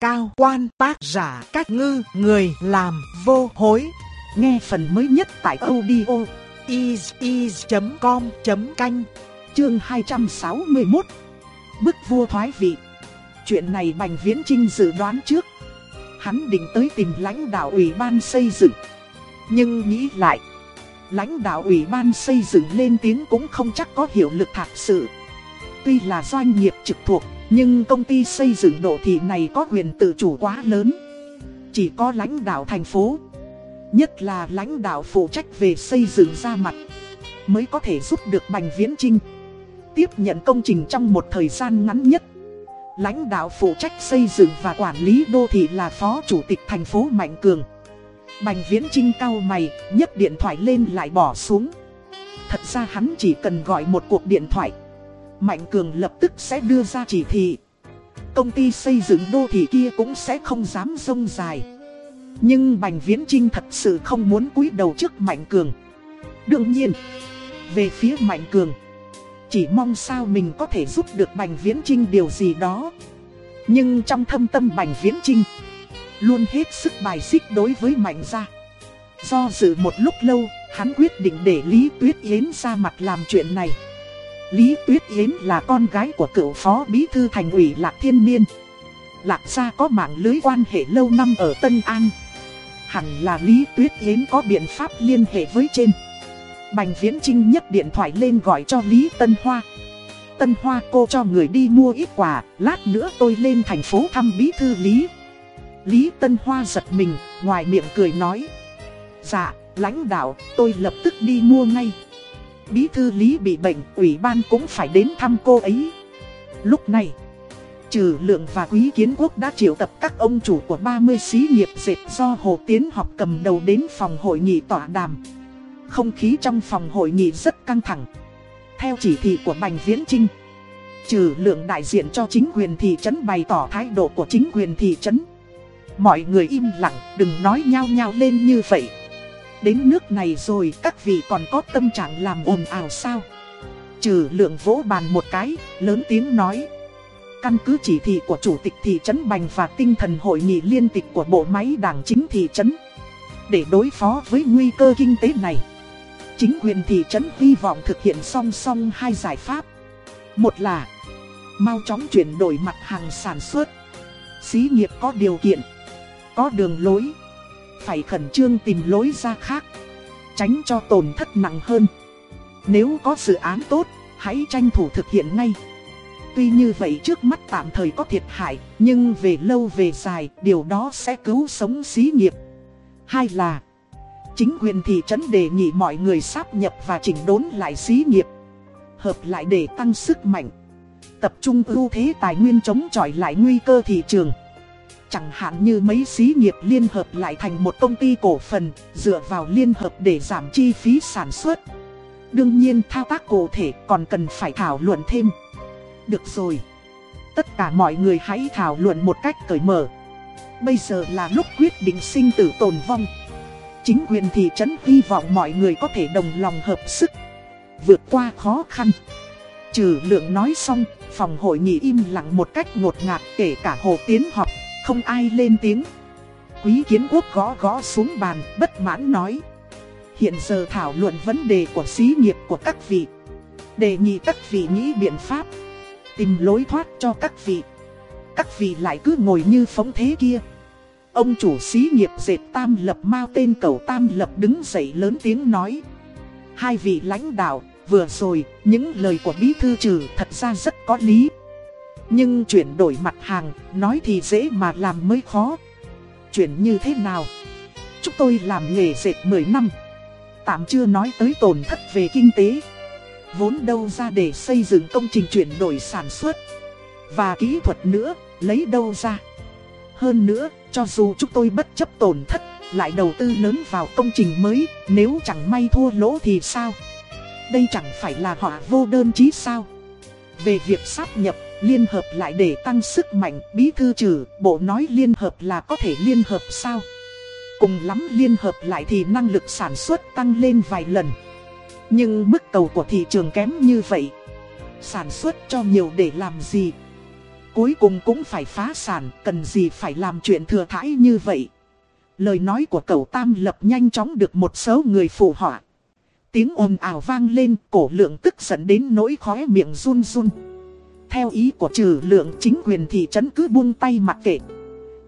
cao quan tác giả cách ngư, người làm vô hối. Nghe phần mới nhất tại audio is.com.canh chương 261 Bức vua thoái vị. Chuyện này Bành Viễn Trinh dự đoán trước. Hắn định tới tìm lãnh đạo ủy ban xây dựng. Nhưng nghĩ lại, Lãnh đạo ủy ban xây dựng lên tiếng cũng không chắc có hiệu lực thật sự. Tuy là doanh nghiệp trực thuộc nhưng công ty xây dựng đô thị này có quyền tự chủ quá lớn. Chỉ có lãnh đạo thành phố Nhất là lãnh đạo phụ trách về xây dựng ra mặt Mới có thể giúp được Bành Viễn Trinh Tiếp nhận công trình trong một thời gian ngắn nhất Lãnh đạo phụ trách xây dựng và quản lý đô thị là Phó Chủ tịch thành phố Mạnh Cường. Bành Viễn Trinh cao mày, nhấc điện thoại lên lại bỏ xuống. Thật ra hắn chỉ cần gọi một cuộc điện thoại. Mạnh Cường lập tức sẽ đưa ra chỉ thị. Công ty xây dựng đô thị kia cũng sẽ không dám rông dài. Nhưng Bành Viễn Trinh thật sự không muốn cúi đầu trước Mạnh Cường. Đương nhiên, Về phía Mạnh Cường, Chỉ mong sao mình có thể giúp được Bành Viễn Trinh điều gì đó. Nhưng trong thâm tâm Bành Viễn Trinh Luôn hết sức bài xích đối với Mạnh gia. Do dự một lúc lâu, Hắn quyết định để Lý Tuyết Yến ra mặt làm chuyện này. Lý Tuyết Yến là con gái của cựu phó bí thư thành ủy Lạc Thiên Niên. Lạc gia có mạng lưới quan hệ lâu năm ở Tân An. Hẳn là Lý Tuyết Yến có biện pháp liên hệ với trên. Bành Viễn Trinh nhấc điện thoại lên gọi cho Lý Tân Hoa. Tân Hoa cô cho người đi mua ít quà, Lát nữa tôi lên thành phố thăm bí thư Lý. Lý Tân Hoa giật mình, Ngoài miệng cười nói. Dạ lãnh đạo, tôi lập tức đi mua ngay. Bí thư Lý bị bệnh Ủy ban cũng phải đến thăm cô ấy Lúc này Trừ lượng và quý kiến quốc đã triệu tập các ông chủ của 30 xí nghiệp dệt do Hồ Tiến học cầm đầu đến phòng hội nghị tỏa đàm. Không khí trong phòng hội nghị rất căng thẳng. Theo chỉ thị của Bành Viễn Trinh, trừ lượng đại diện cho chính quyền thị trấn bày tỏ thái độ của chính quyền thị trấn. Mọi người im lặng, đừng nói nhau nhau lên như vậy. Đến nước này rồi các vị còn có tâm trạng làm ồn ào sao? Trừ lượng vỗ bàn một cái, lớn tiếng nói. Căn cứ chỉ thị của Chủ tịch thị trấn Bành và tinh thần hội nghị liên tịch của bộ máy đảng chính thị trấn. Để đối phó với nguy cơ kinh tế này, chính quyền thị trấn hy vọng thực hiện song song hai giải pháp. Một là mau chóng chuyển đổi mặt hàng sản xuất. Xí nghiệp có điều kiện, có đường lối, phải khẩn trương tìm lối ra khác, tránh cho tổn thất nặng hơn. Nếu có dự án tốt, hãy tranh thủ thực hiện ngay. Tuy như vậy trước mắt tạm thời có thiệt hại, nhưng về lâu về dài, điều đó sẽ cứu sống xí nghiệp. Hai là, chính quyền thị trấn đề nghị mọi người sáp nhập và chỉnh đốn lại xí nghiệp. Hợp lại để tăng sức mạnh. Tập trung ưu thế tài nguyên chống chọi lại nguy cơ thị trường. Chẳng hạn như mấy xí nghiệp liên hợp lại thành một công ty cổ phần, dựa vào liên hợp để giảm chi phí sản xuất. Đương nhiên thao tác cụ thể còn cần phải thảo luận thêm. Được rồi. Tất cả mọi người hãy thảo luận một cách cởi mở. Bây giờ là lúc quyết định sinh tử tồn vong. Chính quyền thị trấn hy vọng mọi người có thể đồng lòng hợp sức. Vượt qua khó khăn. Trừ lượng nói xong, phòng hội nghị im lặng một cách ngột ngạt kể cả Hồ Tiến học, không ai lên tiếng. Quý kiến quốc gõ gõ xuống bàn, bất mãn nói. Hiện giờ thảo luận vấn đề của xí nghiệp của các vị. Đề nghị các vị nghĩ biện pháp tìm lối thoát cho các vị. Các vị lại cứ ngồi như phóng thế kia. Ông chủ xí nghiệp dệt Tam Lập mau tên cầu Tam Lập đứng dậy lớn tiếng nói. Hai vị lãnh đạo, vừa rồi, những lời của bí thư trừ thật ra rất có lý. Nhưng chuyển đổi mặt hàng, nói thì dễ mà làm mới khó. Chuyển như thế nào? Chúng tôi làm nghề dệt 10 năm. Tạm chưa nói tới tổn thất về kinh tế vốn đâu ra để xây dựng công trình chuyển đổi sản xuất. Và kỹ thuật nữa, lấy đâu ra. Hơn nữa, cho dù chúng tôi bất chấp tổn thất, lại đầu tư lớn vào công trình mới, nếu chẳng may thua lỗ thì sao? Đây chẳng phải là họ vô đơn chí sao? Về việc sáp nhập, liên hợp lại để tăng sức mạnh, bí thư trừ, bộ nói liên hợp là có thể liên hợp sao? Cùng lắm liên hợp lại thì năng lực sản xuất tăng lên vài lần. Nhưng mức cầu của thị trường kém như vậy Sản xuất cho nhiều để làm gì cuối cùng cũng phải phá sản, cần gì phải làm chuyện thừa thãi như vậy. Lời nói của cậu Tam Lập nhanh chóng được một số người phụ họa. Tiếng ồn ào vang lên, cổ lượng tức giận đến nỗi khóe miệng run run. Theo ý của trừ lượng chính quyền thị trấn cứ buông tay mặc kệ.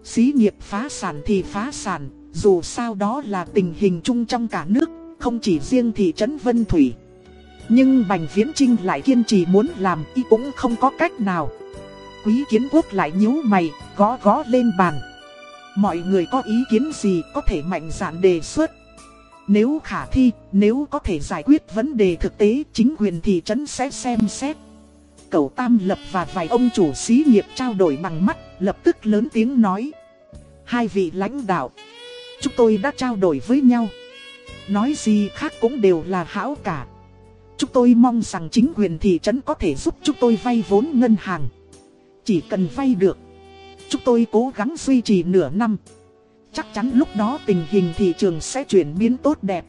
Xí nghiệp phá sản thì phá sản, dù sao đó là tình hình chung trong cả nước, không chỉ riêng thị trấn Vân Thủy. Nhưng Bành Viễn Trinh lại kiên trì muốn làm y cũng không có cách nào. Quý kiến quốc lại nhíu mày, gõ gõ lên bàn. Mọi người có ý kiến gì có thể mạnh dạn đề xuất. Nếu khả thi, nếu có thể giải quyết vấn đề thực tế, chính quyền thị trấn sẽ xem xét cầu Tam Lập và vài ông chủ xí nghiệp trao đổi bằng mắt, lập tức lớn tiếng nói. Hai vị lãnh đạo, chúng tôi đã trao đổi với nhau. Nói gì khác cũng đều là hảo cả. Chúng tôi mong rằng chính quyền thị trấn có thể giúp chúng tôi vay vốn ngân hàng. Chỉ cần vay được, chúng tôi cố gắng duy trì nửa năm. Chắc chắn lúc đó tình hình thị trường sẽ chuyển biến tốt đẹp.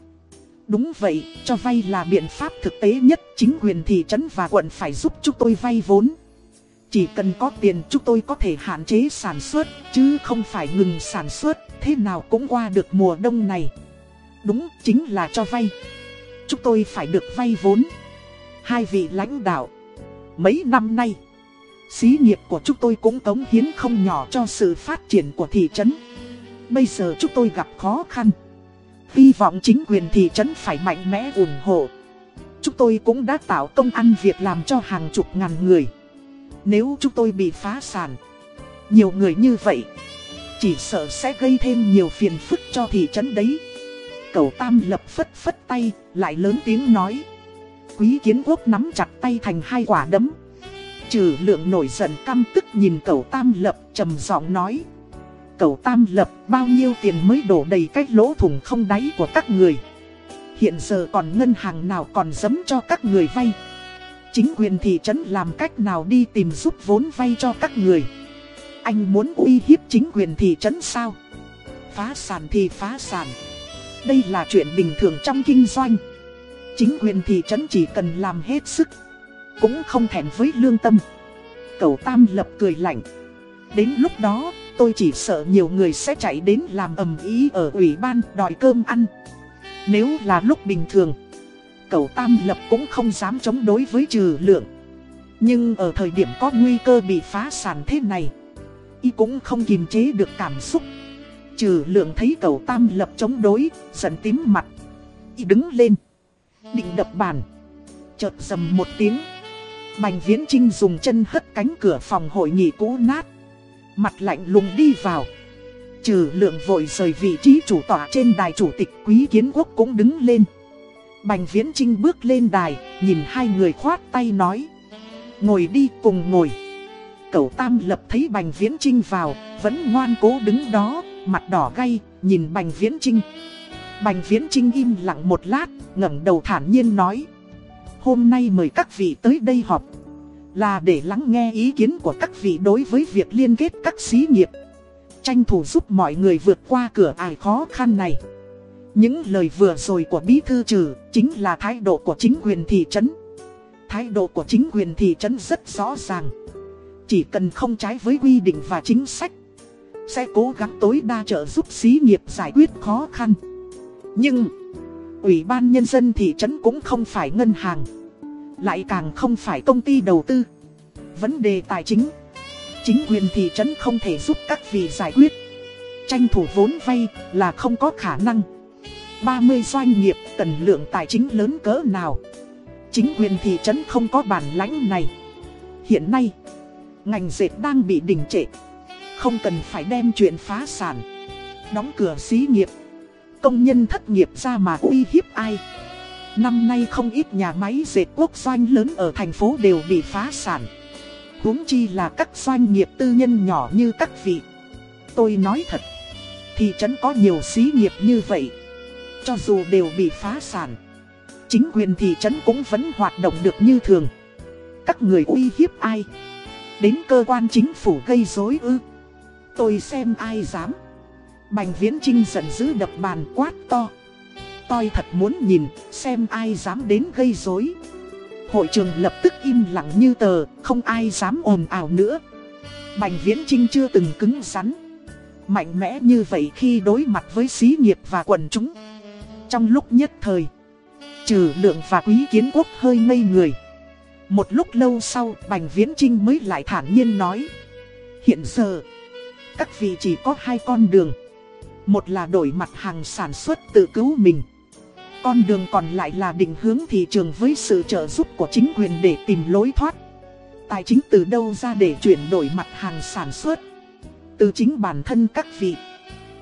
Đúng vậy, cho vay là biện pháp thực tế nhất, chính quyền thị trấn và quận phải giúp chúng tôi vay vốn. Chỉ cần có tiền chúng tôi có thể hạn chế sản xuất, chứ không phải ngừng sản xuất, thế nào cũng qua được mùa đông này. Đúng, chính là cho vay. Chúng tôi phải được vay vốn. Hai vị lãnh đạo, mấy năm nay, xí nghiệp của chúng tôi cũng cống hiến không nhỏ cho sự phát triển của thị trấn. Bây giờ chúng tôi gặp khó khăn. Hy vọng chính quyền thị trấn phải mạnh mẽ ủng hộ. Chúng tôi cũng đã tạo công ăn việc làm cho hàng chục ngàn người. Nếu chúng tôi bị phá sản, nhiều người như vậy, chỉ sợ sẽ gây thêm nhiều phiền phức cho thị trấn đấy. Cầu Tam lập phất phất tay, lại lớn tiếng nói. Quý kiến quốc nắm chặt tay thành hai quả đấm. Trừ lượng nổi giận căm tức nhìn cầu Tam lập trầm giọng nói cầu tam lập, bao nhiêu tiền mới đổ đầy cái lỗ thủng không đáy của các người. Hiện giờ còn ngân hàng nào còn dấm cho các người vay. Chính quyền thị trấn làm cách nào đi tìm giúp vốn vay cho các người. Anh muốn uy hiếp chính quyền thị trấn sao? Phá sản thì phá sản. Đây là chuyện bình thường trong kinh doanh. Chính quyền thị trấn chỉ cần làm hết sức. Cũng không thèm với lương tâm. Cầu Tam lập cười lạnh. Đến lúc đó, tôi chỉ sợ nhiều người sẽ chạy đến làm ầm ý ở ủy ban đòi cơm ăn. Nếu là lúc bình thường, cậu Tam Lập cũng không dám chống đối với trừ lượng. Nhưng ở thời điểm có nguy cơ bị phá sản thế này, y cũng không kiềm chế được cảm xúc. Trừ lượng thấy cậu Tam Lập chống đối, giận tím mặt. Y đứng lên, định đập bàn. Chợt dầm một tiếng. Bành Viễn Trinh dùng chân hất cánh cửa phòng hội nghị cũ nát. Mặt lạnh lùng đi vào. Trừ lượng vội rời vị trí chủ tọa trên đài chủ tịch quý kiến quốc cũng đứng lên. Bành viễn trinh bước lên đài, Nhìn hai người khoát tay nói. Ngồi đi cùng ngồi. Cậu Tam lập thấy Bành Viễn Trinh vào, Vẫn ngoan cố đứng đó, Mặt đỏ gay, Nhìn Bành Viễn Trinh Bành Viễn Trinh im lặng một lát, ngẩng đầu thản nhiên nói. Hôm nay mời các vị tới đây họp là để lắng nghe ý kiến của các vị đối với việc liên kết các xí nghiệp. Tranh thủ giúp mọi người vượt qua cửa ải khó khăn này. Những lời vừa rồi của Bí Thư Trừ Chính là thái độ của chính quyền thị trấn. Thái độ của chính quyền thị trấn rất rõ ràng. Chỉ cần không trái với quy định và chính sách, Sẽ cố gắng tối đa trợ giúp xí nghiệp giải quyết khó khăn. Nhưng, Ủy ban Nhân dân thị trấn cũng không phải ngân hàng lại càng không phải công ty đầu tư. Vấn đề tài chính. Chính quyền thị trấn không thể giúp các vị giải quyết. Tranh thủ vốn vay là không có khả năng. 30 doanh nghiệp cần lượng tài chính lớn cỡ nào? Chính quyền thị trấn không có bản lãnh này. Hiện nay, Ngành dệt đang bị đình trệ. Không cần phải đem chuyện phá sản. Đóng cửa xí nghiệp. Công nhân thất nghiệp ra mà uy hiếp ai? Năm nay không ít nhà máy dệt quốc doanh lớn ở thành phố đều bị phá sản. huống chi là các doanh nghiệp tư nhân nhỏ như các vị. Tôi nói thật, thị trấn có nhiều xí nghiệp như vậy. Cho dù đều bị phá sản, chính quyền thị trấn cũng vẫn hoạt động được như thường. Các người uy hiếp ai? Đến cơ quan chính phủ gây rối ư? Tôi xem ai dám. Bành Viễn Trinh giận dữ đập bàn quát to toi thật muốn nhìn, xem ai dám đến gây rối. Hội trường lập tức im lặng như tờ, không ai dám ồn ào nữa. Bành Viễn Trinh chưa từng cứng rắn. Mạnh mẽ như vậy khi đối mặt với xí nghiệp và quần chúng. Trong lúc nhất thời, trừ lượng và quý kiến quốc hơi ngây người. Một lúc lâu sau, Bành Viễn Trinh mới lại thản nhiên nói. Hiện giờ, các vị chỉ có hai con đường. Một là đổi mặt hàng sản xuất tự cứu mình. Con đường còn lại là định hướng thị trường với sự trợ giúp của chính quyền để tìm lối thoát. Tài chính từ đâu ra để chuyển đổi mặt hàng sản xuất? Từ chính bản thân các vị.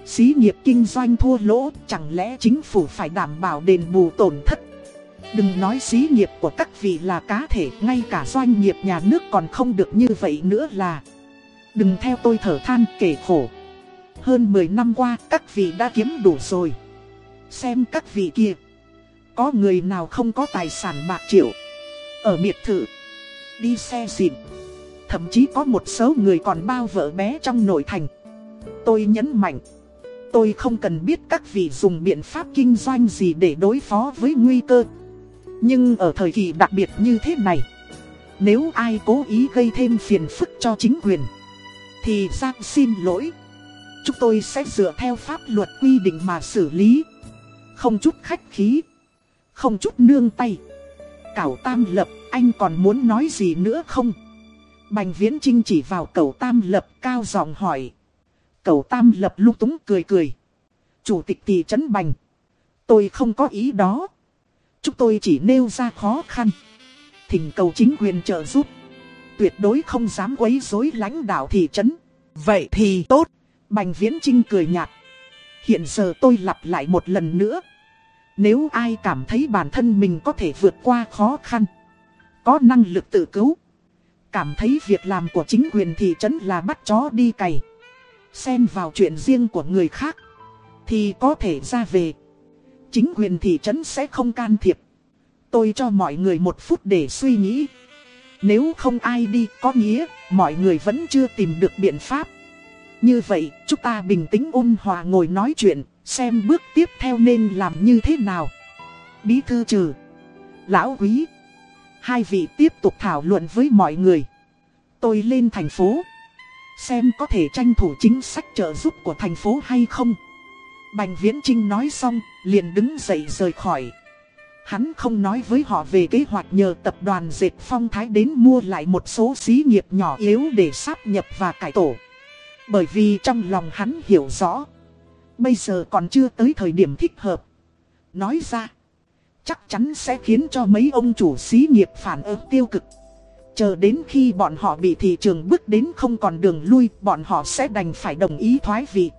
Xí nghiệp kinh doanh thua lỗ, chẳng lẽ chính phủ phải đảm bảo đền bù tổn thất? Đừng nói xí nghiệp của các vị là cá thể, ngay cả doanh nghiệp nhà nước còn không được như vậy nữa là Đừng theo tôi thở than kể khổ Hơn 10 năm qua các vị đã kiếm đủ rồi Xem các vị kia có người nào không có tài sản bạc triệu. Ở biệt thự, Đi xe xịn. Thậm chí có một số người còn bao vợ bé trong nội thành. Tôi nhấn mạnh, Tôi không cần biết các vị dùng biện pháp kinh doanh gì để đối phó với nguy cơ. Nhưng ở thời kỳ đặc biệt như thế này, Nếu ai cố ý gây thêm phiền phức cho chính quyền, Thì Giang xin lỗi. Chúng tôi sẽ dựa theo pháp luật quy định mà xử lý. Không chút khách khí. Không chút nương tay. Cảo Tam Lập, anh còn muốn nói gì nữa không? Bành Viễn Trinh chỉ vào cầu Tam Lập cao giọng hỏi. Cầu Tam Lập lúc túng cười cười. Chủ tịch thị trấn Bành. Tôi không có ý đó. Chúng tôi chỉ nêu ra khó khăn. Thỉnh cầu chính quyền trợ giúp. Tuyệt đối không dám quấy rối lãnh đạo thị trấn. Vậy thì tốt. Bành Viễn Trinh cười nhạt. Hiện giờ tôi lặp lại một lần nữa. Nếu ai cảm thấy bản thân mình có thể vượt qua khó khăn, Có năng lực tự cứu, Cảm thấy việc làm của chính quyền thị trấn là bắt chó đi cày, Xen vào chuyện riêng của người khác, Thì có thể ra về. Chính quyền thị trấn sẽ không can thiệp. Tôi cho mọi người một phút để suy nghĩ. Nếu không ai đi, có nghĩa mọi người vẫn chưa tìm được biện pháp. Như vậy, chúng ta bình tĩnh ôn hòa ngồi nói chuyện. Xem bước tiếp theo nên làm như thế nào. Bí thư trừ. Lão quý. Hai vị tiếp tục thảo luận với mọi người. Tôi lên thành phố. Xem có thể tranh thủ chính sách trợ giúp của thành phố hay không. Bành Viễn Trinh nói xong, liền đứng dậy rời khỏi. Hắn không nói với họ về kế hoạch nhờ tập đoàn dệt phong thái đến mua lại một số xí nghiệp nhỏ yếu để sáp nhập và cải tổ. Bởi vì trong lòng hắn hiểu rõ, bây giờ còn chưa tới thời điểm thích hợp. Nói ra, chắc chắn sẽ khiến cho mấy ông chủ xí nghiệp phản ứng tiêu cực. Chờ đến khi bọn họ bị thị trường bước đến không còn đường lui, bọn họ sẽ đành phải đồng ý thoái vị.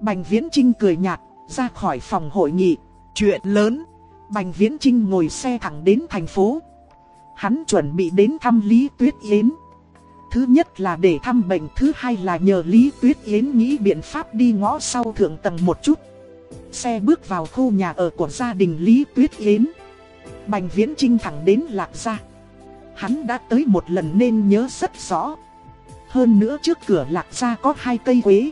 Bành Viễn Trinh cười nhạt, ra khỏi phòng hội nghị. Chuyện lớn. Bành Viễn Trinh ngồi xe thẳng đến thành phố. Hắn chuẩn bị đến thăm Lý Tuyết Yến. Thứ nhất là để thăm bệnh, thứ hai là nhờ Lý Tuyết Yến nghĩ biện pháp đi ngõ sau thượng tầng một chút. Xe bước vào khu nhà ở của gia đình Lý Tuyết Yến. Bành Viễn Trinh thẳng đến Lạc Gia. Hắn đã tới một lần nên nhớ rất rõ. Hơn nữa trước cửa Lạc Gia có hai cây quế.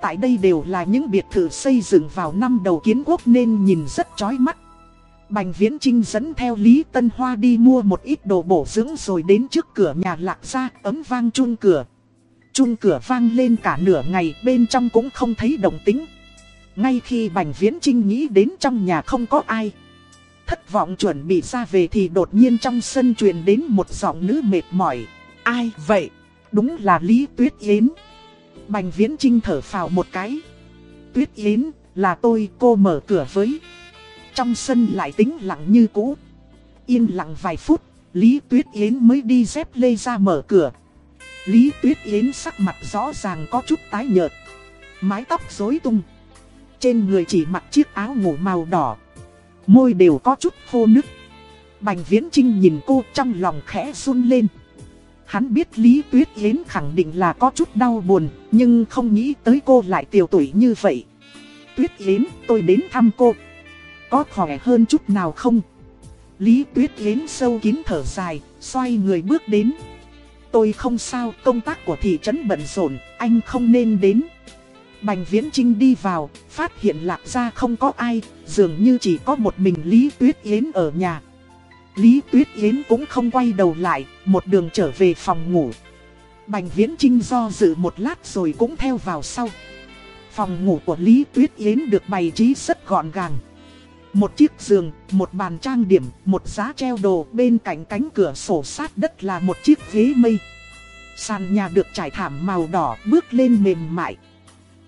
Tại đây đều là những biệt thự xây dựng vào năm đầu kiến quốc nên nhìn rất chói mắt. Bành Viễn Trinh dẫn theo Lý Tân Hoa đi mua một ít đồ bổ dưỡng rồi đến trước cửa nhà lạc ra ấm vang chung cửa. Chung cửa vang lên cả nửa ngày bên trong cũng không thấy động tính. Ngay khi Bành Viễn Trinh nghĩ đến trong nhà không có ai. Thất vọng chuẩn bị ra về thì đột nhiên trong sân truyền đến một giọng nữ mệt mỏi. Ai vậy? Đúng là Lý Tuyết Yến. Bành Viễn Trinh thở phào một cái. Tuyết Yến, là tôi cô mở cửa với. Trong sân lại tĩnh lặng như cũ. Yên lặng vài phút, Lý Tuyết Yến mới đi dép lê ra mở cửa. Lý Tuyết Yến sắc mặt rõ ràng có chút tái nhợt. Mái tóc rối tung. Trên người chỉ mặc chiếc áo ngủ màu đỏ. Môi đều có chút khô nứt. Bành Viễn Trinh nhìn cô trong lòng khẽ run lên. Hắn biết Lý Tuyết Yến khẳng định là có chút đau buồn, nhưng không nghĩ tới cô lại tiểu tuổi như vậy. Tuyết Yến, tôi đến thăm cô. Có khỏe hơn chút nào không? Lý Tuyết Yến sâu kín thở dài, xoay người bước đến. Tôi không sao, công tác của thị trấn bận rộn, anh không nên đến. Bành Viễn Trinh đi vào, phát hiện lạc ra không có ai, dường như chỉ có một mình Lý Tuyết Yến ở nhà. Lý Tuyết Yến cũng không quay đầu lại, một đường trở về phòng ngủ. Bành Viễn Trinh do dự một lát rồi cũng theo vào sau. Phòng ngủ của Lý Tuyết Yến được bày trí rất gọn gàng. Một chiếc giường, một bàn trang điểm, một giá treo đồ bên cạnh cánh cửa sổ sát đất là một chiếc ghế mây. Sàn nhà được trải thảm màu đỏ bước lên mềm mại.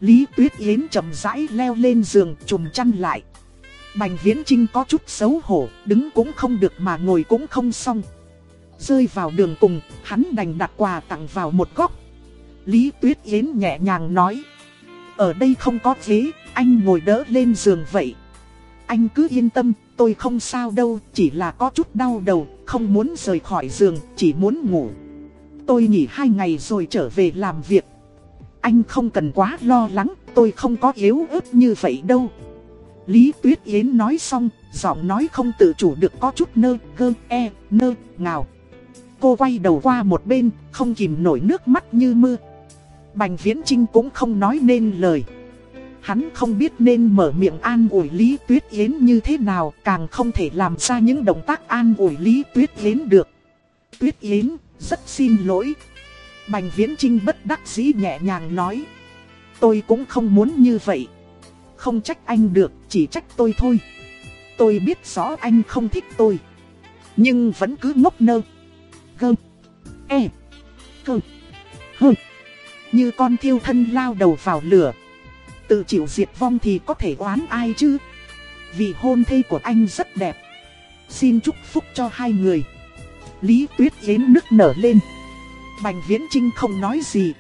Lý Tuyết Yến chậm rãi leo lên giường trùm chăn lại. Bành Viễn Trinh có chút xấu hổ, đứng cũng không được mà ngồi cũng không xong. Rơi vào đường cùng, hắn đành đặt quà tặng vào một góc. Lý Tuyết Yến nhẹ nhàng nói. Ở đây không có ghế, anh ngồi đỡ lên giường vậy. Anh cứ yên tâm, tôi không sao đâu, chỉ là có chút đau đầu, không muốn rời khỏi giường, chỉ muốn ngủ. Tôi nghỉ hai ngày rồi trở về làm việc. Anh không cần quá lo lắng, tôi không có yếu ớt như vậy đâu. Lý Tuyết Yến nói xong, giọng nói không tự chủ được có chút nơ, gơ, e, nơ, ngào. Cô quay đầu qua một bên, không kìm nổi nước mắt như mưa. Bành Viễn Trinh cũng không nói nên lời. Hắn không biết nên mở miệng an ủi Lý Tuyết Yến như thế nào, càng không thể làm ra những động tác an ủi Lý Tuyết Yến được. Tuyết Yến, rất xin lỗi. Bành Viễn Trinh bất đắc dĩ nhẹ nhàng nói. Tôi cũng không muốn như vậy. Không trách anh được, chỉ trách tôi thôi. Tôi biết rõ anh không thích tôi. Nhưng vẫn cứ ngốc nơ. Gơm. E. Cơ. Hơ. Như con thiêu thân lao đầu vào lửa. Tự chịu diệt vong thì có thể oán ai chứ. Vì hôn thê của anh rất đẹp. Xin chúc phúc cho hai người. Lý Tuyết Yến nức nở lên. Bành Viễn Trinh không nói gì.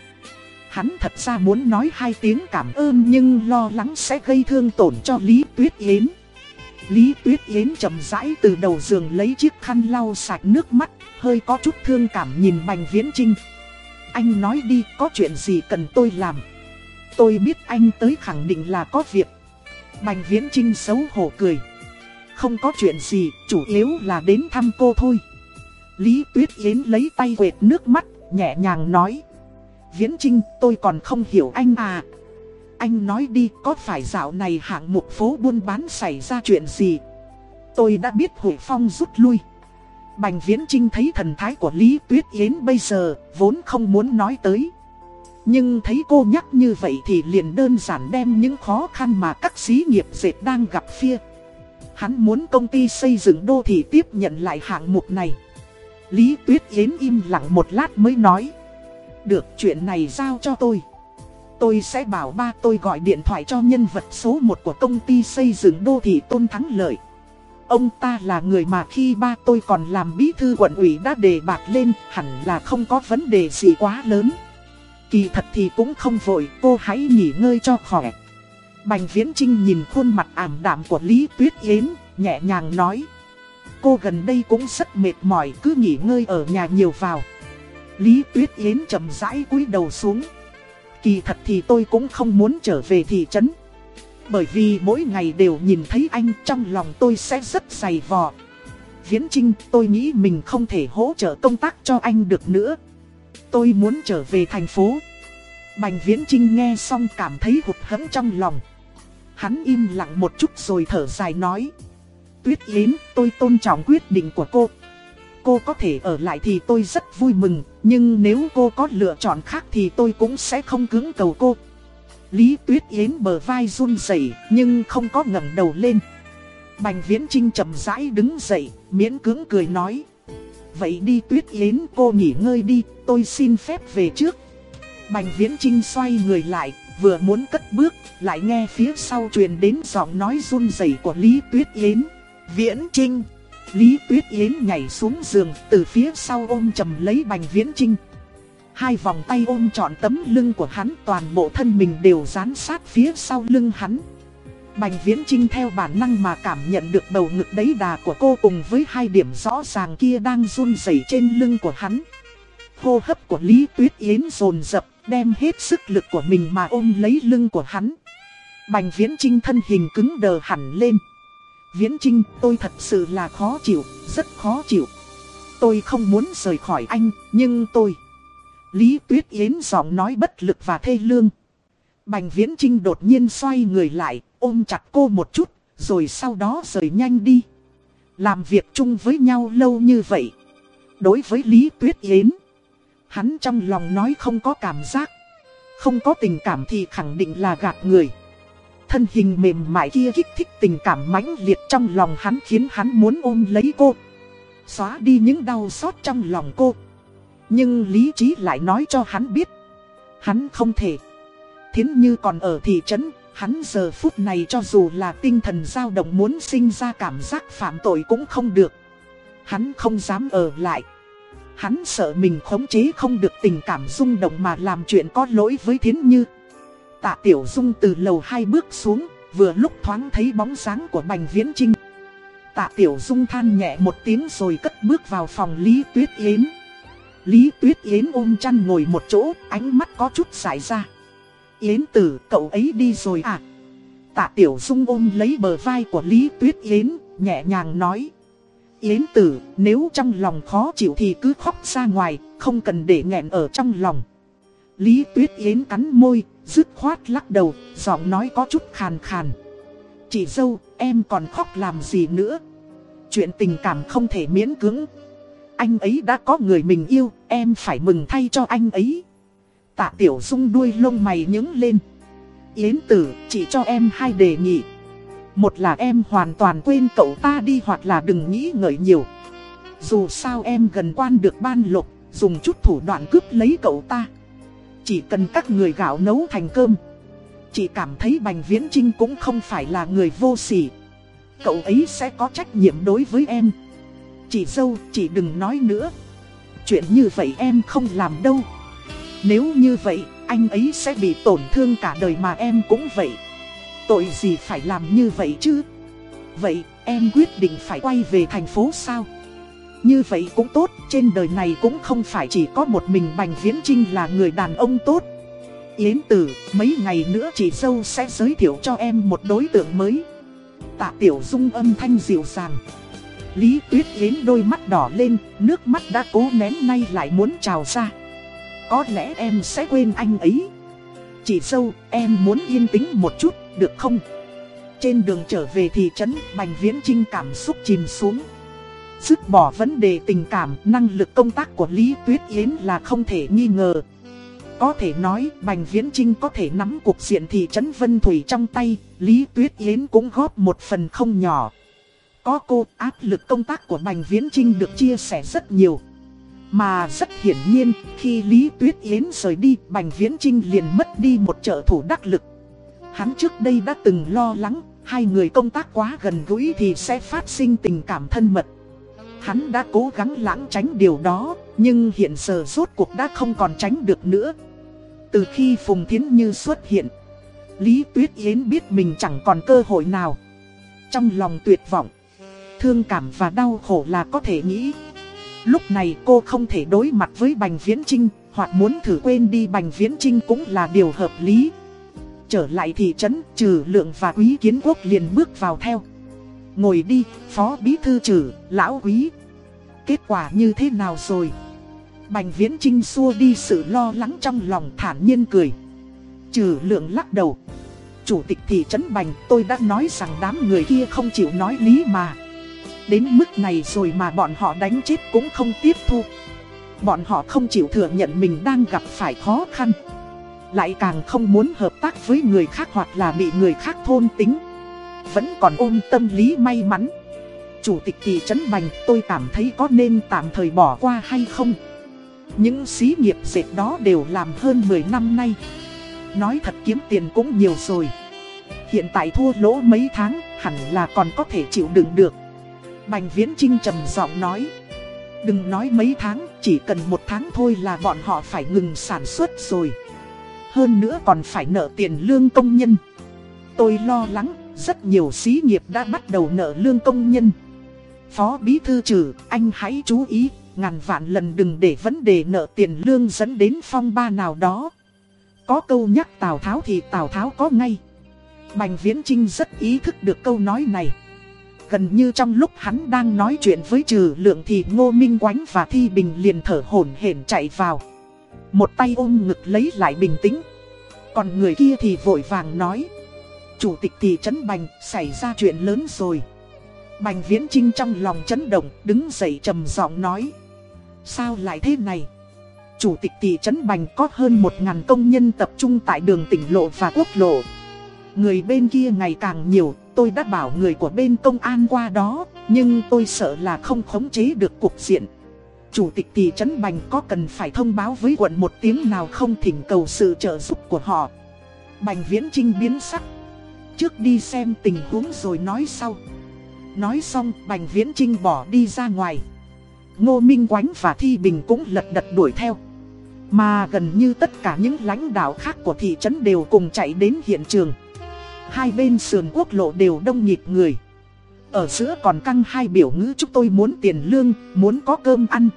Hắn thật ra muốn nói hai tiếng cảm ơn nhưng lo lắng sẽ gây thương tổn cho Lý Tuyết Yến. Lý Tuyết Yến chậm rãi từ đầu giường lấy chiếc khăn lau sạch nước mắt, hơi có chút thương cảm nhìn Bành Viễn Trinh. Anh nói đi, có chuyện gì cần tôi làm? Tôi biết anh tới khẳng định là có việc. Bành Viễn Trinh xấu hổ cười. Không có chuyện gì, chủ yếu là đến thăm cô thôi. Lý Tuyết Yến lấy tay quệt nước mắt, nhẹ nhàng nói. Viễn Trinh, tôi còn không hiểu anh à. Anh nói đi, có phải dạo này hạng mục phố buôn bán xảy ra chuyện gì? Tôi đã biết Hội Phong rút lui. Bành Viễn Trinh thấy thần thái của Lý Tuyết Yến bây giờ, vốn không muốn nói tới. Nhưng thấy cô nhắc như vậy thì liền đơn giản đem những khó khăn mà các xí nghiệp dệt đang gặp phía. Hắn muốn công ty xây dựng đô thị tiếp nhận lại hạng mục này. Lý Tuyết Yến im lặng một lát mới nói. Được, chuyện này giao cho tôi. Tôi sẽ bảo ba tôi gọi điện thoại cho nhân vật số 1 của công ty xây dựng đô thị Tôn Thắng Lợi. Ông ta là người mà khi ba tôi còn làm bí thư quận ủy đã đề bạc lên, hẳn là không có vấn đề gì quá lớn. Kỳ thật thì cũng không vội, cô hãy nghỉ ngơi cho khỏe. Bành Viễn Trinh nhìn khuôn mặt ảm đạm của Lý Tuyết Yến, nhẹ nhàng nói. Cô gần đây cũng rất mệt mỏi, cứ nghỉ ngơi ở nhà nhiều vào. Lý Tuyết Yến chậm rãi cúi đầu xuống. Kỳ thật thì tôi cũng không muốn trở về thị trấn. Bởi vì mỗi ngày đều nhìn thấy anh trong lòng tôi sẽ rất dày vò. Viễn Trinh, tôi nghĩ mình không thể hỗ trợ công tác cho anh được nữa. Tôi muốn trở về thành phố. Bành Viễn Trinh nghe xong cảm thấy hụt hẫng trong lòng. Hắn im lặng một chút rồi thở dài nói. Tuyết Yến, tôi tôn trọng quyết định của cô. Cô có thể ở lại thì tôi rất vui mừng, nhưng nếu cô có lựa chọn khác thì tôi cũng sẽ không cứng cầu cô. Lý Tuyết Yến bờ vai run rẩy nhưng không có ngẩng đầu lên. Bành Viễn Trinh chậm rãi đứng dậy, miễn cưỡng cười nói. Vậy đi Tuyết Yến cô nghỉ ngơi đi, tôi xin phép về trước. Bành Viễn Trinh xoay người lại, vừa muốn cất bước, lại nghe phía sau truyền đến giọng nói run rẩy của Lý Tuyết Yến. Viễn Trinh! Lý Tuyết Yến nhảy xuống giường, từ phía sau ôm chầm lấy Bành Viễn Trinh. Hai vòng tay ôm trọn tấm lưng của hắn toàn bộ thân mình đều dán sát phía sau lưng hắn. Bành Viễn Trinh theo bản năng mà cảm nhận được bầu ngực đấy đà của cô cùng với hai điểm rõ ràng kia đang run rẩy trên lưng của hắn. Hô hấp của Lý Tuyết Yến dồn dập đem hết sức lực của mình mà ôm lấy lưng của hắn. Bành Viễn Trinh thân hình cứng đờ hẳn lên. Viễn Trinh tôi thật sự là khó chịu, rất khó chịu. Tôi không muốn rời khỏi anh, nhưng tôi... Lý Tuyết Yến giọng nói bất lực và thê lương. Bành Viễn Trinh đột nhiên xoay người lại, ôm chặt cô một chút, rồi sau đó rời nhanh đi. Làm việc chung với nhau lâu như vậy. Đối với Lý Tuyết Yến, Hắn trong lòng nói không có cảm giác. Không có tình cảm thì khẳng định là gạt người. Thân hình mềm mại kia kích thích tình cảm mãnh liệt trong lòng hắn khiến hắn muốn ôm lấy cô. Xóa đi những đau xót trong lòng cô. Nhưng lý trí lại nói cho hắn biết. Hắn không thể. Thiến như còn ở thị trấn, hắn giờ phút này cho dù là tinh thần dao động muốn sinh ra cảm giác phạm tội cũng không được. Hắn không dám ở lại. Hắn sợ mình khống chế không được tình cảm rung động mà làm chuyện có lỗi với Thiến Như. Tạ Tiểu Dung từ lầu hai bước xuống, vừa lúc thoáng thấy bóng dáng của Bành Viễn Trinh. Tạ Tiểu Dung than nhẹ một tiếng rồi cất bước vào phòng Lý Tuyết Yến. Lý Tuyết Yến ôm chăn ngồi một chỗ, ánh mắt có chút xảy ra. Yến tử, cậu ấy đi rồi à? Tạ Tiểu Dung ôm lấy bờ vai của Lý Tuyết Yến, nhẹ nhàng nói. Yến tử, nếu trong lòng khó chịu thì cứ khóc ra ngoài, không cần để nghẹn ở trong lòng. Lý Tuyết Yến cắn môi, dứt khoát lắc đầu, giọng nói có chút khàn khàn. Chị dâu, em còn khóc làm gì nữa? Chuyện tình cảm không thể miễn cưỡng. Anh ấy đã có người mình yêu, em phải mừng thay cho anh ấy. Tạ Tiểu Dung đuôi lông mày nhướng lên. Yến tử, chỉ cho em hai đề nghị. Một là em hoàn toàn quên cậu ta đi hoặc là đừng nghĩ ngợi nhiều. Dù sao em gần quan được ban lục, dùng chút thủ đoạn cướp lấy cậu ta. Chỉ cần các người gạo nấu thành cơm. Chị cảm thấy Bành Viễn Trinh cũng không phải là người vô sỉ. Cậu ấy sẽ có trách nhiệm đối với em. Chị dâu, chị đừng nói nữa. Chuyện như vậy em không làm đâu. Nếu như vậy, anh ấy sẽ bị tổn thương cả đời mà em cũng vậy. Tội gì phải làm như vậy chứ? Vậy, em quyết định phải quay về thành phố sao? Như vậy cũng tốt, trên đời này cũng không phải chỉ có một mình Bành Viễn Trinh là người đàn ông tốt. Yến Tử, mấy ngày nữa chị dâu sẽ giới thiệu cho em một đối tượng mới. Tạ Tiểu Dung âm thanh dịu dàng. Lý Tuyết Yến đôi mắt đỏ lên, nước mắt đã cố nén nay lại muốn trào ra. Có lẽ em sẽ quên anh ấy. Chị dâu, em muốn yên tĩnh một chút, được không? Trên đường trở về thị trấn, Bành Viễn Trinh cảm xúc chìm xuống. Dứt bỏ vấn đề tình cảm, năng lực công tác của Lý Tuyết Yến là không thể nghi ngờ. Có thể nói, Bành Viễn Trinh có thể nắm cuộc diện thị trấn Vân Thủy trong tay, Lý Tuyết Yến cũng góp một phần không nhỏ. Có cô, áp lực công tác của Bành Viễn Trinh được chia sẻ rất nhiều. Mà rất hiển nhiên, khi Lý Tuyết Yến rời đi, Bành Viễn Trinh liền mất đi một trợ thủ đắc lực. Hắn trước đây đã từng lo lắng, hai người công tác quá gần gũi thì sẽ phát sinh tình cảm thân mật. Hắn đã cố gắng lãng tránh điều đó, nhưng hiện giờ rốt cuộc đã không còn tránh được nữa. Từ khi Phùng Thiến Như xuất hiện, Lý Tuyết Yến biết mình chẳng còn cơ hội nào. Trong lòng tuyệt vọng, thương cảm và đau khổ là có thể nghĩ. Lúc này cô không thể đối mặt với Bành Viễn Trinh, hoặc muốn thử quên đi Bành Viễn Trinh cũng là điều hợp lý. Trở lại thị trấn, trừ lượng và quý kiến quốc liền bước vào theo. Ngồi đi, phó bí thư trừ, lão quý. Kết quả như thế nào rồi? Bành Viễn Trinh xua đi sự lo lắng trong lòng thản nhiên cười. Trừ lượng lắc đầu. Chủ tịch thị trấn Bành tôi đã nói rằng đám người kia không chịu nói lý mà. Đến mức này rồi mà bọn họ đánh chết cũng không tiếp thu. Bọn họ không chịu thừa nhận mình đang gặp phải khó khăn. Lại càng không muốn hợp tác với người khác hoặc là bị người khác thôn tính. Vẫn còn ôm tâm lý may mắn. Chủ tịch thị trấn Bành tôi cảm thấy có nên tạm thời bỏ qua hay không? Những xí nghiệp dệt đó đều làm hơn 10 năm nay. Nói thật kiếm tiền cũng nhiều rồi. Hiện tại thua lỗ mấy tháng hẳn là còn có thể chịu đựng được. Bành Viễn Trinh trầm giọng nói. Đừng nói mấy tháng, chỉ cần một tháng thôi là bọn họ phải ngừng sản xuất rồi. Hơn nữa còn phải nợ tiền lương công nhân. Tôi lo lắng, rất nhiều xí nghiệp đã bắt đầu nợ lương công nhân. Phó Bí Thư Trừ, anh hãy chú ý, ngàn vạn lần đừng để vấn đề nợ tiền lương dẫn đến phong ba nào đó. Có câu nhắc Tào Tháo thì Tào Tháo có ngay. Bành Viễn Trinh rất ý thức được câu nói này. Gần như trong lúc hắn đang nói chuyện với trừ lượng thì Ngô Minh Quánh và Thi Bình liền thở hổn hển chạy vào. Một tay ôm ngực lấy lại bình tĩnh. Còn người kia thì vội vàng nói. Chủ tịch thị trấn Bành xảy ra chuyện lớn rồi. Bành Viễn Trinh trong lòng chấn động đứng dậy trầm giọng nói. Sao lại thế này? chủ tịch thị trấn Bành có hơn 1.000 công nhân tập trung tại đường tỉnh lộ và quốc lộ. Người bên kia ngày càng nhiều, tôi đã bảo người của bên công an qua đó, nhưng tôi sợ là không khống chế được cuộc diện. Chủ tịch thị trấn Bành có cần phải thông báo với quận một tiếng nào không thỉnh cầu sự trợ giúp của họ. Bành Viễn Trinh biến sắc. Trước đi xem tình huống rồi nói sau. Nói xong Bành Viễn Trinh bỏ đi ra ngoài. Ngô Minh Quánh và Thi Bình cũng lật đật đuổi theo. Mà gần như tất cả những lãnh đạo khác của thị trấn đều cùng chạy đến hiện trường. Hai bên sườn quốc lộ đều đông nhịp người. Ở giữa còn căng hai biểu ngữ chúng tôi muốn tiền lương, muốn có cơm ăn.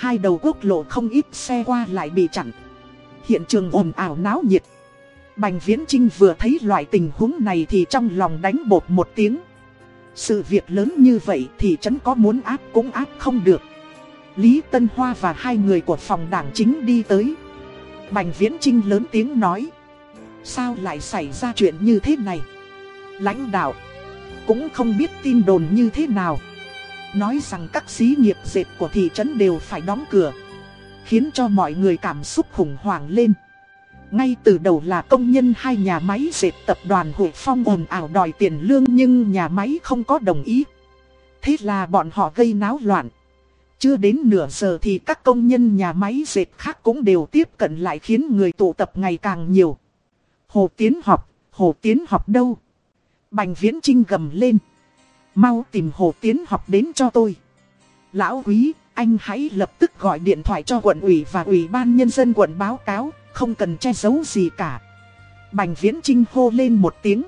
Hai đầu quốc lộ không ít xe qua lại bị chặn. Hiện trường ồn ào náo nhiệt. Bành Viễn Trinh vừa thấy loại tình huống này thì trong lòng đánh bột một tiếng. Sự việc lớn như vậy thì chấn có muốn áp cũng áp không được. Lý Tân Hoa và hai người của phòng đảng chính đi tới. Bành Viễn Trinh lớn tiếng nói. Sao lại xảy ra chuyện như thế này? Lãnh đạo cũng không biết tin đồn như thế nào. Nói rằng các xí nghiệp dệt của thị trấn đều phải đóng cửa. Khiến cho mọi người cảm xúc khủng hoảng lên. Ngay từ đầu là công nhân hai nhà máy dệt tập đoàn Hội Phong ồn ảo đòi tiền lương nhưng nhà máy không có đồng ý. Thế là bọn họ gây náo loạn. Chưa đến nửa giờ thì các công nhân nhà máy dệt khác cũng đều tiếp cận lại khiến người tụ tập ngày càng nhiều. Hồ Tiến học, Hồ Tiến học đâu? Bành Viễn Trinh gầm lên. Mau tìm Hồ Tiến học đến cho tôi. Lão quý, anh hãy lập tức gọi điện thoại cho quận ủy và ủy ban nhân dân quận báo cáo, không cần che giấu gì cả. Bành Viễn Trinh hô lên một tiếng.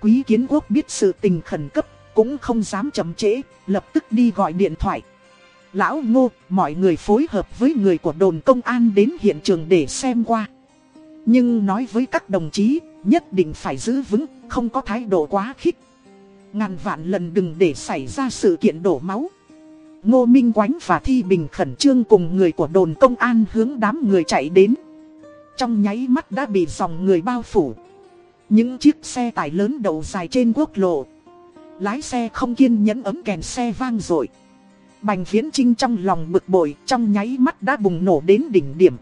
Quý kiến quốc biết sự tình khẩn cấp, cũng không dám chậm trễ, lập tức đi gọi điện thoại. Lão ngô, mọi người phối hợp với người của đồn công an đến hiện trường để xem qua. Nhưng nói với các đồng chí, nhất định phải giữ vững, không có thái độ quá khích. Ngàn vạn lần đừng để xảy ra sự kiện đổ máu. Ngô Minh Quánh và Thi Bình khẩn trương cùng người của đồn công an hướng đám người chạy đến. Trong nháy mắt đã bị dòng người bao phủ. Những chiếc xe tải lớn đậu dài trên quốc lộ. Lái xe không kiên nhẫn ấm kèn xe vang rồi. Bành Viễn Trinh trong lòng bực bội, trong nháy mắt đã bùng nổ đến đỉnh điểm.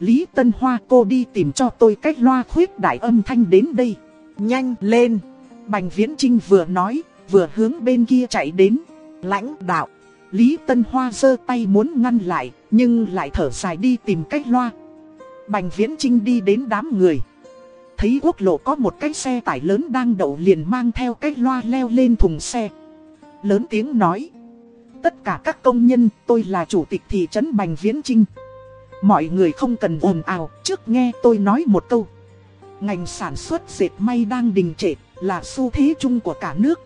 Lý Tân Hoa, cô đi tìm cho tôi cách loa khuyết đại âm thanh đến đây. Nhanh lên. Bành Viễn Trinh vừa nói, vừa hướng bên kia chạy đến. Lãnh đạo. Lý Tân Hoa giơ tay muốn ngăn lại, nhưng lại thở dài đi tìm cách loa. Bành Viễn Trinh đi đến đám người. Thấy quốc lộ có một cái xe tải lớn đang đậu liền mang theo cái loa leo lên thùng xe. Lớn tiếng nói. Tất cả các công nhân, tôi là chủ tịch thị trấn Bành Viễn Trinh. Mọi người không cần ồn ào, trước nghe tôi nói một câu. Ngành sản xuất dệt may đang đình trệ, là xu thế chung của cả nước.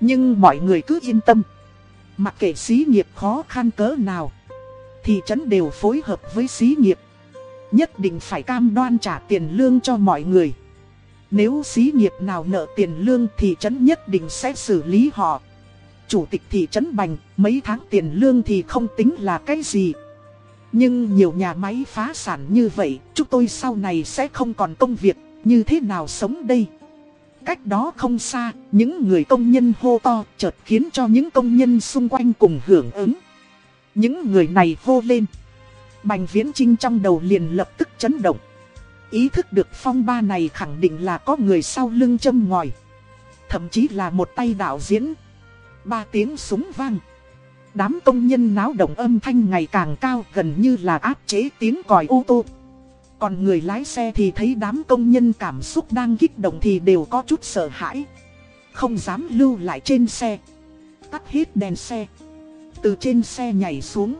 Nhưng mọi người cứ yên tâm. Mặc kệ xí nghiệp khó khăn cỡ nào, thị trấn đều phối hợp với xí nghiệp. Nhất định phải cam đoan trả tiền lương cho mọi người. Nếu xí nghiệp nào nợ tiền lương thì trấn nhất định sẽ xử lý họ. Chủ tịch thị trấn Bành, mấy tháng tiền lương thì không tính là cái gì. Nhưng nhiều nhà máy phá sản như vậy, chúng tôi sau này sẽ không còn công việc, như thế nào sống đây? Cách đó không xa, những người công nhân hô to chợt khiến cho những công nhân xung quanh cùng hưởng ứng. Những người này hô lên. Bành Viễn Trinh trong đầu liền lập tức chấn động. Ý thức được phong ba này khẳng định là có người sau lưng châm ngòi. Thậm chí là một tay đạo diễn. Ba tiếng súng vang. Đám công nhân náo động âm thanh ngày càng cao gần như là áp chế tiếng còi ô tô. Còn người lái xe thì thấy đám công nhân cảm xúc đang kích động thì đều có chút sợ hãi. Không dám lưu lại trên xe. Tắt hết đèn xe. Từ trên xe nhảy xuống.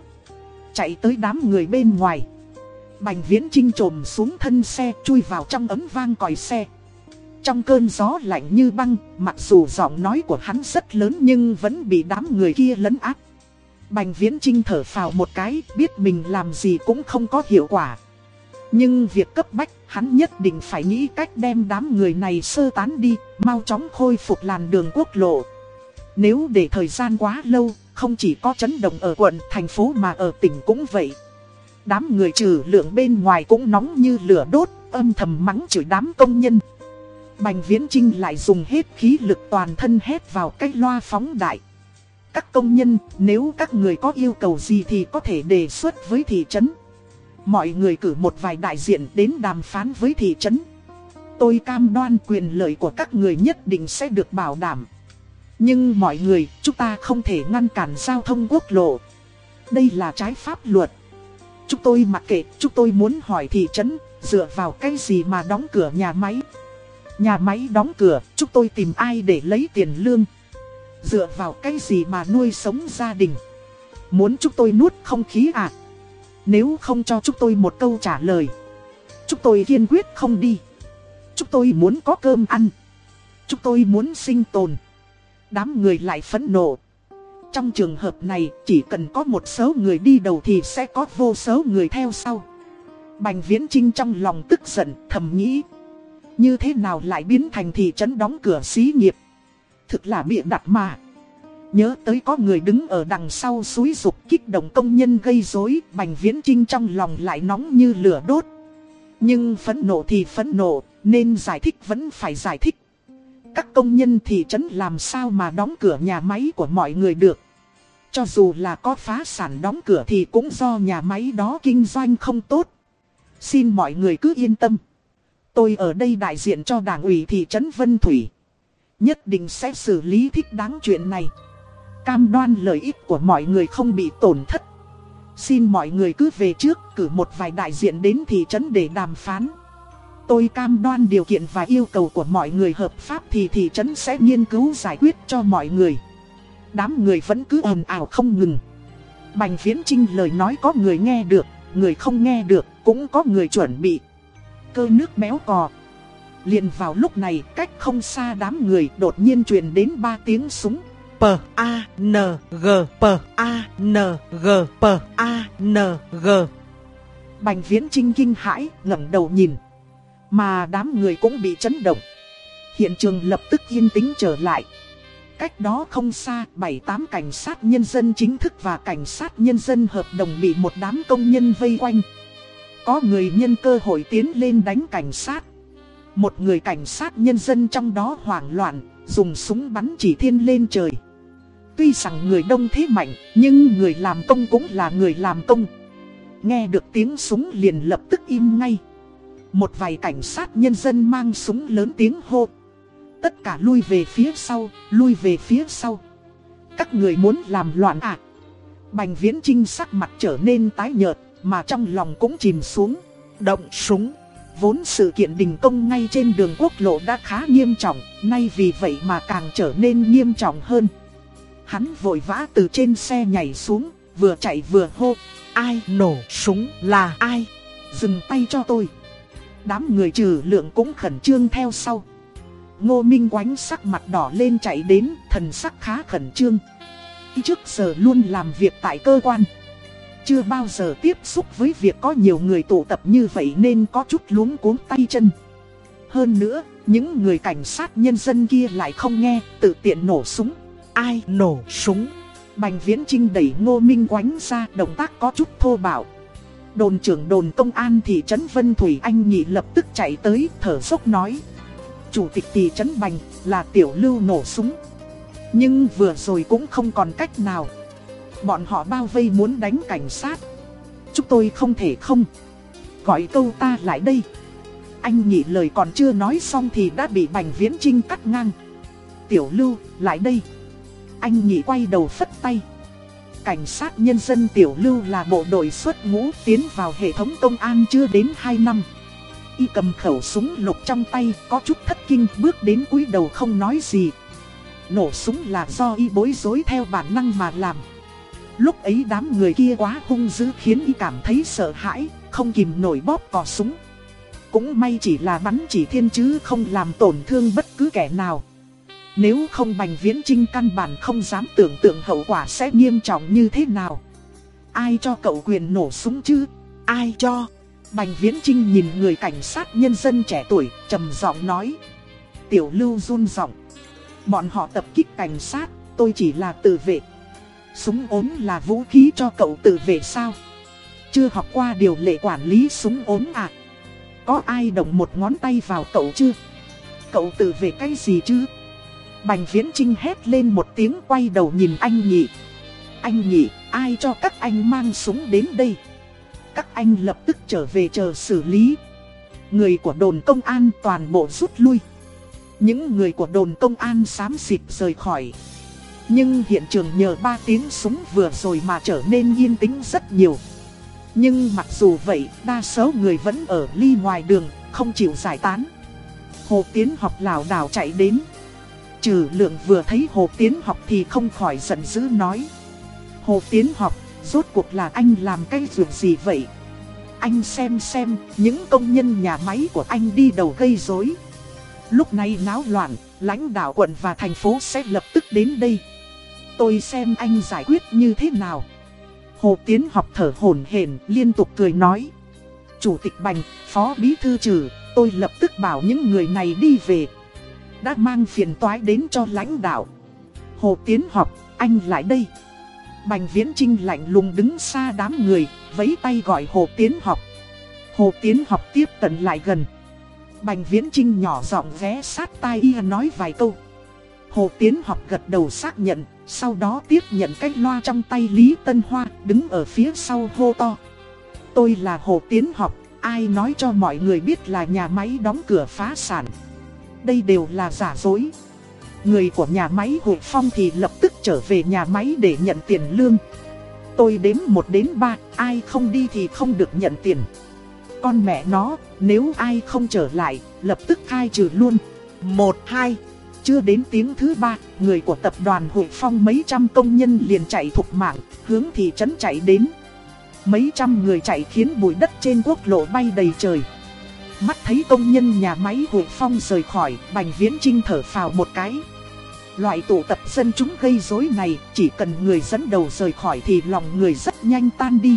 Chạy tới đám người bên ngoài. Bành viễn trinh trồm xuống thân xe chui vào trong ấm vang còi xe. Trong cơn gió lạnh như băng, mặc dù giọng nói của hắn rất lớn nhưng vẫn bị đám người kia lấn áp. Bành viễn trinh thở phào một cái, biết mình làm gì cũng không có hiệu quả. Nhưng việc cấp bách, hắn nhất định phải nghĩ cách đem đám người này sơ tán đi, mau chóng khôi phục làn đường quốc lộ. Nếu để thời gian quá lâu, không chỉ có chấn động ở quận, thành phố mà ở tỉnh cũng vậy. Đám người trừ lượng bên ngoài cũng nóng như lửa đốt, âm thầm mắng chửi đám công nhân. Bành Viễn Trinh lại dùng hết khí lực toàn thân hét vào cái loa phóng đại. Các công nhân, nếu các người có yêu cầu gì thì có thể đề xuất với thị trấn. Mọi người cử một vài đại diện đến đàm phán với thị trấn. Tôi cam đoan quyền lợi của các người nhất định sẽ được bảo đảm. Nhưng mọi người, chúng ta không thể ngăn cản giao thông quốc lộ. Đây là trái pháp luật. Chúng tôi mặc kệ, chúng tôi muốn hỏi thị trấn, dựa vào cái gì mà đóng cửa nhà máy. Nhà máy đóng cửa, chúng tôi tìm ai để lấy tiền lương. Dựa vào cái gì mà nuôi sống gia đình. Muốn chúng tôi nuốt không khí à? Nếu không cho chúng tôi một câu trả lời. Chúng tôi kiên quyết không đi. Chúng tôi muốn có cơm ăn. Chúng tôi muốn sinh tồn. Đám người lại phẫn nộ. Trong trường hợp này, chỉ cần có một số người đi đầu thì sẽ có vô số người theo sau. Bành Viễn Trinh trong lòng tức giận, thầm nghĩ. Như thế nào lại biến thành thị trấn đóng cửa xí nghiệp? Thực là bịa đặt mà. Nhớ tới có người đứng ở đằng sau suối dục kích động công nhân gây rối, Bành Viễn Trinh trong lòng lại nóng như lửa đốt. Nhưng phẫn nộ thì phẫn nộ, nên giải thích vẫn phải giải thích. Các công nhân thị trấn làm sao mà đóng cửa nhà máy của mọi người được. Cho dù là có phá sản đóng cửa thì cũng do nhà máy đó kinh doanh không tốt. Xin mọi người cứ yên tâm. Tôi ở đây đại diện cho đảng ủy thị trấn Vân Thủy. Nhất định sẽ xử lý thích đáng chuyện này. Cam đoan lợi ích của mọi người không bị tổn thất. Xin mọi người cứ về trước cử một vài đại diện đến thị trấn để đàm phán. Tôi cam đoan điều kiện và yêu cầu của mọi người hợp pháp thì thị trấn sẽ nghiên cứu giải quyết cho mọi người. Đám người vẫn cứ ồn ào không ngừng. Bành Viễn Trinh lời nói có người nghe được, người không nghe được, cũng có người chuẩn bị. Cơ nước béo cò. liền vào lúc này, cách không xa đám người đột nhiên truyền đến ba tiếng súng. P A N G P A N G P A N G Bành Viễn Trinh kinh hãi, ngẩng đầu nhìn. Mà đám người cũng bị chấn động. Hiện trường lập tức yên tĩnh trở lại. Cách đó không xa, 7-8 cảnh sát nhân dân chính thức và cảnh sát nhân dân hợp đồng bị một đám công nhân vây quanh. Có người nhân cơ hội tiến lên đánh cảnh sát. Một người cảnh sát nhân dân trong đó hoảng loạn, dùng súng bắn chỉ thiên lên trời. Tuy rằng người đông thế mạnh, nhưng người làm công cũng là người làm công. Nghe được tiếng súng liền lập tức im ngay. Một vài cảnh sát nhân dân mang súng lớn tiếng hô. Tất cả lui về phía sau, lui về phía sau. Các người muốn làm loạn à? Bành viễn trinh sắc mặt trở nên tái nhợt, mà trong lòng cũng chìm xuống. Động súng. Vốn sự kiện đình công ngay trên đường quốc lộ đã khá nghiêm trọng, nay vì vậy mà càng trở nên nghiêm trọng hơn. Hắn vội vã từ trên xe nhảy xuống, vừa chạy vừa hô. Ai nổ súng là ai? Dừng tay cho tôi. Đám người trừ lượng cũng khẩn trương theo sau. Ngô Minh quánh sắc mặt đỏ lên chạy đến, thần sắc khá khẩn trương. Trước giờ luôn làm việc tại cơ quan. Chưa bao giờ tiếp xúc với việc có nhiều người tụ tập như vậy nên có chút luống cuống tay chân. Hơn nữa, những người cảnh sát nhân dân kia lại không nghe, tự tiện nổ súng. Ai nổ súng? Bành Viễn Trinh đẩy Ngô Minh quánh ra, động tác có chút thô bạo. Đồn trưởng đồn công an thị trấn Vân Thủy Anh Nhị lập tức chạy tới, thở sốc nói. Chủ tịch thị trấn Bành là tiểu lưu nổ súng. Nhưng vừa rồi cũng không còn cách nào. Bọn họ bao vây muốn đánh cảnh sát. Chúng tôi không thể không. Gọi câu ta lại đây. Anh nhị lời còn chưa nói xong thì đã bị Bành Viễn Trinh cắt ngang. Tiểu lưu, lại đây. Anh nhị quay đầu phất tay. Cảnh sát nhân dân Tiểu Lưu là bộ đội xuất ngũ tiến vào hệ thống công an chưa đến 2 năm. Y cầm khẩu súng lục trong tay có chút thất kinh bước đến cúi đầu không nói gì. Nổ súng là do y bối rối theo bản năng mà làm. Lúc ấy đám người kia quá hung dữ khiến y cảm thấy sợ hãi, không kìm nổi bóp cò súng. Cũng may chỉ là bắn chỉ thiên chứ không làm tổn thương bất cứ kẻ nào. Nếu không Bành Viễn Trinh căn bản không dám tưởng tượng hậu quả sẽ nghiêm trọng như thế nào. Ai cho cậu quyền nổ súng chứ? Ai cho? Bành Viễn Trinh nhìn người cảnh sát nhân dân trẻ tuổi, trầm giọng nói. Tiểu lưu run giọng. Bọn họ tập kích cảnh sát, tôi chỉ là tự vệ. Súng ốm là vũ khí cho cậu tự vệ sao? Chưa học qua điều lệ quản lý súng ốm à? Có ai động một ngón tay vào cậu chưa? Cậu tự vệ cái gì chứ? Bành Viễn Trinh hét lên một tiếng quay đầu nhìn anh nhị. Anh nhị, ai cho các anh mang súng đến đây? các anh lập tức trở về chờ xử lý. Người của đồn công an toàn bộ rút lui. Những người của đồn công an xám xịt rời khỏi. Nhưng hiện trường nhờ ba tiếng súng vừa rồi mà trở nên yên tĩnh rất nhiều. Nhưng mặc dù vậy, đa số người vẫn ở ly ngoài đường, không chịu giải tán. Hồ Tiến học lảo đảo chạy đến. Trừ lượng vừa thấy Hồ Tiến học thì không khỏi giận dữ nói. Hồ Tiến học, rốt cuộc là anh làm cái việc gì vậy? Anh xem xem, những công nhân nhà máy của anh đi đầu gây rối. Lúc này náo loạn, lãnh đạo quận và thành phố sẽ lập tức đến đây. Tôi xem anh giải quyết như thế nào. Hồ Tiến học thở hổn hển liên tục cười nói. Chủ tịch Bành, Phó Bí Thư Trừ, tôi lập tức bảo những người này đi về. Đã mang phiền toái đến cho lãnh đạo. Hồ Tiến học, anh lại đây. Bành Viễn Trinh lạnh lùng đứng xa đám người, vẫy tay gọi Hồ Tiến học. Hồ Tiến học tiếp cận lại gần. Bành Viễn Trinh nhỏ giọng ghé sát tai y nói vài câu. Hồ Tiến học gật đầu xác nhận, sau đó tiếp nhận cái loa trong tay Lý Tân Hoa, đứng ở phía sau hô to. Tôi là Hồ Tiến học, ai nói cho mọi người biết là nhà máy đóng cửa phá sản. Đây đều là giả dối. Người của nhà máy Hội Phong thì lập tức trở về nhà máy để nhận tiền lương. Tôi đếm 1 đến 3, ai không đi thì không được nhận tiền. Con mẹ nó, nếu ai không trở lại, lập tức khai trừ luôn. 1, 2, chưa đến tiếng thứ ba, người của tập đoàn Hội Phong mấy trăm công nhân liền chạy thục mạng, hướng thị trấn chạy đến. Mấy trăm người chạy khiến bụi đất trên quốc lộ bay đầy trời. Mắt thấy công nhân nhà máy Hội Phong rời khỏi, Bành Viễn Trinh thở phào một cái. Loại tụ tập dân chúng gây rối này, chỉ cần người dẫn đầu rời khỏi thì lòng người rất nhanh tan đi.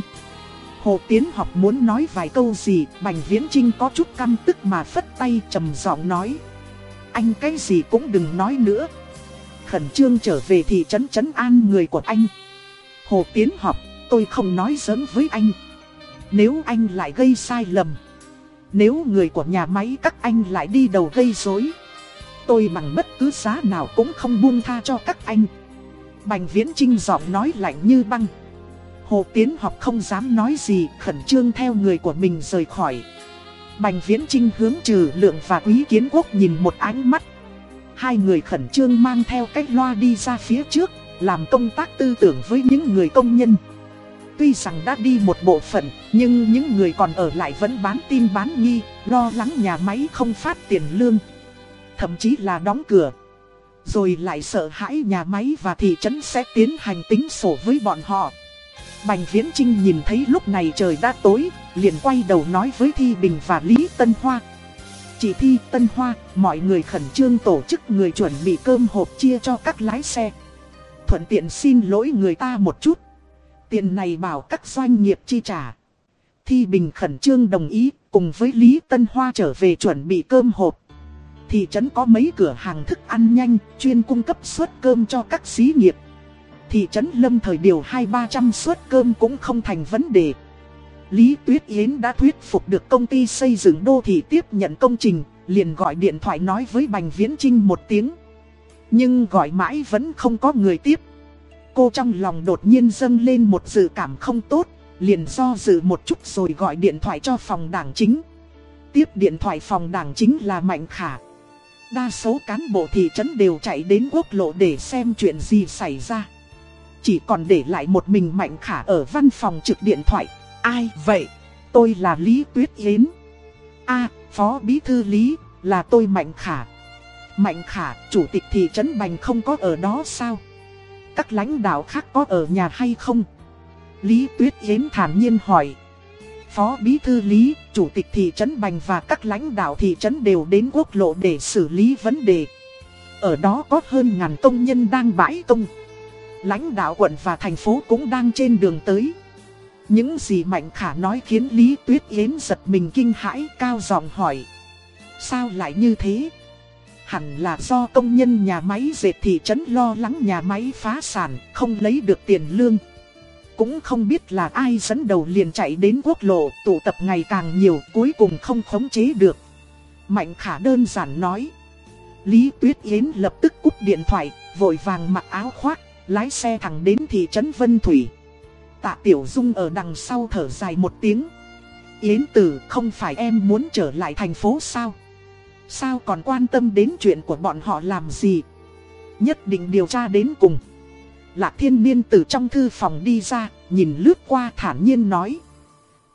Hồ Tiến học muốn nói vài câu gì, Bành Viễn Trinh có chút căm tức mà phất tay trầm giọng nói. Anh cái gì cũng đừng nói nữa. Khẩn trương trở về thị trấn trấn an người của anh. Hồ Tiến học, tôi không nói giỡn với anh. Nếu anh lại gây sai lầm. Nếu người của nhà máy các anh lại đi đầu gây rối, Tôi bằng bất cứ giá nào cũng không buông tha cho các anh. Bành viễn trinh giọng nói lạnh như băng. Hồ Tiến học không dám nói gì, khẩn trương theo người của mình rời khỏi. Bành viễn trinh hướng trừ lượng và quý kiến quốc nhìn một ánh mắt. Hai người khẩn trương mang theo cách loa đi ra phía trước, Làm công tác tư tưởng với những người công nhân. Tuy rằng đã đi một bộ phận Nhưng những người còn ở lại vẫn bán tin bán nghi Lo lắng nhà máy không phát tiền lương Thậm chí là đóng cửa. Rồi lại sợ hãi nhà máy và thị trấn sẽ tiến hành tính sổ với bọn họ. Bành Viễn Trinh nhìn thấy lúc này trời đã tối Liền quay đầu nói với Thi Bình và Lý Tân Hoa. Chị Thi Tân Hoa, mọi người khẩn trương tổ chức người chuẩn bị cơm hộp chia cho các lái xe. Thuận tiện xin lỗi người ta một chút. Tiền này bảo các doanh nghiệp chi trả Thi Bình khẩn trương đồng ý cùng với Lý Tân Hoa trở về chuẩn bị cơm hộp Thị trấn có mấy cửa hàng thức ăn nhanh, chuyên cung cấp suất cơm cho các xí nghiệp. Thị trấn lâm thời điều hai ba trăm suất cơm cũng không thành vấn đề. Lý Tuyết Yến đã thuyết phục được công ty xây dựng đô thị tiếp nhận công trình, liền gọi điện thoại nói với Bành Viễn Trinh một tiếng. Nhưng gọi mãi vẫn không có người tiếp. Cô trong lòng đột nhiên dâng lên một dự cảm không tốt, liền do dự một chút rồi gọi điện thoại cho phòng đảng chính. Tiếp điện thoại phòng đảng chính là Mạnh Khả. Đa số cán bộ thị trấn đều chạy đến quốc lộ để xem chuyện gì xảy ra. Chỉ còn để lại một mình Mạnh Khả ở văn phòng trực điện thoại. Ai vậy? Tôi là Lý Tuyết Yến. a Phó Bí Thư Lý, là tôi Mạnh Khả. Mạnh Khả, chủ tịch thị trấn Bành không có ở đó sao? Các lãnh đạo khác có ở nhà hay không? Lý Tuyết Yến thản nhiên hỏi. Phó Bí Thư Lý, Chủ tịch thị trấn Bành và các lãnh đạo thị trấn đều đến quốc lộ để xử lý vấn đề. Ở đó có hơn ngàn công nhân đang bãi công. Lãnh đạo quận và thành phố cũng đang trên đường tới. Những gì Mạnh Khả nói khiến Lý Tuyết Yến giật mình kinh hãi cao giọng hỏi. Sao lại như thế? Hẳn là do công nhân nhà máy dệt thị trấn lo lắng nhà máy phá sản, không lấy được tiền lương. Cũng không biết là ai dẫn đầu liền chạy đến quốc lộ tụ tập ngày càng nhiều cuối cùng không khống chế được. Mạnh khả đơn giản nói. Lý Tuyết Yến lập tức cúp điện thoại, vội vàng mặc áo khoác, lái xe thẳng đến thị trấn Vân Thủy. Tạ Tiểu Dung ở đằng sau thở dài một tiếng. Yến Tử không phải em muốn trở lại thành phố sao? Sao còn quan tâm đến chuyện của bọn họ làm gì? Nhất định điều tra đến cùng. Lạc thiên niên từ trong thư phòng đi ra, nhìn lướt qua thản nhiên nói.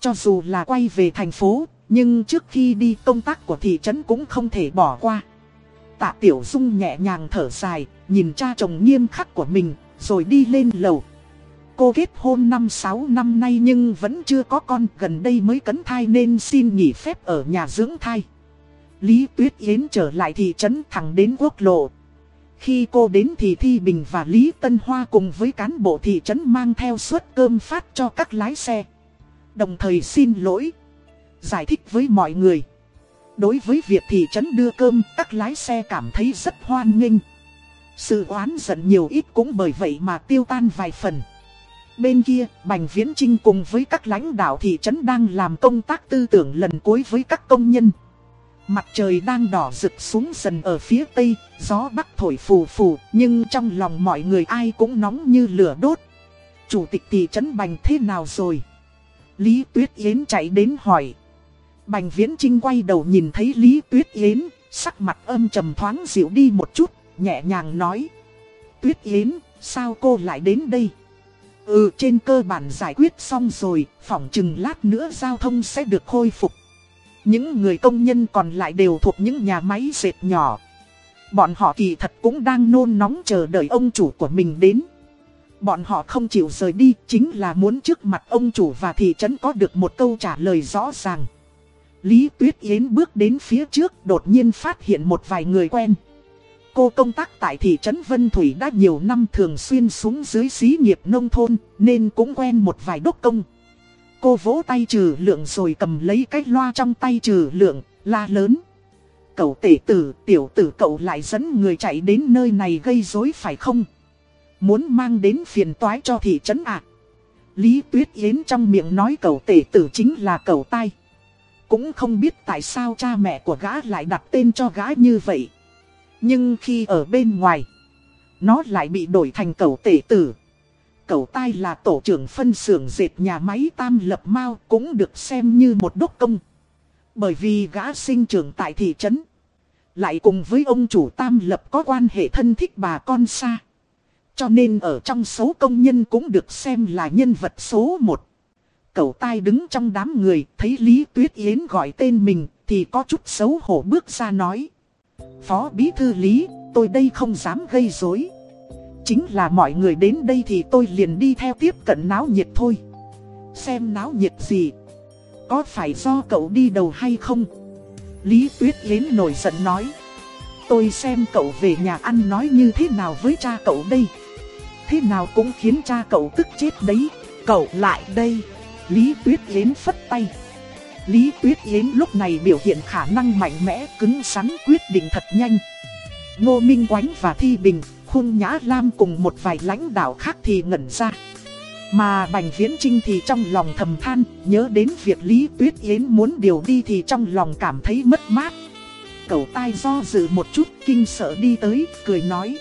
Cho dù là quay về thành phố, nhưng trước khi đi công tác của thị trấn cũng không thể bỏ qua. Tạ Tiểu Dung nhẹ nhàng thở dài, nhìn cha chồng nghiêm khắc của mình, rồi đi lên lầu. Cô kết hôn 5-6 năm nay nhưng vẫn chưa có con, gần đây mới cấn thai nên xin nghỉ phép ở nhà dưỡng thai. Lý Tuyết Yến trở lại thị trấn thẳng đến quốc lộ. Khi cô đến thì Thi Bình và Lý Tân Hoa cùng với cán bộ thị trấn mang theo suất cơm phát cho các lái xe. Đồng thời xin lỗi. Giải thích với mọi người. Đối với việc thị trấn đưa cơm, các lái xe cảm thấy rất hoan nghênh. Sự oán giận nhiều ít cũng bởi vậy mà tiêu tan vài phần. Bên kia, Bành Viễn Trinh cùng với các lãnh đạo thị trấn đang làm công tác tư tưởng lần cuối với các công nhân. Mặt trời đang đỏ rực xuống dần ở phía tây, gió bắc thổi phù phù, nhưng trong lòng mọi người ai cũng nóng như lửa đốt. Chủ tịch thị trấn Bành thế nào rồi? Lý Tuyết Yến chạy đến hỏi. Bành Viễn Trinh quay đầu nhìn thấy Lý Tuyết Yến, sắc mặt âm trầm thoáng dịu đi một chút, nhẹ nhàng nói. Tuyết Yến, sao cô lại đến đây? Ừ, trên cơ bản giải quyết xong rồi, phỏng chừng lát nữa giao thông sẽ được khôi phục. Những người công nhân còn lại đều thuộc những nhà máy dệt nhỏ. Bọn họ kỳ thật cũng đang nôn nóng chờ đợi ông chủ của mình đến. Bọn họ không chịu rời đi, chính là muốn trước mặt ông chủ và thị trấn có được một câu trả lời rõ ràng. Lý Tuyết Yến bước đến phía trước, đột nhiên phát hiện một vài người quen. Cô công tác tại thị trấn Vân Thủy đã nhiều năm thường xuyên xuống dưới xí nghiệp nông thôn, nên cũng quen một vài đốc công. Cô vỗ tay trừ lượng rồi cầm lấy cái loa trong tay trừ lượng, la lớn. Cậu tể tử, tiểu tử cậu lại dẫn người chạy đến nơi này gây rối phải không? Muốn mang đến phiền toái cho thị trấn à? Lý Tuyết Yến trong miệng nói cậu tể tử chính là cậu tai. Cũng không biết tại sao cha mẹ của gã lại đặt tên cho gã như vậy. Nhưng khi ở bên ngoài, nó lại bị đổi thành cậu tể tử cầu tai là tổ trưởng phân xưởng dệt nhà máy Tam Lập Mao cũng được xem như một đốc công. Bởi vì gã sinh trưởng tại thị trấn. Lại cùng với ông chủ Tam Lập có quan hệ thân thích bà con xa. Cho nên ở trong số công nhân cũng được xem là nhân vật số một. Cậu tai đứng trong đám người, thấy Lý Tuyết Yến gọi tên mình, thì có chút xấu hổ bước ra nói. Phó Bí Thư Lý, tôi đây không dám gây rối. Chính là mọi người đến đây thì tôi liền đi theo tiếp cận náo nhiệt thôi. Xem náo nhiệt gì? Có phải do cậu đi đầu hay không? Lý Tuyết Yến nổi giận nói. Tôi xem cậu về nhà ăn nói như thế nào với cha cậu đây. Thế nào cũng khiến cha cậu tức chết đấy. Cậu lại đây. Lý Tuyết Yến phất tay. Lý Tuyết Yến lúc này biểu hiện khả năng mạnh mẽ, cứng rắn quyết định thật nhanh. Ngô Minh Quánh và Thi Bình, Khung Nhã Lam cùng một vài lãnh đạo khác thì ngẩn ra. Mà Bành Viễn Trinh thì trong lòng thầm than, nhớ đến việc Lý Tuyết Yến muốn điều đi thì trong lòng cảm thấy mất mát. Cậu tai do dự một chút kinh sợ đi tới, cười nói.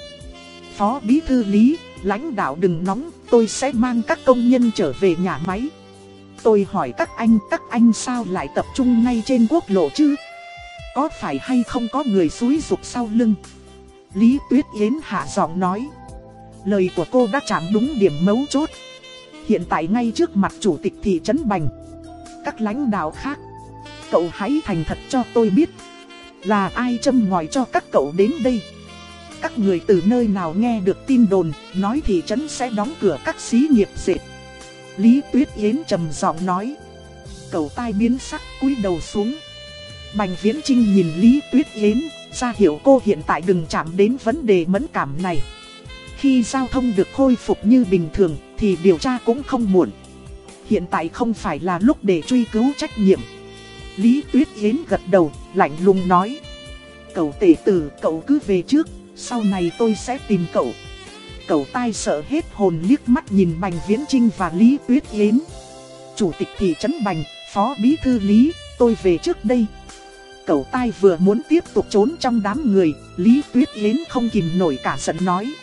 Phó Bí Thư Lý, lãnh đạo đừng nóng, tôi sẽ mang các công nhân trở về nhà máy. Tôi hỏi các anh, các anh sao lại tập trung ngay trên quốc lộ chứ? Có phải hay không có người xúi rục sau lưng? Lý Tuyết Yến hạ giọng nói. Lời của cô đã chạm đúng điểm mấu chốt. Hiện tại ngay trước mặt chủ tịch thị trấn Bành. Các lãnh đạo khác. Cậu hãy thành thật cho tôi biết. Là ai châm ngòi cho các cậu đến đây? Các người từ nơi nào nghe được tin đồn, nói thị trấn sẽ đóng cửa các xí nghiệp dệt. Lý Tuyết Yến trầm giọng nói. Cậu tai biến sắc cúi đầu xuống. Bành Viễn Trinh nhìn Lý Tuyết Yến, ra hiểu cô hiện tại đừng chạm đến vấn đề mẫn cảm này. Khi giao thông được khôi phục như bình thường thì điều tra cũng không muộn. Hiện tại không phải là lúc để truy cứu trách nhiệm. Lý Tuyết Yến gật đầu, lạnh lùng nói. Cậu tể tử, cậu cứ về trước, sau này tôi sẽ tìm cậu cậu tai sợ hết hồn liếc mắt nhìn Bành Viễn Trinh và Lý Tuyết Yến. Chủ tịch thị trấn Bành, Phó Bí Thư Lý, tôi về trước đây. Cậu tai vừa muốn tiếp tục trốn trong đám người, Lý Tuyết Yến không kìm nổi cả giận nói.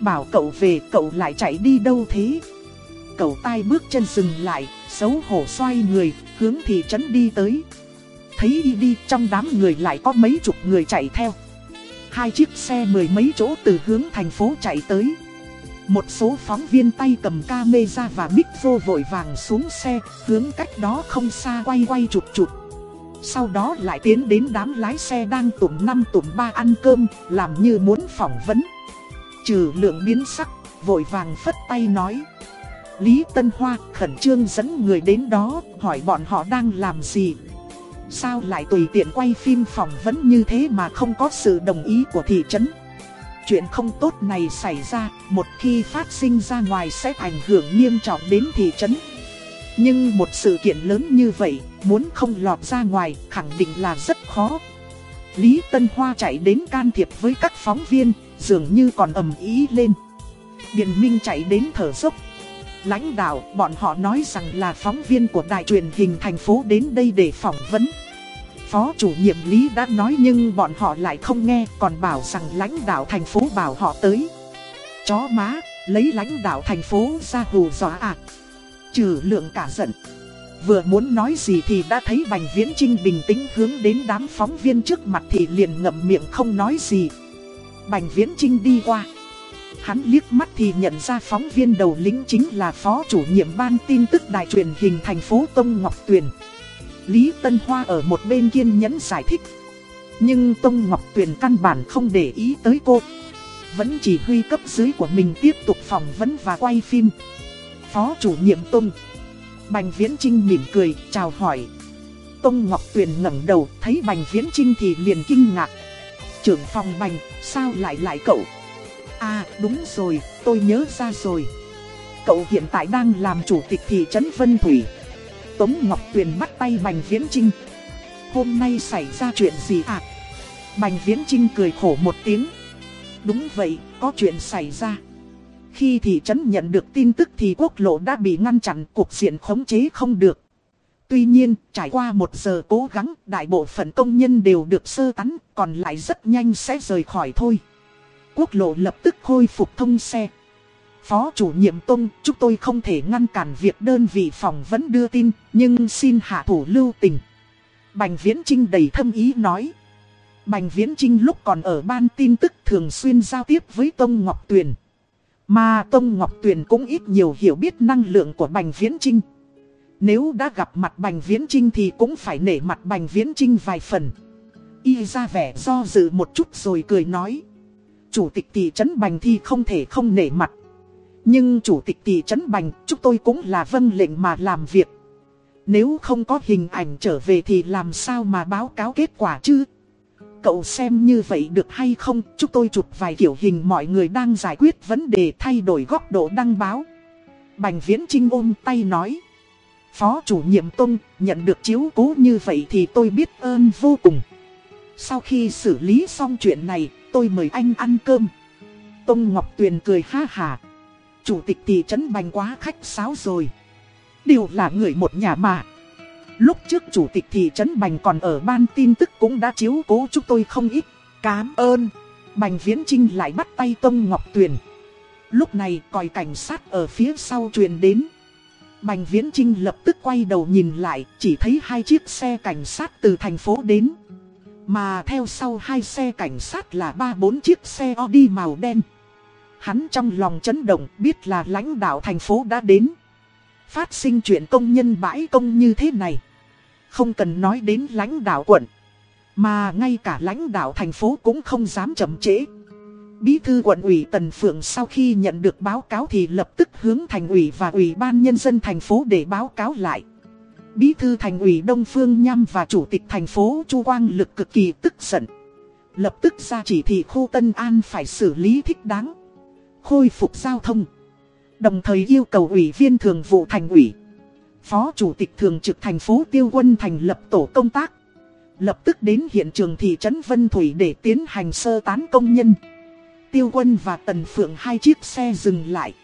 Bảo cậu về cậu lại chạy đi đâu thế? cậu tai bước chân dừng lại, xấu hổ xoay người, hướng thị trấn đi tới. Thấy y đi trong đám người lại có mấy chục người chạy theo. Hai chiếc xe mười mấy chỗ từ hướng thành phố chạy tới. Một số phóng viên tay cầm camera và mic vô vội vàng xuống xe, hướng cách đó không xa quay quay chụp chụp. Sau đó lại tiến đến đám lái xe đang tụm năm tụm ba ăn cơm, làm như muốn phỏng vấn. Trừ lượng biến sắc, vội vàng phất tay nói. Lý Tân Hoa khẩn trương dẫn người đến đó, hỏi bọn họ đang làm gì. Sao lại tùy tiện quay phim phỏng vấn như thế mà không có sự đồng ý của thị trấn. Chuyện không tốt này xảy ra, một khi phát sinh ra ngoài sẽ ảnh hưởng nghiêm trọng đến thị trấn. Nhưng một sự kiện lớn như vậy, muốn không lọt ra ngoài, khẳng định là rất khó. Lý Tân Hoa chạy đến can thiệp với các phóng viên, dường như còn ầm ý lên. Điền Minh chạy đến thở dốc. Lãnh đạo, bọn họ nói rằng là phóng viên của đài truyền hình thành phố đến đây để phỏng vấn. Phó chủ nhiệm Lý đã nói nhưng bọn họ lại không nghe, còn bảo rằng lãnh đạo thành phố bảo họ tới. Chó má, lấy lãnh đạo thành phố ra hù dọa à. Trừ lượng cả giận. Vừa muốn nói gì thì đã thấy Bành Viễn Trinh bình tĩnh hướng đến đám phóng viên trước mặt thì liền ngậm miệng không nói gì. Bành Viễn Trinh đi qua. Hắn liếc mắt thì nhận ra phóng viên đầu lính chính là phó chủ nhiệm ban tin tức đài truyền hình thành phố Tông Ngọc Tuyền. Lý Tân Hoa ở một bên kiên nhẫn giải thích. Nhưng Tông Ngọc Tuyền căn bản không để ý tới cô. Vẫn chỉ huy cấp dưới của mình tiếp tục phỏng vấn và quay phim. Phó chủ nhiệm Tông. Bành Viễn Trinh mỉm cười, chào hỏi. Tông Ngọc Tuyền ngẩng đầu, thấy Bành Viễn Trinh thì liền kinh ngạc. Trưởng phòng Bành, sao lại lại cậu? À, đúng rồi, tôi nhớ ra rồi. Cậu hiện tại đang làm chủ tịch thị trấn Vân Thủy. Tống Ngọc Tuyền bắt tay Bành Viễn Trinh. Hôm nay xảy ra chuyện gì ạ? À? Bành Viễn Trinh cười khổ một tiếng. Đúng vậy, có chuyện xảy ra. Khi thị trấn nhận được tin tức thì quốc lộ đã bị ngăn chặn cuộc diện khống chế không được. Tuy nhiên, trải qua một giờ cố gắng, đại bộ phận công nhân đều được sơ tán, còn lại rất nhanh sẽ rời khỏi thôi. Quốc lộ lập tức khôi phục thông xe. Phó chủ nhiệm Tông, chúng tôi không thể ngăn cản việc đơn vị phòng vẫn đưa tin, nhưng xin hạ thủ lưu tình. Bành Viễn Trinh đầy thâm ý nói. Bành Viễn Trinh lúc còn ở ban tin tức thường xuyên giao tiếp với Tông Ngọc Tuyền. Mà Tông Ngọc Tuyền cũng ít nhiều hiểu biết năng lượng của Bành Viễn Trinh. Nếu đã gặp mặt Bành Viễn Trinh thì cũng phải nể mặt Bành Viễn Trinh vài phần. Y ra vẻ do dự một chút rồi cười nói. Chủ tịch thị trấn Bành thì không thể không nể mặt. Nhưng chủ tịch thị trấn Bành, chúng tôi cũng là vâng lệnh mà làm việc. Nếu không có hình ảnh trở về thì làm sao mà báo cáo kết quả chứ? Cậu xem như vậy được hay không? Chúng tôi chụp vài kiểu hình mọi người đang giải quyết vấn đề thay đổi góc độ đăng báo. Bành Viễn Trinh ôm tay nói. Phó chủ nhiệm Tông nhận được chiếu cố như vậy thì tôi biết ơn vô cùng. Sau khi xử lý xong chuyện này, tôi mời anh ăn cơm. Tông Ngọc Tuyền cười ha hà. Chủ tịch thị trấn Bành quá khách sáo rồi. Đều là người một nhà mà. Lúc trước chủ tịch thị trấn Bành còn ở ban tin tức cũng đã chiếu cố chúng tôi không ít. Cám ơn. Bành Viễn Trinh lại bắt tay Tông Ngọc Tuyền. Lúc này còi cảnh sát ở phía sau truyền đến. Bành Viễn Trinh lập tức quay đầu nhìn lại, chỉ thấy hai chiếc xe cảnh sát từ thành phố đến. Mà theo sau hai xe cảnh sát là ba bốn chiếc xe Audi màu đen. Hắn trong lòng chấn động biết là lãnh đạo thành phố đã đến. Phát sinh chuyện công nhân bãi công như thế này. Không cần nói đến lãnh đạo quận. Mà ngay cả lãnh đạo thành phố cũng không dám chậm trễ. Bí thư quận ủy Tần Phượng sau khi nhận được báo cáo thì lập tức hướng thành ủy và ủy ban nhân dân thành phố để báo cáo lại. Bí thư thành ủy Đông Phương Nham và chủ tịch thành phố Chu Quang Lực cực kỳ tức giận. Lập tức ra chỉ thị khu Tân An phải xử lý thích đáng. Khôi phục giao thông. Đồng thời yêu cầu ủy viên thường vụ thành ủy. Phó chủ tịch thường trực thành phố Tiêu Quân thành lập tổ công tác. Lập tức đến hiện trường thị trấn Vân Thủy để tiến hành sơ tán công nhân. Tiêu Quân và Tần Phượng hai chiếc xe dừng lại.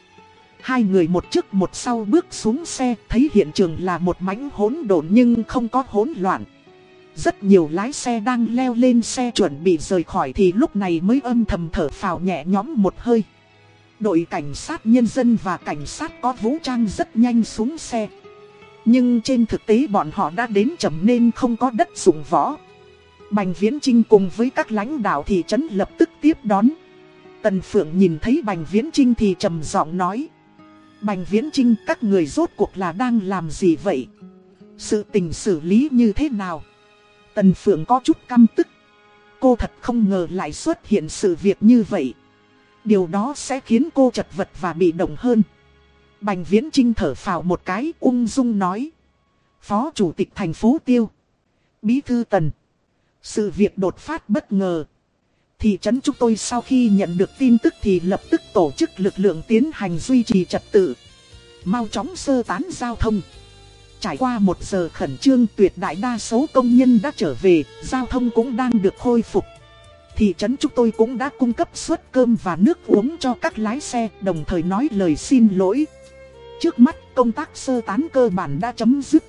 Hai người một trước một sau bước xuống xe, thấy hiện trường là một mảnh hỗn độn nhưng không có hỗn loạn. Rất nhiều lái xe đang leo lên xe chuẩn bị rời khỏi thì lúc này mới âm thầm thở phào nhẹ nhõm một hơi. Đội cảnh sát nhân dân và cảnh sát có vũ trang rất nhanh xuống xe. Nhưng trên thực tế bọn họ đã đến chậm nên không có đất dụng võ. Bành Viễn Trinh cùng với các lãnh đạo thị trấn lập tức tiếp đón. Tần Phượng nhìn thấy Bành Viễn Trinh thì trầm giọng nói. Bành Viễn Trinh các người rốt cuộc là đang làm gì vậy? Sự tình xử lý như thế nào? Tần Phượng có chút căm tức. Cô thật không ngờ lại xuất hiện sự việc như vậy. Điều đó sẽ khiến cô chật vật và bị động hơn. Bành Viễn Trinh thở phào một cái ung dung nói. Phó Chủ tịch thành phố Tiêu. Bí thư Tần. Sự việc đột phát bất ngờ. Thị trấn chúng tôi sau khi nhận được tin tức thì lập tức tổ chức lực lượng tiến hành duy trì trật tự. Mau chóng sơ tán giao thông. Trải qua một giờ khẩn trương tuyệt đại đa số công nhân đã trở về, giao thông cũng đang được khôi phục. Thị trấn chúng tôi cũng đã cung cấp suất cơm và nước uống cho các lái xe, đồng thời nói lời xin lỗi. Trước mắt công tác sơ tán cơ bản đã chấm dứt.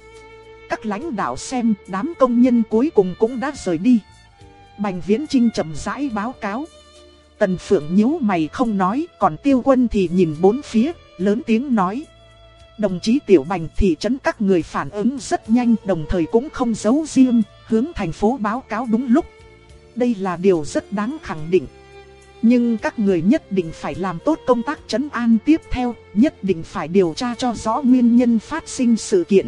Các lãnh đạo xem đám công nhân cuối cùng cũng đã rời đi. Bành Viễn Trinh chậm rãi báo cáo. Tần Phượng nhíu mày không nói, còn tiêu quân thì nhìn bốn phía, lớn tiếng nói. Đồng chí Tiểu Bành thị trấn các người phản ứng rất nhanh đồng thời cũng không giấu riêng, hướng thành phố báo cáo đúng lúc. Đây là điều rất đáng khẳng định. Nhưng các người nhất định phải làm tốt công tác trấn an tiếp theo, nhất định phải điều tra cho rõ nguyên nhân phát sinh sự kiện.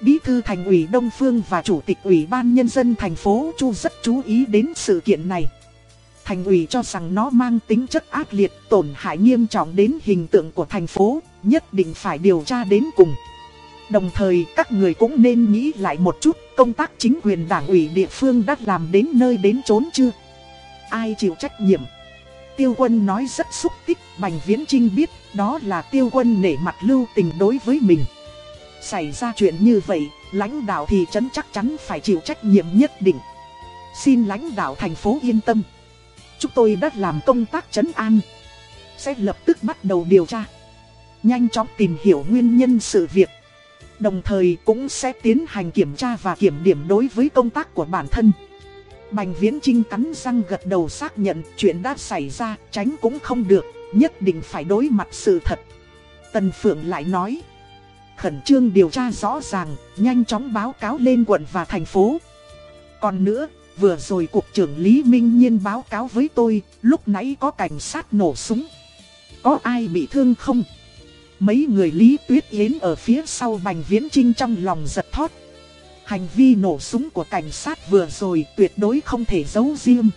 Bí thư thành ủy Đông Phương và chủ tịch ủy ban nhân dân thành phố Chu rất chú ý đến sự kiện này. Thành ủy cho rằng nó mang tính chất ác liệt, tổn hại nghiêm trọng đến hình tượng của thành phố, nhất định phải điều tra đến cùng. Đồng thời các người cũng nên nghĩ lại một chút công tác chính quyền đảng ủy địa phương đã làm đến nơi đến chốn chưa? Ai chịu trách nhiệm? Tiêu quân nói rất xúc tích, Bành Viễn Trinh biết đó là tiêu quân nể mặt lưu tình đối với mình. Xảy ra chuyện như vậy, lãnh đạo thị trấn chắc chắn phải chịu trách nhiệm nhất định. Xin lãnh đạo thành phố yên tâm. Chúng tôi đã làm công tác trấn an. Sẽ lập tức bắt đầu điều tra. Nhanh chóng tìm hiểu nguyên nhân sự việc. Đồng thời cũng sẽ tiến hành kiểm tra và kiểm điểm đối với công tác của bản thân. Bành Viễn Trinh cắn răng gật đầu xác nhận chuyện đã xảy ra, tránh cũng không được, nhất định phải đối mặt sự thật. Tần Phượng lại nói, khẩn trương điều tra rõ ràng, nhanh chóng báo cáo lên quận và thành phố. Còn nữa, vừa rồi Cục trưởng Lý Minh Nhiên báo cáo với tôi, lúc nãy có cảnh sát nổ súng. Có ai bị thương không? Mấy người Lý Tuyết Yến ở phía sau Bành Viễn Trinh trong lòng giật thót. Hành vi nổ súng của cảnh sát vừa rồi tuyệt đối không thể giấu riêng.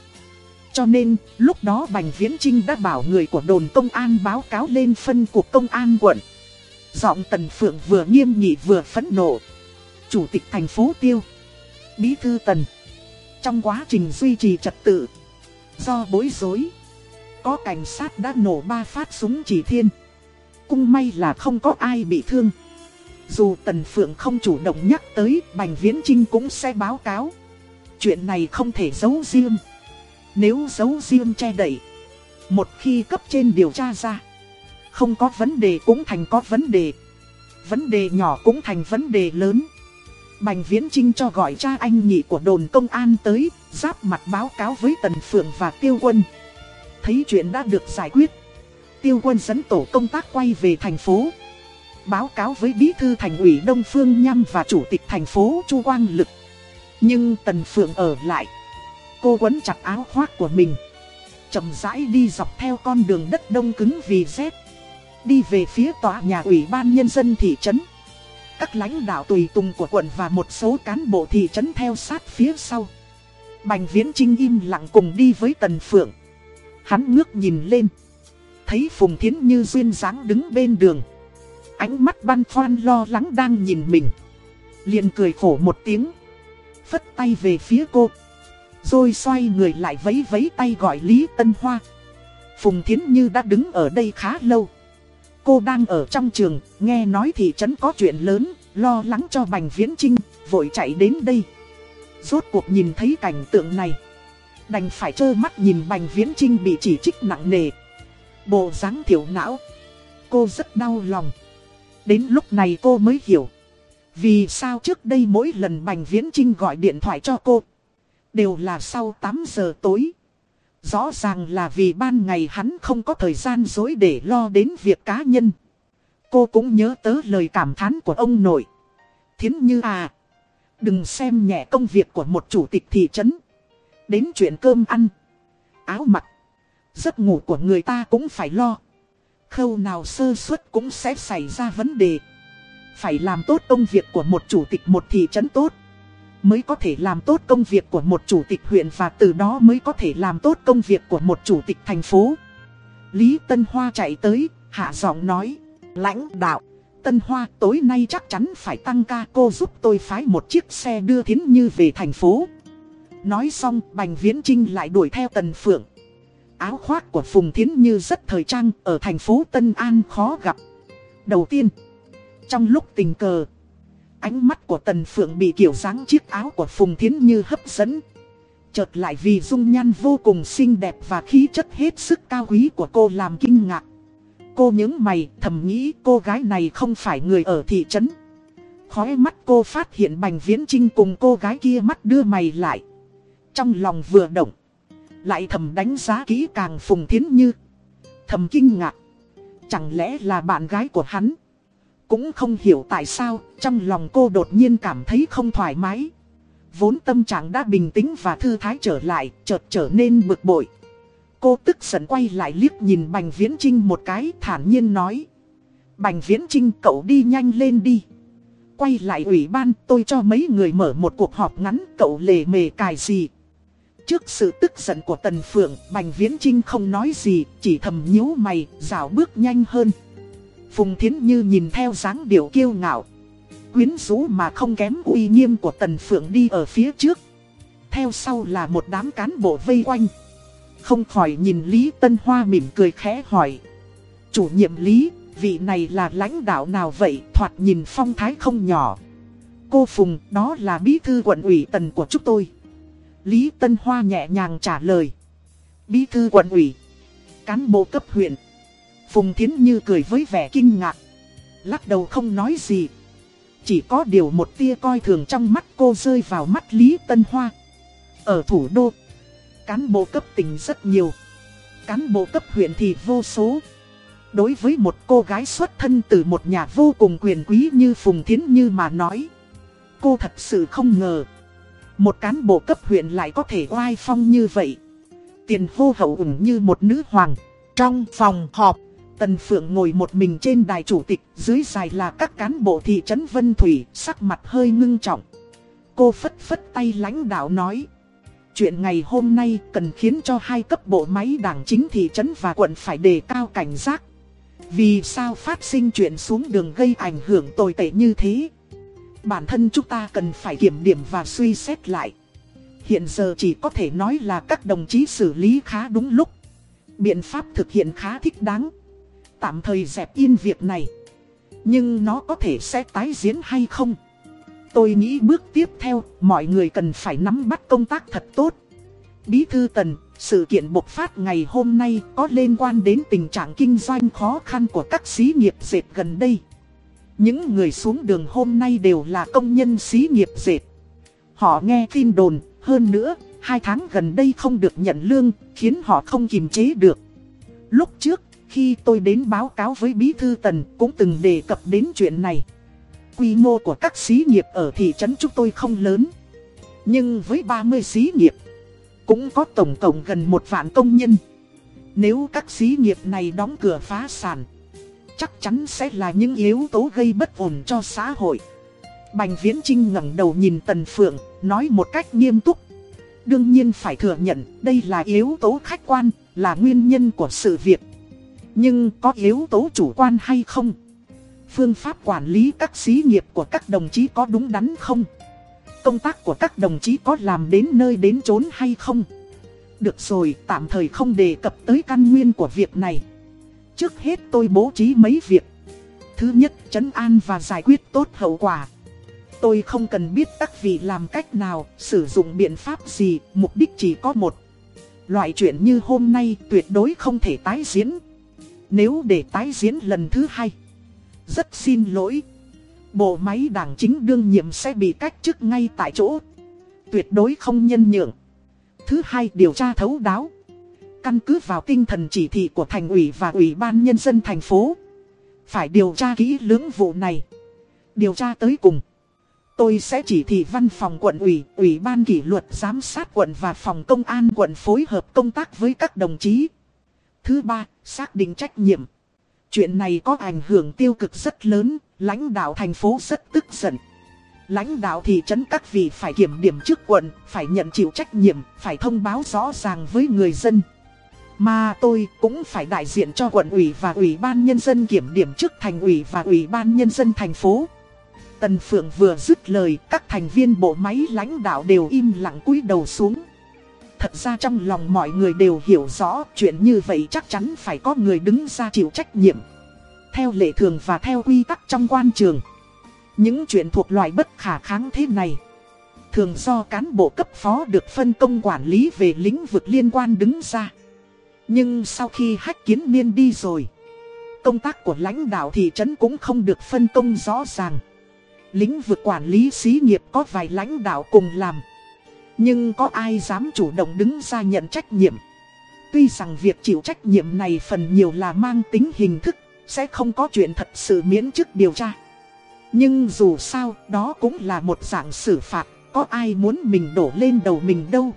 Cho nên, lúc đó Bành Viễn Trinh đã bảo người của đồn công an báo cáo lên phân cuộc công an quận. Giọng Tần Phượng vừa nghiêm nghị vừa phẫn nộ. Chủ tịch thành phố Tiêu. Bí thư Tần. Trong quá trình duy trì trật tự. Do bối rối. Có cảnh sát đã nổ ba phát súng chỉ thiên. Cung may là không có ai bị thương. Dù Tần Phượng không chủ động nhắc tới, Bành Viễn Trinh cũng sẽ báo cáo. Chuyện này không thể giấu riêng. Nếu giấu riêng che đậy, một khi cấp trên điều tra ra, không có vấn đề cũng thành có vấn đề. Vấn đề nhỏ cũng thành vấn đề lớn. Bành Viễn Trinh cho gọi cha anh nhị của đồn công an tới, giáp mặt báo cáo với Tần Phượng và Tiêu Quân. Thấy chuyện đã được giải quyết. Tiêu Quân dẫn tổ công tác quay về thành phố báo cáo với bí thư thành ủy Đông Phương Nhâm và chủ tịch thành phố Chu Quang Lực. Nhưng Tần Phượng ở lại. Cô quấn chặt áo khoác của mình. chậm rãi đi dọc theo con đường đất đông cứng vì rét. Đi về phía tòa nhà ủy ban nhân dân thị trấn. Các lãnh đạo tùy tùng của quận và một số cán bộ thị trấn theo sát phía sau. Bành Viễn Trinh im lặng cùng đi với Tần Phượng. Hắn ngước nhìn lên. Thấy Phùng Thiến Như duyên dáng đứng bên đường. Ánh mắt băn khoăn lo lắng đang nhìn mình. liền cười khổ một tiếng. Phất tay về phía cô. Rồi xoay người lại vấy vấy tay gọi Lý Tân Hoa. Phùng Thiến Như đã đứng ở đây khá lâu. Cô đang ở trong trường, nghe nói thị trấn có chuyện lớn, lo lắng cho Bành Viễn Trinh, vội chạy đến đây. Rốt cuộc nhìn thấy cảnh tượng này. Đành phải trơ mắt nhìn Bành Viễn Trinh bị chỉ trích nặng nề. Bộ dáng thiểu não. Cô rất đau lòng. Đến lúc này cô mới hiểu. Vì sao trước đây mỗi lần Bành Viễn Trinh gọi điện thoại cho cô. Đều là sau 8 giờ tối. Rõ ràng là vì ban ngày hắn không có thời gian dối để lo đến việc cá nhân. Cô cũng nhớ tới lời cảm thán của ông nội. Thiến như à. Đừng xem nhẹ công việc của một chủ tịch thị trấn. Đến chuyện cơm ăn. Áo mặc. Giấc ngủ của người ta cũng phải lo. Khâu nào sơ suất cũng sẽ xảy ra vấn đề. Phải làm tốt công việc của một chủ tịch một thị trấn tốt. Mới có thể làm tốt công việc của một chủ tịch huyện và từ đó mới có thể làm tốt công việc của một chủ tịch thành phố. Lý Tân Hoa chạy tới, hạ giọng nói, lãnh đạo. Tân Hoa tối nay chắc chắn phải tăng ca cô giúp tôi phái một chiếc xe đưa Thiến Như về thành phố. Nói xong Bành Viễn Trinh lại đuổi theo Tần Phượng. Áo khoác của Phùng Thiến Như rất thời trang ở thành phố Tân An khó gặp. Đầu tiên, trong lúc tình cờ, ánh mắt của Tần Phượng bị kiểu dáng chiếc áo của Phùng Thiến Như hấp dẫn. Chợt lại vì dung nhan vô cùng xinh đẹp và khí chất hết sức cao quý của cô làm kinh ngạc. Cô những mày thầm nghĩ cô gái này không phải người ở thị trấn. Khói mắt cô phát hiện Bành Viễn Trinh cùng cô gái kia mắt đưa mày lại. Trong lòng vừa động. Lại thầm đánh giá kỹ càng Phùng Thiến Như. Thầm kinh ngạc. Chẳng lẽ là bạn gái của hắn? Cũng không hiểu tại sao, trong lòng cô đột nhiên cảm thấy không thoải mái. Vốn tâm trạng đã bình tĩnh và thư thái trở lại, chợt trở nên bực bội. Cô tức giận quay lại liếc nhìn Bành Viễn Trinh một cái thản nhiên nói. Bành Viễn Trinh cậu đi nhanh lên đi. Quay lại ủy ban tôi cho mấy người mở một cuộc họp ngắn cậu lề mề cài gì. Trước sự tức giận của Tần Phượng, Bành Viễn Trinh không nói gì, chỉ thầm nhíu mày, rảo bước nhanh hơn. Phùng Thiến Như nhìn theo dáng điệu kiêu ngạo. Quyến rũ mà không kém uy nghiêm của Tần Phượng đi ở phía trước. Theo sau là một đám cán bộ vây quanh. Không khỏi nhìn Lý Tân Hoa mỉm cười khẽ hỏi. Chủ nhiệm Lý, vị này là lãnh đạo nào vậy, thoạt nhìn phong thái không nhỏ. Cô Phùng, đó là bí thư quận ủy tần của chúng tôi. Lý Tân Hoa nhẹ nhàng trả lời. Bí thư quận ủy, cán bộ cấp huyện. Phùng Thiến Như cười với vẻ kinh ngạc. Lắc đầu không nói gì. Chỉ có điều một tia coi thường trong mắt cô rơi vào mắt Lý Tân Hoa. Ở thủ đô, cán bộ cấp tỉnh rất nhiều. Cán bộ cấp huyện thì vô số. Đối với một cô gái xuất thân từ một nhà vô cùng quyền quý như Phùng Thiến Như mà nói. Cô thật sự không ngờ. Một cán bộ cấp huyện lại có thể oai phong như vậy. Tiền hô hậu ủng như một nữ hoàng. Trong phòng họp, Tần Phượng ngồi một mình trên đài chủ tịch, dưới dài là các cán bộ thị trấn Vân Thủy, sắc mặt hơi ngưng trọng. Cô phất phất tay lãnh đạo nói. Chuyện ngày hôm nay cần khiến cho hai cấp bộ máy đảng chính thị trấn và quận phải đề cao cảnh giác. Vì sao phát sinh chuyện xuống đường gây ảnh hưởng tồi tệ như thế? Bản thân chúng ta cần phải kiểm điểm và suy xét lại. Hiện giờ chỉ có thể nói là các đồng chí xử lý khá đúng lúc. Biện pháp thực hiện khá thích đáng. Tạm thời dẹp yên việc này. Nhưng nó có thể sẽ tái diễn hay không? Tôi nghĩ bước tiếp theo, mọi người cần phải nắm bắt công tác thật tốt. Bí thư Tần, sự kiện bộc phát ngày hôm nay có liên quan đến tình trạng kinh doanh khó khăn của các xí nghiệp dệt gần đây. Những người xuống đường hôm nay đều là công nhân xí nghiệp dệt. Họ nghe tin đồn, hơn nữa, hai tháng gần đây không được nhận lương, khiến họ không kiềm chế được. Lúc trước, khi tôi đến báo cáo với Bí Thư Tần, cũng từng đề cập đến chuyện này. Quy mô của các xí nghiệp ở thị trấn chúng tôi không lớn. Nhưng với 30 xí nghiệp, cũng có tổng cộng gần một vạn công nhân. Nếu các xí nghiệp này đóng cửa phá sản, chắc chắn sẽ là những yếu tố gây bất ổn cho xã hội. Bành Viễn Trinh ngẩng đầu nhìn Tần Phượng, nói một cách nghiêm túc. Đương nhiên phải thừa nhận, đây là yếu tố khách quan, là nguyên nhân của sự việc. Nhưng có yếu tố chủ quan hay không? Phương pháp quản lý các xí nghiệp của các đồng chí có đúng đắn không? Công tác của các đồng chí có làm đến nơi đến chốn hay không? Được rồi, tạm thời không đề cập tới căn nguyên của việc này. Trước hết tôi bố trí mấy việc. Thứ nhất, chấn an và giải quyết tốt hậu quả. Tôi không cần biết các vị làm cách nào, sử dụng biện pháp gì, mục đích chỉ có một. Loại chuyện như hôm nay tuyệt đối không thể tái diễn. Nếu để tái diễn lần thứ hai, rất xin lỗi. Bộ máy đảng chính đương nhiệm sẽ bị cách chức ngay tại chỗ. Tuyệt đối không nhân nhượng. Thứ hai điều tra thấu đáo căn cứ vào tinh thần chỉ thị của thành ủy và ủy ban nhân dân thành phố. Phải điều tra kỹ lưỡng vụ này. Điều tra tới cùng. Tôi sẽ chỉ thị văn phòng quận ủy, ủy ban kỷ luật giám sát quận và phòng công an quận phối hợp công tác với các đồng chí. Thứ ba, xác định trách nhiệm. Chuyện này có ảnh hưởng tiêu cực rất lớn, lãnh đạo thành phố rất tức giận. Lãnh đạo thị trấn các vị phải kiểm điểm trước quận, phải nhận chịu trách nhiệm, phải thông báo rõ ràng với người dân. Mà tôi cũng phải đại diện cho quận ủy và ủy ban nhân dân kiểm điểm trước thành ủy và ủy ban nhân dân thành phố. Tần Phượng vừa dứt lời, các thành viên bộ máy lãnh đạo đều im lặng cúi đầu xuống. Thật ra trong lòng mọi người đều hiểu rõ chuyện như vậy chắc chắn phải có người đứng ra chịu trách nhiệm. Theo lệ thường và theo quy tắc trong quan trường. Những chuyện thuộc loại bất khả kháng thế này. Thường do cán bộ cấp phó được phân công quản lý về lĩnh vực liên quan đứng ra. Nhưng sau khi hách kiến niên đi rồi. Công tác của lãnh đạo thị trấn cũng không được phân công rõ ràng. Lĩnh vực quản lý xí nghiệp có vài lãnh đạo cùng làm. Nhưng có ai dám chủ động đứng ra nhận trách nhiệm. Tuy rằng việc chịu trách nhiệm này phần nhiều là mang tính hình thức, sẽ không có chuyện thật sự miễn chức điều tra. Nhưng dù sao, đó cũng là một dạng xử phạt, có ai muốn mình đổ lên đầu mình đâu.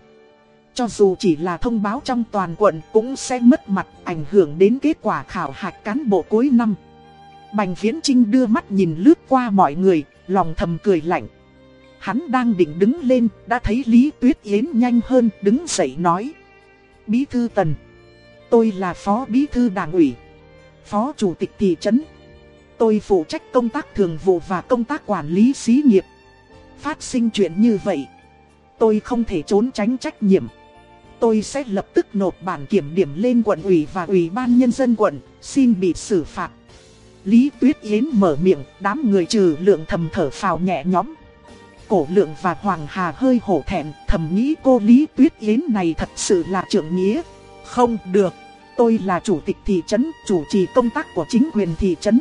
Cho dù chỉ là thông báo trong toàn quận cũng sẽ mất mặt, ảnh hưởng đến kết quả khảo hạch cán bộ cuối năm. Bành Viễn Trinh đưa mắt nhìn lướt qua mọi người, lòng thầm cười lạnh. Hắn đang định đứng lên, đã thấy Lý Tuyết Yến nhanh hơn, đứng dậy nói. Bí thư Tần, tôi là phó bí thư đảng ủy, phó chủ tịch thị trấn. Tôi phụ trách công tác thường vụ và công tác quản lý xí nghiệp. Phát sinh chuyện như vậy, tôi không thể trốn tránh trách nhiệm. Tôi sẽ lập tức nộp bản kiểm điểm lên quận ủy và ủy ban nhân dân quận, xin bị xử phạt. Lý Tuyết Yến mở miệng, đám người trừ lượng thầm thở phào nhẹ nhõm. Cổ lượng và Hoàng Hà hơi hổ thẹn, thầm nghĩ cô Lý Tuyết Yến này thật sự là trưởng nghĩa. Không được, tôi là chủ tịch thị trấn, chủ trì công tác của chính quyền thị trấn.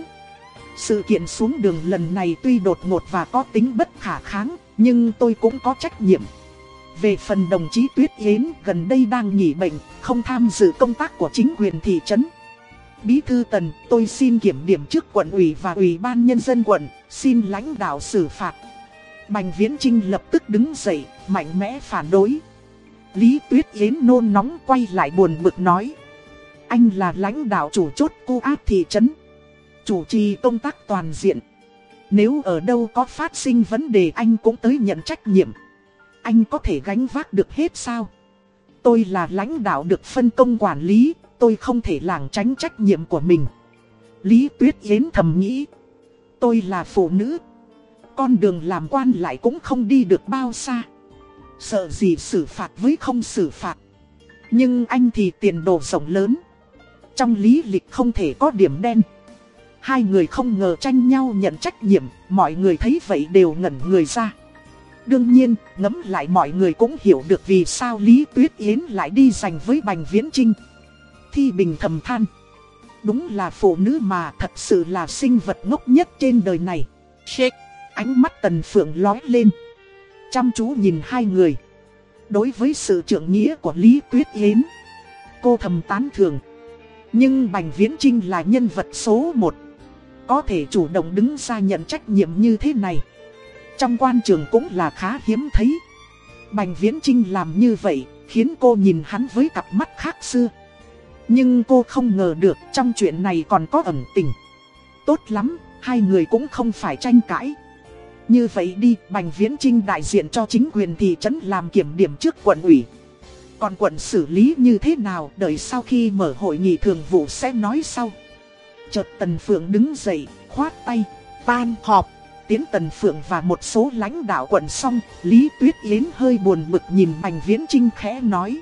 Sự kiện xuống đường lần này tuy đột ngột và có tính bất khả kháng, nhưng tôi cũng có trách nhiệm. Về phần đồng chí Tuyết Yến gần đây đang nghỉ bệnh, không tham dự công tác của chính quyền thị trấn. Bí thư Tần, tôi xin kiểm điểm trước quận ủy và ủy ban nhân dân quận, xin lãnh đạo xử phạt. Bành Viễn Trinh lập tức đứng dậy, mạnh mẽ phản đối. Lý Tuyết Yến nôn nóng quay lại buồn bực nói. Anh là lãnh đạo chủ chốt cô áp thị trấn. Chủ trì công tác toàn diện. Nếu ở đâu có phát sinh vấn đề anh cũng tới nhận trách nhiệm. Anh có thể gánh vác được hết sao? Tôi là lãnh đạo được phân công quản lý, tôi không thể lảng tránh trách nhiệm của mình. Lý Tuyết Yến thầm nghĩ. Tôi là phụ nữ. Con đường làm quan lại cũng không đi được bao xa. Sợ gì xử phạt với không xử phạt. Nhưng anh thì tiền đồ rộng lớn. Trong lý lịch không thể có điểm đen. Hai người không ngờ tranh nhau nhận trách nhiệm, mọi người thấy vậy đều ngẩn người ra. Đương nhiên, ngẫm lại mọi người cũng hiểu được vì sao Lý Tuyết Yến lại đi giành với Bành Viễn Trinh. Thi Bình thầm than. Đúng là phụ nữ mà thật sự là sinh vật ngốc nhất trên đời này. Shake, ánh mắt Tần Phượng lói lên. Chăm chú nhìn hai người. Đối với sự trưởng nghĩa của Lý Tuyết Yến, cô thầm tán thường. Nhưng Bành Viễn Trinh là nhân vật số một. Có thể chủ động đứng ra nhận trách nhiệm như thế này. Trong quan trường cũng là khá hiếm thấy. Bành Viễn Trinh làm như vậy, khiến cô nhìn hắn với cặp mắt khác xưa. Nhưng cô không ngờ được trong chuyện này còn có ẩn tình. Tốt lắm, hai người cũng không phải tranh cãi. Như vậy đi, Bành Viễn Trinh đại diện cho chính quyền thị trấn làm kiểm điểm trước quận ủy. Còn quận xử lý như thế nào, đợi sau khi mở hội nghị thường vụ sẽ nói sau. Chợt Tần Phượng đứng dậy, khoát tay, tan họp. Tiến Tần Phượng và một số lãnh đạo quận xong, Lý Tuyết Yến hơi buồn bực nhìn Bành Viễn Trinh khẽ nói.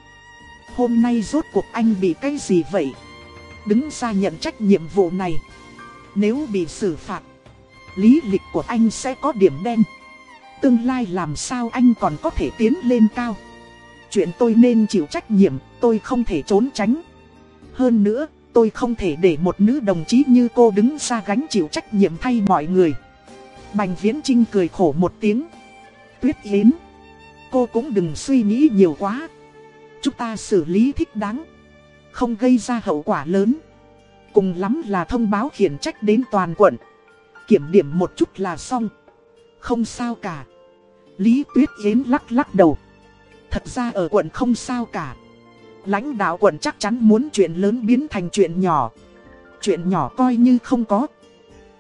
Hôm nay rốt cuộc anh bị cái gì vậy? Đứng ra nhận trách nhiệm vụ này. Nếu bị xử phạt, lý lịch của anh sẽ có điểm đen. Tương lai làm sao anh còn có thể tiến lên cao? Chuyện tôi nên chịu trách nhiệm, tôi không thể trốn tránh. Hơn nữa, tôi không thể để một nữ đồng chí như cô đứng ra gánh chịu trách nhiệm thay mọi người. Bành Viễn Trinh cười khổ một tiếng. Tuyết Yến, cô cũng đừng suy nghĩ nhiều quá. Chúng ta xử lý thích đáng. không gây ra hậu quả lớn. Cùng lắm là thông báo khiển trách đến toàn quận. Kiểm điểm một chút là xong. Không sao cả. Lý Tuyết Yến lắc lắc đầu. Thật ra ở quận không sao cả. Lãnh đạo quận chắc chắn muốn chuyện lớn biến thành chuyện nhỏ. Chuyện nhỏ coi như không có.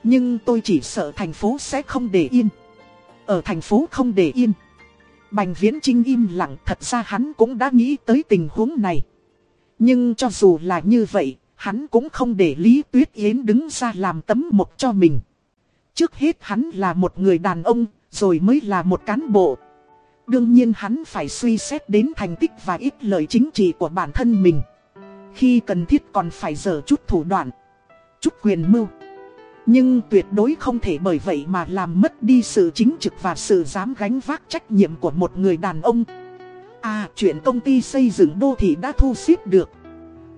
Nhưng tôi chỉ sợ thành phố sẽ không để yên. Ở thành phố không để yên. Bành Viễn Trinh im lặng thật ra hắn cũng đã nghĩ tới tình huống này. Nhưng cho dù là như vậy, hắn cũng không để Lý Tuyết Yến đứng ra làm tấm một cho mình. Trước hết hắn là một người đàn ông, rồi mới là một cán bộ. Đương nhiên hắn phải suy xét đến thành tích và ít lợi chính trị của bản thân mình. Khi cần thiết còn phải dở chút thủ đoạn, chút quyền mưu. Nhưng tuyệt đối không thể bởi vậy mà làm mất đi sự chính trực và sự dám gánh vác trách nhiệm của một người đàn ông. À, chuyện công ty xây dựng đô thị đã thu xếp được.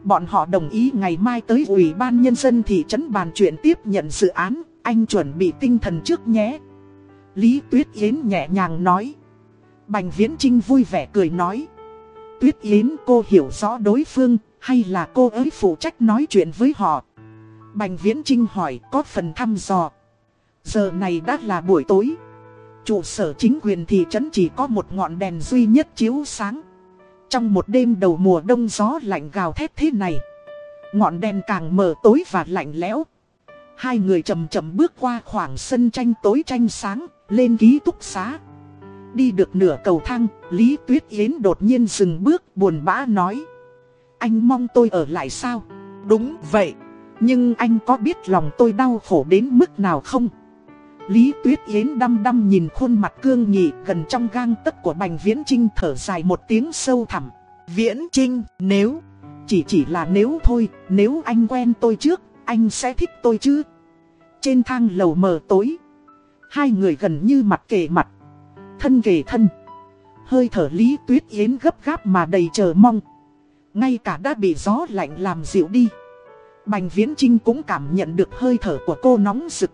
Bọn họ đồng ý ngày mai tới Ủy ban Nhân dân thị trấn bàn chuyện tiếp nhận dự án, anh chuẩn bị tinh thần trước nhé. Lý Tuyết Yến nhẹ nhàng nói. Bành Viễn Trinh vui vẻ cười nói. Tuyết Yến cô hiểu rõ đối phương, hay là cô ấy phụ trách nói chuyện với họ? Bành Viễn Trinh hỏi có phần thăm dò. Giờ này đã là buổi tối. Trụ sở chính quyền thị trấn chỉ có một ngọn đèn duy nhất chiếu sáng. Trong một đêm đầu mùa đông gió lạnh gào thét thế này. Ngọn đèn càng mờ tối và lạnh lẽo. Hai người chậm chậm bước qua khoảng sân tranh tối tranh sáng, lên ký túc xá. Đi được nửa cầu thang, Lý Tuyết Yến đột nhiên dừng bước buồn bã nói. Anh mong tôi ở lại sao? Đúng vậy. Nhưng anh có biết lòng tôi đau khổ đến mức nào không? Lý Tuyết Yến đăm đăm nhìn khuôn mặt cương nghị gần trong gang tấc của Bành Viễn Trinh thở dài một tiếng sâu thẳm. Viễn Trinh, nếu, chỉ chỉ là nếu thôi, nếu anh quen tôi trước, anh sẽ thích tôi chứ? Trên thang lầu mờ tối, hai người gần như mặt kề mặt, thân kề thân. Hơi thở Lý Tuyết Yến gấp gáp mà đầy chờ mong. Ngay cả đã bị gió lạnh làm dịu đi. Bành Viễn Trinh cũng cảm nhận được hơi thở của cô nóng rực.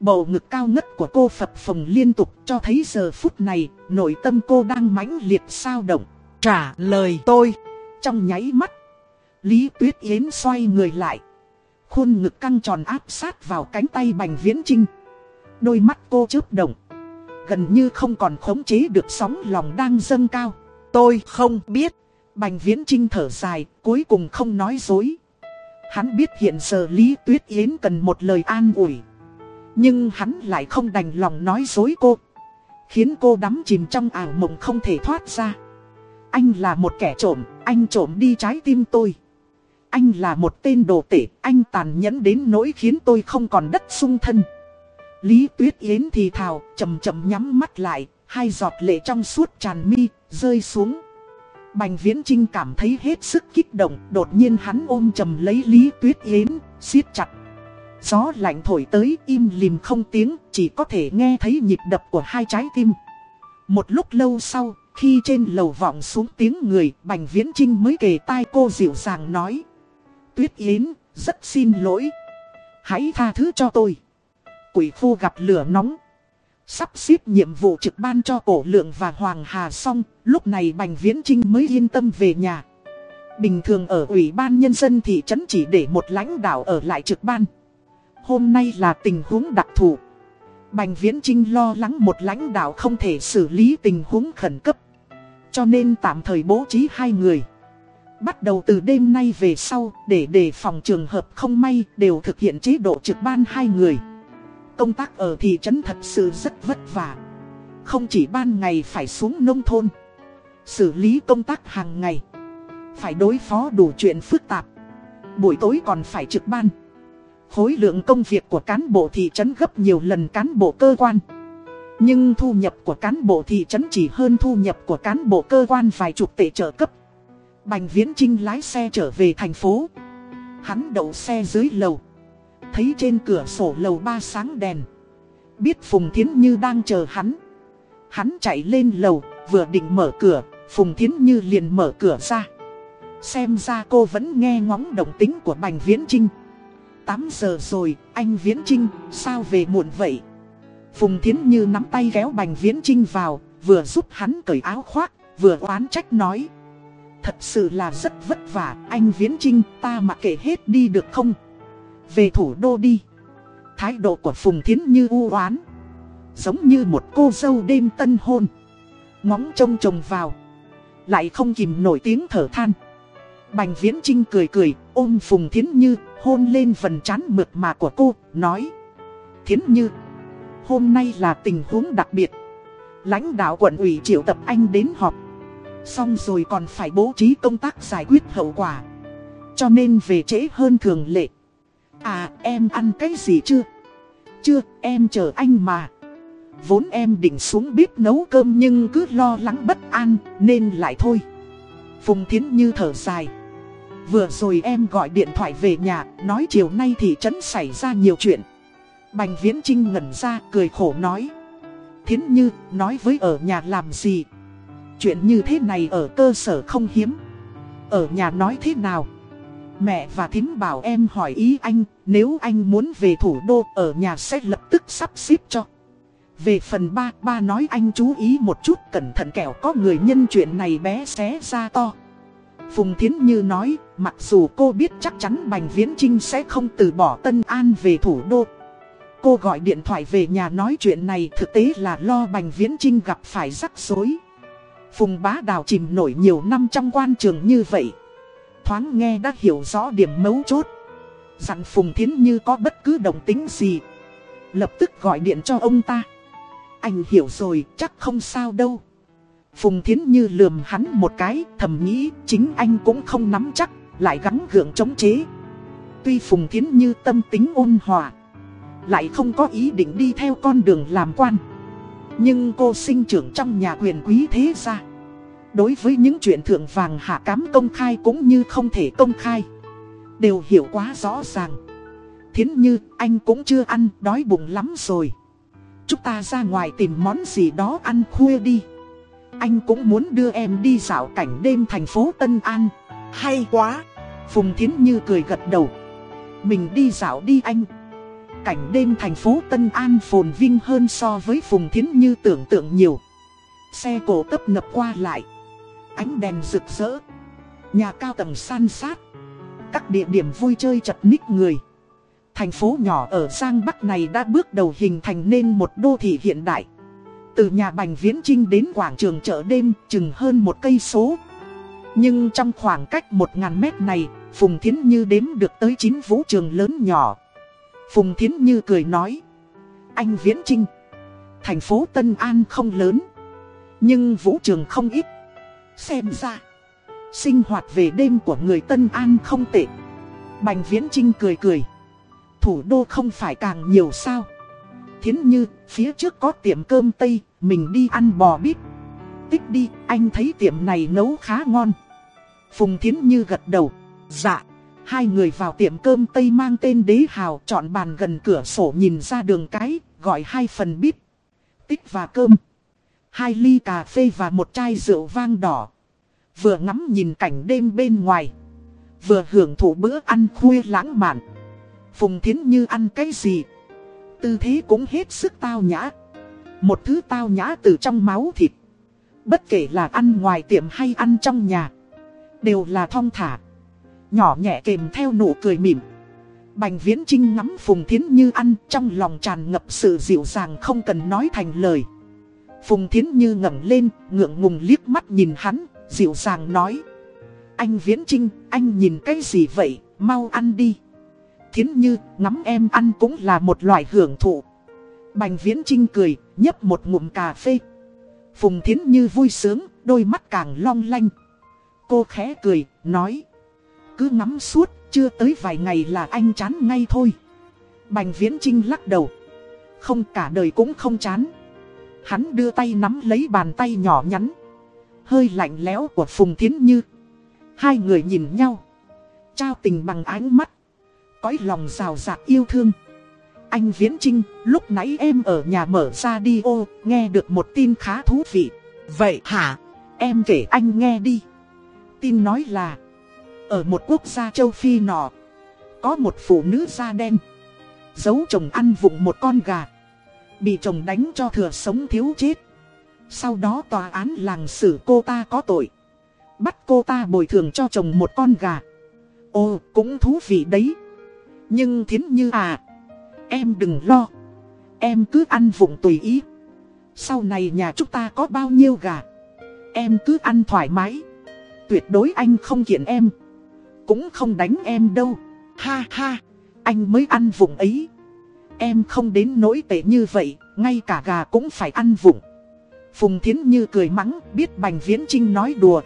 Bầu ngực cao ngất của cô phập phồng liên tục cho thấy giờ phút này, nội tâm cô đang mãnh liệt sao động. Trả lời tôi. Trong nháy mắt, Lý Tuyết Yến xoay người lại. Khuôn ngực căng tròn áp sát vào cánh tay Bành Viễn Trinh. Đôi mắt cô chớp động. Gần như không còn khống chế được sóng lòng đang dâng cao. Tôi không biết. Bành Viễn Trinh thở dài, cuối cùng không nói dối. Hắn biết hiện giờ Lý Tuyết Yến cần một lời an ủi. Nhưng hắn lại không đành lòng nói dối cô. Khiến cô đắm chìm trong ảo mộng không thể thoát ra. Anh là một kẻ trộm, anh trộm đi trái tim tôi. Anh là một tên đồ tể, anh tàn nhẫn đến nỗi khiến tôi không còn đất sung thân. Lý Tuyết Yến thì thào, chậm chậm nhắm mắt lại, hai giọt lệ trong suốt tràn mi, rơi xuống. Bành Viễn Trinh cảm thấy hết sức kích động, đột nhiên hắn ôm chầm lấy Lý Tuyết Yến, siết chặt. Gió lạnh thổi tới im lìm không tiếng, chỉ có thể nghe thấy nhịp đập của hai trái tim. Một lúc lâu sau, khi trên lầu vọng xuống tiếng người, Bành Viễn Trinh mới kề tai cô dịu dàng nói. Tuyết Yến, rất xin lỗi. Hãy tha thứ cho tôi. Quỷ phu gặp lửa nóng. Sắp xếp nhiệm vụ trực ban cho cổ lượng và Hoàng Hà xong, lúc này Bành Viễn Trinh mới yên tâm về nhà. Bình thường ở Ủy ban Nhân dân thị trấn chỉ để một lãnh đạo ở lại trực ban. Hôm nay là tình huống đặc thù. Bành Viễn Trinh lo lắng một lãnh đạo không thể xử lý tình huống khẩn cấp. Cho nên tạm thời bố trí hai người. Bắt đầu từ đêm nay về sau, để đề phòng trường hợp không may đều thực hiện chế độ trực ban hai người. Công tác ở thị trấn thật sự rất vất vả. Không chỉ ban ngày phải xuống nông thôn, xử lý công tác hàng ngày, phải đối phó đủ chuyện phức tạp. Buổi tối còn phải trực ban. Khối lượng công việc của cán bộ thị trấn gấp nhiều lần cán bộ cơ quan. Nhưng thu nhập của cán bộ thị trấn chỉ hơn thu nhập của cán bộ cơ quan vài chục tệ trợ cấp. Bành Viễn Trinh lái xe trở về thành phố. Hắn đậu xe dưới lầu. Thấy trên cửa sổ lầu ba sáng đèn. Biết Phùng Thiến Như đang chờ hắn. Hắn chạy lên lầu, vừa định mở cửa, Phùng Thiến Như liền mở cửa ra. Xem ra cô vẫn nghe ngóng động tính của Bành Viễn Trinh. 8 giờ rồi, anh Viễn Trinh, sao về muộn vậy? Phùng Thiến Như nắm tay kéo Bành Viễn Trinh vào, vừa giúp hắn cởi áo khoác, vừa oán trách nói. Thật sự là rất vất vả, anh Viễn Trinh ta mặc kệ hết đi được không? Về thủ đô đi. Thái độ của Phùng Thiến Như u oán Giống như một cô dâu đêm tân hôn. Ngóng trông chồng vào. Lại không kìm nổi tiếng thở than. Bành Viễn Trinh cười cười, ôm Phùng Thiến Như, hôn lên phần trán mượt mà của cô, nói. Thiến Như, hôm nay là tình huống đặc biệt. Lãnh đạo quận ủy triệu tập anh đến họp. Xong rồi còn phải bố trí công tác giải quyết hậu quả. Cho nên về trễ hơn thường lệ. À, em ăn cái gì chưa? Chưa, em chờ anh mà. Vốn em định xuống bếp nấu cơm nhưng cứ lo lắng bất an nên lại thôi. Phùng Thiến Như thở dài. Vừa rồi em gọi điện thoại về nhà, nói chiều nay thì trấn xảy ra nhiều chuyện. Bành Viễn Trinh ngẩn ra, cười khổ nói. Thiến Như, nói với ở nhà làm gì? Chuyện như thế này ở cơ sở không hiếm. Ở nhà nói thế nào? Mẹ và thím bảo em hỏi ý anh, nếu anh muốn về thủ đô ở nhà sẽ lập tức sắp xếp cho. Về phần ba, ba nói anh chú ý một chút cẩn thận kẻo có người nhân chuyện này bé xé ra to. Phùng Thiến Như nói, mặc dù cô biết chắc chắn Bành Viễn Trinh sẽ không từ bỏ Tân An về thủ đô. Cô gọi điện thoại về nhà nói chuyện này thực tế là lo Bành Viễn Trinh gặp phải rắc rối. Phùng Bá Đào chìm nổi nhiều năm trong quan trường như vậy. Thoáng nghe đã hiểu rõ điểm mấu chốt. Dặn Phùng Thiến Như có bất cứ động tính gì. Lập tức gọi điện cho ông ta. Anh hiểu rồi, chắc không sao đâu. Phùng Thiến Như lườm hắn một cái, thầm nghĩ chính anh cũng không nắm chắc, lại gắng gượng chống chế. Tuy Phùng Thiến Như tâm tính ôn hòa, lại không có ý định đi theo con đường làm quan. Nhưng cô sinh trưởng trong nhà quyền quý thế gia. Đối với những chuyện thượng vàng hạ cám công khai cũng như không thể công khai. Đều hiểu quá rõ ràng. Thiến Như, anh cũng chưa ăn, đói bụng lắm rồi. Chúng ta ra ngoài tìm món gì đó ăn khuya đi. Anh cũng muốn đưa em đi dạo cảnh đêm thành phố Tân An. Hay quá. Phùng Thiến Như cười gật đầu. Mình đi dạo đi anh. Cảnh đêm thành phố Tân An phồn vinh hơn so với Phùng Thiến Như tưởng tượng nhiều. Xe cổ tấp nập qua lại Ánh đèn rực rỡ Nhà cao tầng san sát Các địa điểm vui chơi chật ních người Thành phố nhỏ ở Giang Bắc này đã bước đầu hình thành nên một đô thị hiện đại. Từ nhà Bành Viễn Trinh đến quảng trường chợ đêm chừng hơn một cây số. Nhưng trong khoảng cách một ngàn mét này, Phùng Thiến Như đếm được tới 9 vũ trường lớn nhỏ. Phùng Thiến Như cười nói. Anh Viễn Trinh, thành phố Tân An không lớn, nhưng vũ trường không ít. Xem ra, sinh hoạt về đêm của người Tân An không tệ. Bành Viễn Trinh cười cười thủ đô không phải càng nhiều sao. Thiến như, phía trước có tiệm cơm Tây, mình đi ăn bò bít. Tích đi, anh thấy tiệm này nấu khá ngon. Phùng Thiến như gật đầu. Dạ, hai người vào tiệm cơm Tây mang tên đế hào, chọn bàn gần cửa sổ nhìn ra đường cái, gọi hai phần bít. Tích và cơm. Hai ly cà phê và một chai rượu vang đỏ. Vừa ngắm nhìn cảnh đêm bên ngoài. Vừa hưởng thụ bữa ăn khuya lãng mạn. Phùng Thiến Như ăn cái gì? Tư thế cũng hết sức tao nhã. Một thứ tao nhã từ trong máu thịt. Bất kể là ăn ngoài tiệm hay ăn trong nhà. Đều là thong thả. Nhỏ nhẹ kèm theo nụ cười mỉm. Bành Viễn Trinh ngắm Phùng Thiến Như ăn trong lòng tràn ngập sự dịu dàng không cần nói thành lời. Phùng Thiến Như ngẩng lên, ngượng ngùng liếc mắt nhìn hắn, dịu dàng nói. Anh Viễn Trinh, anh nhìn cái gì vậy, mau ăn đi. Thiến Như, ngắm em ăn cũng là một loại hưởng thụ. Bành Viễn Trinh cười, nhấp một ngụm cà phê. Phùng Thiến Như vui sướng, đôi mắt càng long lanh. Cô khẽ cười, nói. Cứ ngắm suốt, chưa tới vài ngày là anh chán ngay thôi. Bành Viễn Trinh lắc đầu. Không cả đời cũng không chán. Hắn đưa tay nắm lấy bàn tay nhỏ nhắn. Hơi lạnh lẽo của Phùng Thiến Như. Hai người nhìn nhau. Trao tình bằng ánh mắt cõi lòng rào rạc yêu thương. Anh Viễn Trinh, lúc nãy em ở nhà mở radio, nghe được một tin khá thú vị. Vậy hả? Em kể anh nghe đi. Tin nói là, ở một quốc gia châu Phi nọ, có một phụ nữ da đen, giấu chồng ăn vụng một con gà, bị chồng đánh cho thừa sống thiếu chết. Sau đó tòa án làng xử cô ta có tội. Bắt cô ta bồi thường cho chồng một con gà. Ồ, cũng thú vị đấy. Nhưng thiến như à, em đừng lo. Em cứ ăn vụng tùy ý. Sau này nhà chúng ta có bao nhiêu gà. Em cứ ăn thoải mái. Tuyệt đối anh không kiện em. Cũng không đánh em đâu. Ha ha, anh mới ăn vụng ấy. Em không đến nỗi tệ như vậy, ngay cả gà cũng phải ăn vụng. Phùng Thiến Như cười mắng, biết Bành Viễn Trinh nói đùa.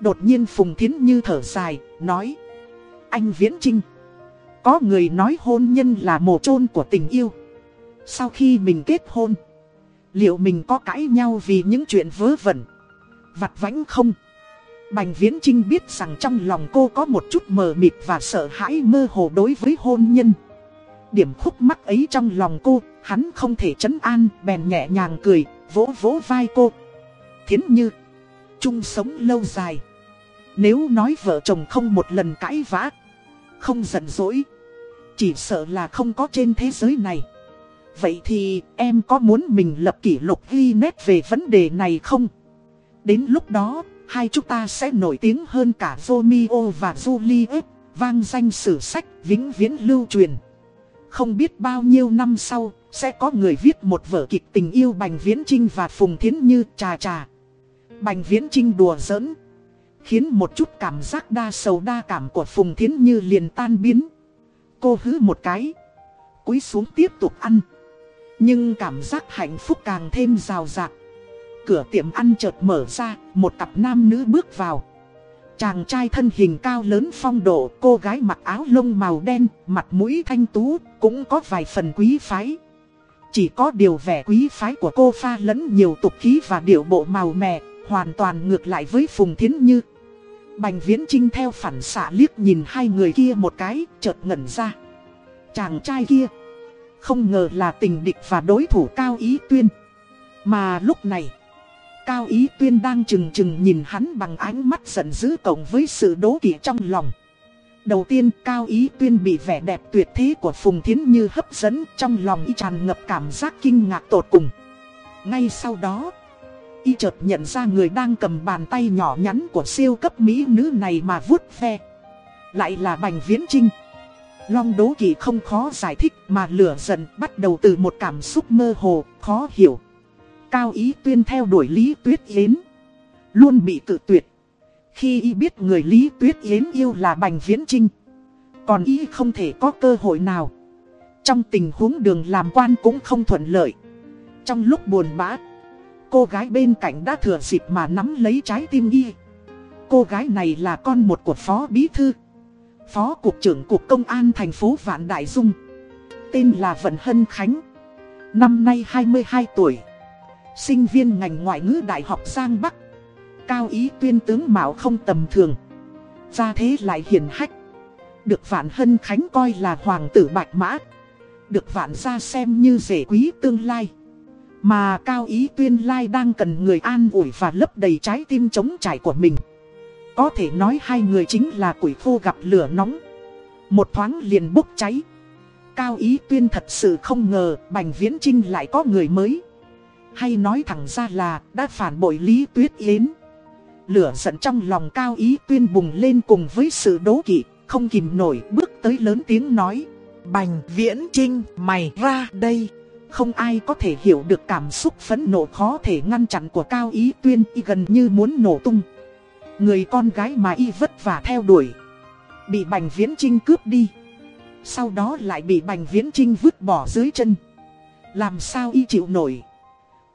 Đột nhiên Phùng Thiến Như thở dài, nói Anh Viễn Trinh Có người nói hôn nhân là mồ chôn của tình yêu Sau khi mình kết hôn Liệu mình có cãi nhau vì những chuyện vớ vẩn Vặt vãnh không Bành Viễn Trinh biết rằng trong lòng cô có một chút mờ mịt và sợ hãi mơ hồ đối với hôn nhân Điểm khúc mắc ấy trong lòng cô, hắn không thể chấn an, bèn nhẹ nhàng cười, vỗ vỗ vai cô Thiến Như chung sống lâu dài. Nếu nói vợ chồng không một lần cãi vã, không giận dỗi, chỉ sợ là không có trên thế giới này. Vậy thì em có muốn mình lập kỷ lục ghi nét về vấn đề này không? Đến lúc đó, hai chúng ta sẽ nổi tiếng hơn cả Romeo và Juliet, vang danh sử sách, vĩnh viễn lưu truyền. Không biết bao nhiêu năm sau, sẽ có người viết một vở kịch tình yêu Bành Viễn Trinh và Phùng Thiến Như trà trà. Bành Viễn Trinh đùa giỡn, khiến một chút cảm giác đa sầu đa cảm của Phùng Thiến Như liền tan biến. Cô hứ một cái, cúi xuống tiếp tục ăn. Nhưng cảm giác hạnh phúc càng thêm rào rạc. Cửa tiệm ăn chợt mở ra, một cặp nam nữ bước vào. Chàng trai thân hình cao lớn phong độ, cô gái mặc áo lông màu đen, mặt mũi thanh tú, cũng có vài phần quý phái. Chỉ có điều vẻ quý phái của cô pha lẫn nhiều tục khí và điệu bộ màu mè, hoàn toàn ngược lại với Phùng Thiến Như. Bành Viễn Trinh theo phản xạ liếc nhìn hai người kia một cái, chợt ngẩn ra. Chàng trai kia, không ngờ là tình địch và đối thủ Cao Ý Tuyên. Mà lúc này, Cao Ý Tuyên đang chừng chừng nhìn hắn bằng ánh mắt giận dữ cộng với sự đố kỵ trong lòng. Đầu tiên Cao Ý Tuyên bị vẻ đẹp tuyệt thế của Phùng Thiến Như hấp dẫn trong lòng y tràn ngập cảm giác kinh ngạc tột cùng. Ngay sau đó, y chợt nhận ra người đang cầm bàn tay nhỏ nhắn của siêu cấp mỹ nữ này mà vuốt ve. Lại là Bành Viễn Trinh. Long đố kỵ không khó giải thích mà lửa giận bắt đầu từ một cảm xúc mơ hồ, khó hiểu. Cao Ý Tuyên theo đuổi Lý Tuyết Yến. Luôn bị tự tuyệt. Khi y biết người Lý Tuyết Yến yêu là Bành Viễn Trinh Còn y không thể có cơ hội nào. Trong tình huống đường làm quan cũng không thuận lợi. Trong lúc buồn bã, Cô gái bên cạnh đã thừa dịp mà nắm lấy trái tim y. Cô gái này là con một của Phó Bí Thư, Phó Cục trưởng Cục Công an thành phố Vạn Đại Dung. Tên là Vận Hân Khánh, Năm nay 22 tuổi, Sinh viên ngành ngoại ngữ Đại học Giang Bắc. Cao ý tuyên tướng mạo không tầm thường. Ra thế lại hiền hách. Được Vạn Hân Khánh coi là hoàng tử bạch mã. Được Vạn gia xem như rể quý tương lai. Mà Cao ý tuyên lai đang cần người an ủi và lấp đầy trái tim trống trải của mình. Có thể nói hai người chính là quỷ khô gặp lửa nóng. Một thoáng liền bốc cháy. Cao ý tuyên thật sự không ngờ Bành Viễn Trinh lại có người mới. Hay nói thẳng ra là đã phản bội Lý Tuyết Yến. Lửa giận trong lòng cao ý tuyên bùng lên cùng với sự đố kỵ, không kìm nổi bước tới lớn tiếng nói. Bành viễn trinh mày ra đây. Không ai có thể hiểu được cảm xúc phẫn nộ khó thể ngăn chặn của cao ý tuyên y gần như muốn nổ tung. Người con gái mà y vất vả theo đuổi. Bị bành viễn trinh cướp đi. Sau đó lại bị bành viễn trinh vứt bỏ dưới chân. Làm sao y chịu nổi.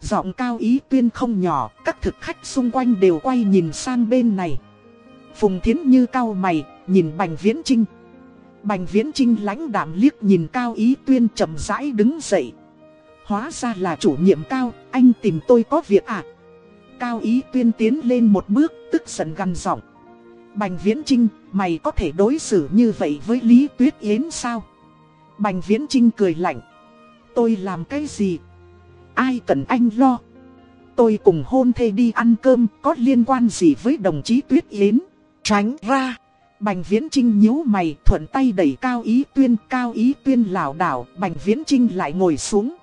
Giọng cao ý tuyên không nhỏ, các thực khách xung quanh đều quay nhìn sang bên này. Phùng Thiến Như cao mày, nhìn Bành Viễn Trinh. Bành Viễn Trinh lãnh đạm liếc nhìn cao ý tuyên chậm rãi đứng dậy. Hóa ra là chủ nhiệm cao, anh tìm tôi có việc à? Cao ý tuyên tiến lên một bước, tức giận gằn giọng. Bành Viễn Trinh, mày có thể đối xử như vậy với Lý Tuyết Yến sao? Bành Viễn Trinh cười lạnh. Tôi làm cái gì? Ai cần anh lo. Tôi cùng hôn thê đi ăn cơm có liên quan gì với đồng chí Tuyết Yến. Tránh ra. Bành Viễn Trinh nhíu mày thuận tay đẩy Cao Ý Tuyên. Cao Ý Tuyên lảo đảo, Bành Viễn Trinh lại ngồi xuống.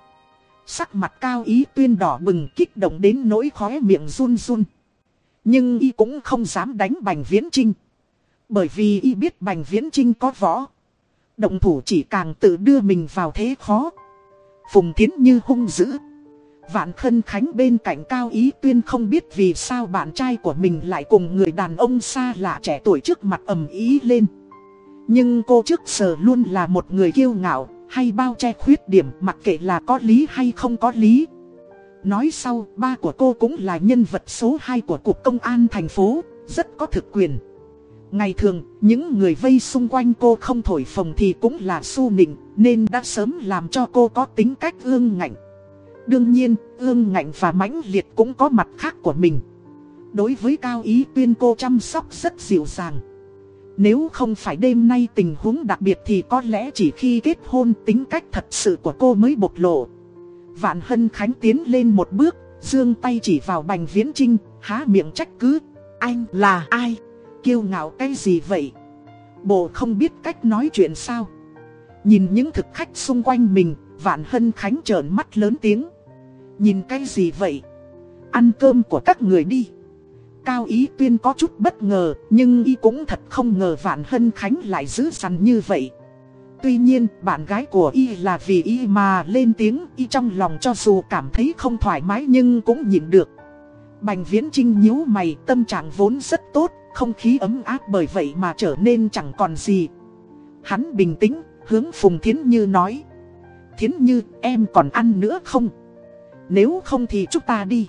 Sắc mặt Cao Ý Tuyên đỏ bừng kích động đến nỗi khóe miệng run run. Nhưng y cũng không dám đánh Bành Viễn Trinh. Bởi vì y biết Bành Viễn Trinh có võ. Động thủ chỉ càng tự đưa mình vào thế khó. Phùng Thiến Như hung dữ. Vạn Khân Khánh bên cạnh Cao Ý Tuyên không biết vì sao bạn trai của mình lại cùng người đàn ông xa lạ trẻ tuổi trước mặt ầm ý lên. Nhưng cô trước giờ luôn là một người kiêu ngạo, hay bao che khuyết điểm mặc kệ là có lý hay không có lý. Nói sau, ba của cô cũng là nhân vật số 2 của Cục Công an thành phố, rất có thực quyền. Ngày thường, những người vây xung quanh cô không thổi phồng thì cũng là su nịnh, nên đã sớm làm cho cô có tính cách ương ngạnh. Đương nhiên, ương ngạnh và mãnh liệt cũng có mặt khác của mình. Đối với Cao Ý Tuyên cô chăm sóc rất dịu dàng. Nếu không phải đêm nay tình huống đặc biệt thì có lẽ chỉ khi kết hôn tính cách thật sự của cô mới bộc lộ. Vạn Hân Khánh tiến lên một bước, dương tay chỉ vào Bành Viễn Trinh, há miệng trách cứ. Anh là ai? Kiêu ngạo cái gì vậy? Bộ không biết cách nói chuyện sao? Nhìn những thực khách xung quanh mình, Vạn Hân Khánh trợn mắt lớn tiếng. Nhìn cái gì vậy? Ăn cơm của các người đi. Cao Ý Tuyên có chút bất ngờ, nhưng y cũng thật không ngờ Vạn Hân Khánh lại giữ dằn như vậy. Tuy nhiên, bạn gái của y là vì y mà lên tiếng, y trong lòng cho dù cảm thấy không thoải mái nhưng cũng nhịn được. Bành Viễn Trinh nhíu mày, tâm trạng vốn rất tốt, không khí ấm áp bởi vậy mà trở nên chẳng còn gì. Hắn bình tĩnh, hướng Phùng Thiến Như nói. Thiến Như, em còn ăn nữa không? Nếu không thì chúng ta đi.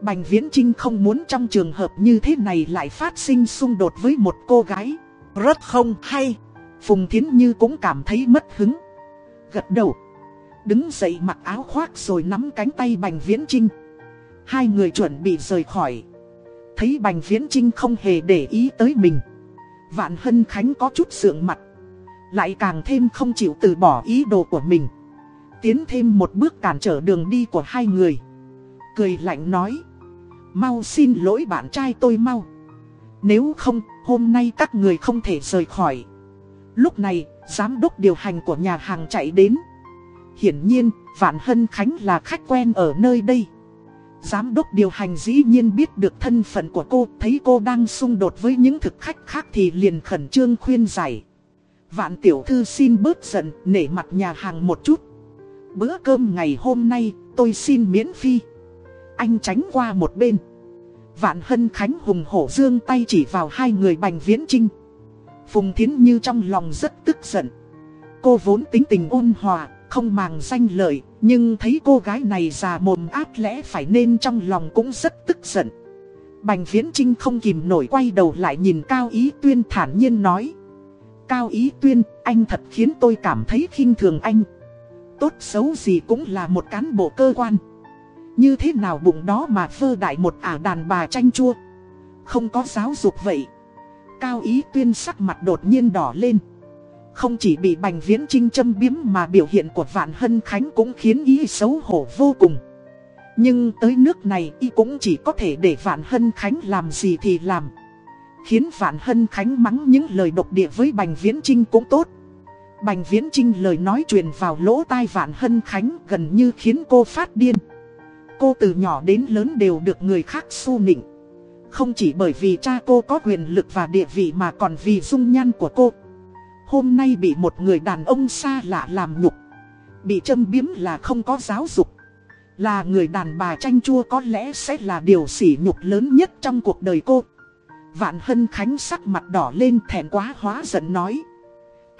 Bành Viễn Trinh không muốn trong trường hợp như thế này lại phát sinh xung đột với một cô gái. Rất không hay. Phùng Thiến Như cũng cảm thấy mất hứng. Gật đầu. Đứng dậy mặc áo khoác rồi nắm cánh tay Bành Viễn Trinh. Hai người chuẩn bị rời khỏi. Thấy Bành Viễn Trinh không hề để ý tới mình. Vạn Hân Khánh có chút sượng mặt. Lại càng thêm không chịu từ bỏ ý đồ của mình. Tiến thêm một bước cản trở đường đi của hai người. Cười lạnh nói. Mau xin lỗi bạn trai tôi mau. Nếu không, hôm nay các người không thể rời khỏi. Lúc này, giám đốc điều hành của nhà hàng chạy đến. Hiển nhiên, Vạn Hân Khánh là khách quen ở nơi đây. Giám đốc điều hành dĩ nhiên biết được thân phận của cô, thấy cô đang xung đột với những thực khách khác thì liền khẩn trương khuyên giải. Vạn tiểu thư xin bớt giận, nể mặt nhà hàng một chút. Bữa cơm ngày hôm nay, tôi xin miễn phi. Anh tránh qua một bên. Vạn Hân Khánh hùng hổ dương tay chỉ vào hai người Bành Viễn Trinh. Phùng Thiến Như trong lòng rất tức giận. Cô vốn tính tình ôn hòa, không màng danh lợi, nhưng thấy cô gái này già mồm át lẽ phải nên trong lòng cũng rất tức giận. Bành Viễn Trinh không kìm nổi quay đầu lại nhìn Cao Ý Tuyên thản nhiên nói. Cao Ý Tuyên, anh thật khiến tôi cảm thấy khinh thường anh. Tốt xấu gì cũng là một cán bộ cơ quan. Như thế nào bụng đó mà vơ đại một ả đàn bà chanh chua. Không có giáo dục vậy. Cao Ý Tuyên sắc mặt đột nhiên đỏ lên. Không chỉ bị Bành Viễn Trinh châm biếm mà biểu hiện của Vạn Hân Khánh cũng khiến ý xấu hổ vô cùng. Nhưng tới nước này y cũng chỉ có thể để Vạn Hân Khánh làm gì thì làm. Khiến Vạn Hân Khánh mắng những lời độc địa với Bành Viễn Trinh cũng tốt. Bành Viễn Trinh lời nói truyền vào lỗ tai Vạn Hân Khánh gần như khiến cô phát điên. Cô từ nhỏ đến lớn đều được người khác su nịnh. Không chỉ bởi vì cha cô có quyền lực và địa vị mà còn vì dung nhan của cô. Hôm nay bị một người đàn ông xa lạ làm nhục. Bị châm biếm là không có giáo dục. Là người đàn bà chanh chua có lẽ sẽ là điều sỉ nhục lớn nhất trong cuộc đời cô. Vạn Hân Khánh sắc mặt đỏ lên thẹn quá hóa giận nói.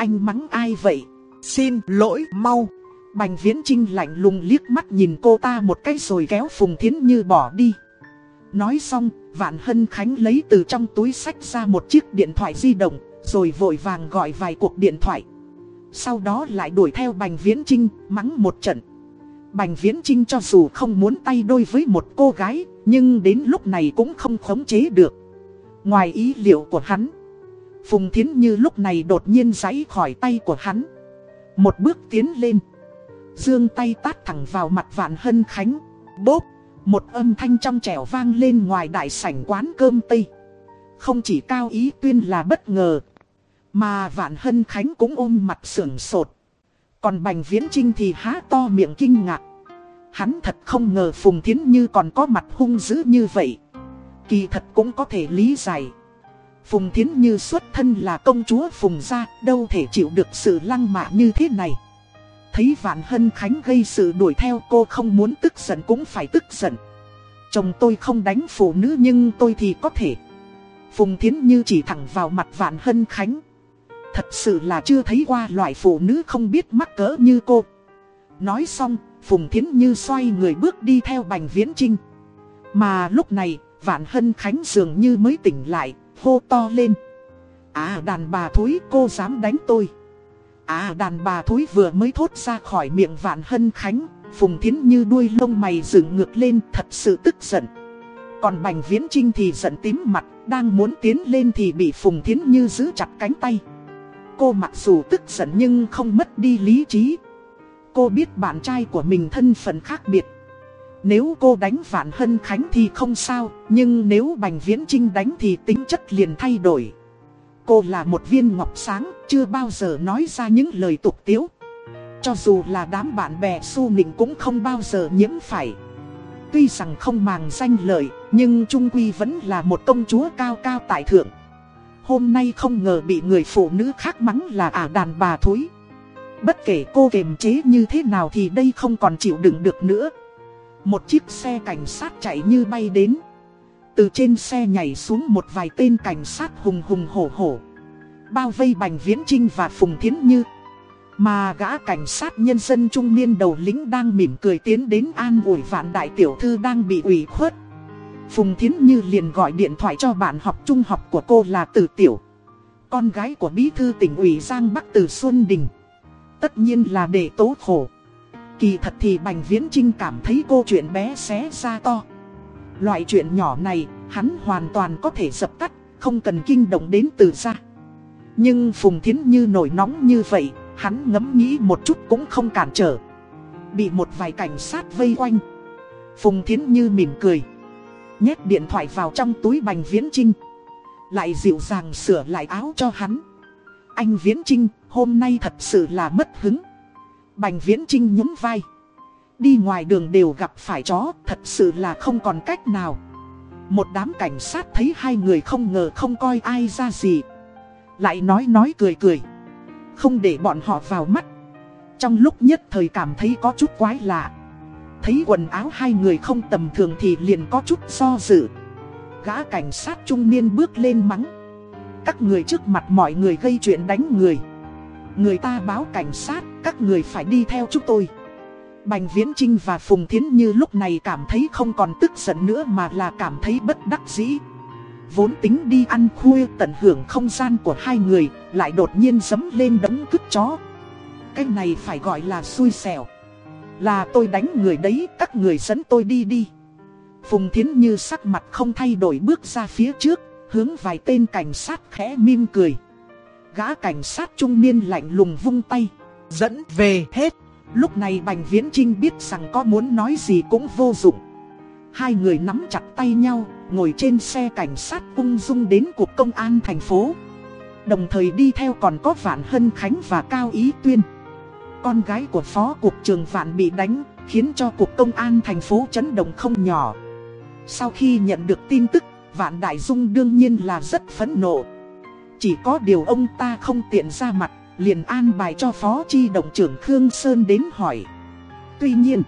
Anh mắng ai vậy? Xin lỗi mau. Bành Viễn Trinh lạnh lùng liếc mắt nhìn cô ta một cái rồi kéo Phùng Thiến Như bỏ đi. Nói xong, Vạn Hân Khánh lấy từ trong túi sách ra một chiếc điện thoại di động, rồi vội vàng gọi vài cuộc điện thoại. Sau đó lại đuổi theo Bành Viễn Trinh, mắng một trận. Bành Viễn Trinh cho dù không muốn tay đôi với một cô gái, nhưng đến lúc này cũng không khống chế được. Ngoài ý liệu của hắn, Phùng Thiến Như lúc này đột nhiên giãy khỏi tay của hắn. Một bước tiến lên. Dương tay tát thẳng vào mặt Vạn Hân Khánh. Bốp, một âm thanh trong trẻo vang lên ngoài đại sảnh quán cơm Tây. Không chỉ cao ý tuyên là bất ngờ. Mà Vạn Hân Khánh cũng ôm mặt sưởng sột. Còn Bành Viễn Trinh thì há to miệng kinh ngạc. Hắn thật không ngờ Phùng Thiến Như còn có mặt hung dữ như vậy. Kỳ thật cũng có thể lý giải. Phùng Thiến Như xuất thân là công chúa Phùng gia, đâu thể chịu được sự lăng mạ như thế này. Thấy Vạn Hân Khánh gây sự đuổi theo cô không muốn tức giận cũng phải tức giận. Chồng tôi không đánh phụ nữ nhưng tôi thì có thể. Phùng Thiến Như chỉ thẳng vào mặt Vạn Hân Khánh. Thật sự là chưa thấy qua loại phụ nữ không biết mắc cỡ như cô. Nói xong, Phùng Thiến Như xoay người bước đi theo Bành Viễn Trinh. Mà lúc này, Vạn Hân Khánh dường như mới tỉnh lại, hô to lên. À đàn bà thúi cô dám đánh tôi. À đàn bà thúi vừa mới thốt ra khỏi miệng Vạn Hân Khánh, Phùng Thiến Như đuôi lông mày dựng ngược lên thật sự tức giận. Còn Bành Viễn Trinh thì giận tím mặt, đang muốn tiến lên thì bị Phùng Thiến Như giữ chặt cánh tay. Cô mặc dù tức giận nhưng không mất đi lý trí. Cô biết bạn trai của mình thân phận khác biệt. Nếu cô đánh Vạn Hân Khánh thì không sao, nhưng nếu Bành Viễn Trinh đánh thì tính chất liền thay đổi. Cô là một viên ngọc sáng, chưa bao giờ nói ra những lời tục tiếu. Cho dù là đám bạn bè su nịnh cũng không bao giờ nhiễm phải. Tuy rằng không màng danh lợi, nhưng Trung Quy vẫn là một công chúa cao cao tại thượng. Hôm nay không ngờ bị người phụ nữ khác mắng là ả đàn bà thúi. Bất kể cô kiềm chế như thế nào thì đây không còn chịu đựng được nữa. Một chiếc xe cảnh sát chạy như bay đến. Từ trên xe nhảy xuống một vài tên cảnh sát hùng hùng hổ hổ. Bao vây Bành Viễn Trinh và Phùng Thiến Như. Mà gã cảnh sát nhân dân trung niên đầu lính đang mỉm cười tiến đến an ủi vạn đại tiểu thư đang bị ủy khuất. Phùng Thiến Như liền gọi điện thoại cho bạn học trung học của cô là Từ Tiểu. Con gái của bí thư tỉnh ủy Giang Bắc Từ Xuân Đình. Tất nhiên là để tố khổ. Kỳ thật thì Bành Viễn Trinh cảm thấy cô chuyện bé xé ra to. Loại chuyện nhỏ này, hắn hoàn toàn có thể dập tắt, không cần kinh động đến từ xa. Nhưng Phùng Thiến Như nổi nóng như vậy, hắn ngẫm nghĩ một chút cũng không cản trở. Bị một vài cảnh sát vây quanh. Phùng Thiến Như mỉm cười. Nhét điện thoại vào trong túi Bành Viễn Trinh. Lại dịu dàng sửa lại áo cho hắn. Anh Viễn Trinh, hôm nay thật sự là mất hứng. Bành Viễn Trinh nhún vai. Đi ngoài đường đều gặp phải chó, thật sự là không còn cách nào. Một đám cảnh sát thấy hai người không ngờ không coi ai ra gì. Lại nói nói cười cười. Không để bọn họ vào mắt. Trong lúc nhất thời cảm thấy có chút quái lạ. Thấy quần áo hai người không tầm thường thì liền có chút do dự. Gã cảnh sát trung niên bước lên mắng. Các người trước mặt mọi người gây chuyện đánh người. Người ta báo cảnh sát, các người phải đi theo chúng tôi. Bành Viễn Trinh và Phùng Thiến Như lúc này cảm thấy không còn tức giận nữa mà là cảm thấy bất đắc dĩ. Vốn tính đi ăn khuya tận hưởng không gian của hai người, lại đột nhiên dấm lên đống cứt chó. Cái này phải gọi là xui xẻo. Là tôi đánh người đấy, các người dẫn tôi đi đi. Phùng Thiến Như sắc mặt không thay đổi bước ra phía trước, hướng vài tên cảnh sát khẽ mỉm cười. Gã cảnh sát trung niên lạnh lùng vung tay, dẫn về hết. Lúc này Bành Viễn Trinh biết rằng có muốn nói gì cũng vô dụng. Hai người nắm chặt tay nhau, ngồi trên xe cảnh sát ung dung đến cục công an thành phố. Đồng thời đi theo còn có Vạn Hân Khánh và Cao Ý Tuyên. Con gái của phó cục trường Vạn bị đánh, khiến cho cục công an thành phố chấn động không nhỏ. Sau khi nhận được tin tức, Vạn Đại Dung đương nhiên là rất phẫn nộ. Chỉ có điều ông ta không tiện ra mặt, liền an bài cho phó chi động trưởng Khương Sơn đến hỏi. Tuy nhiên,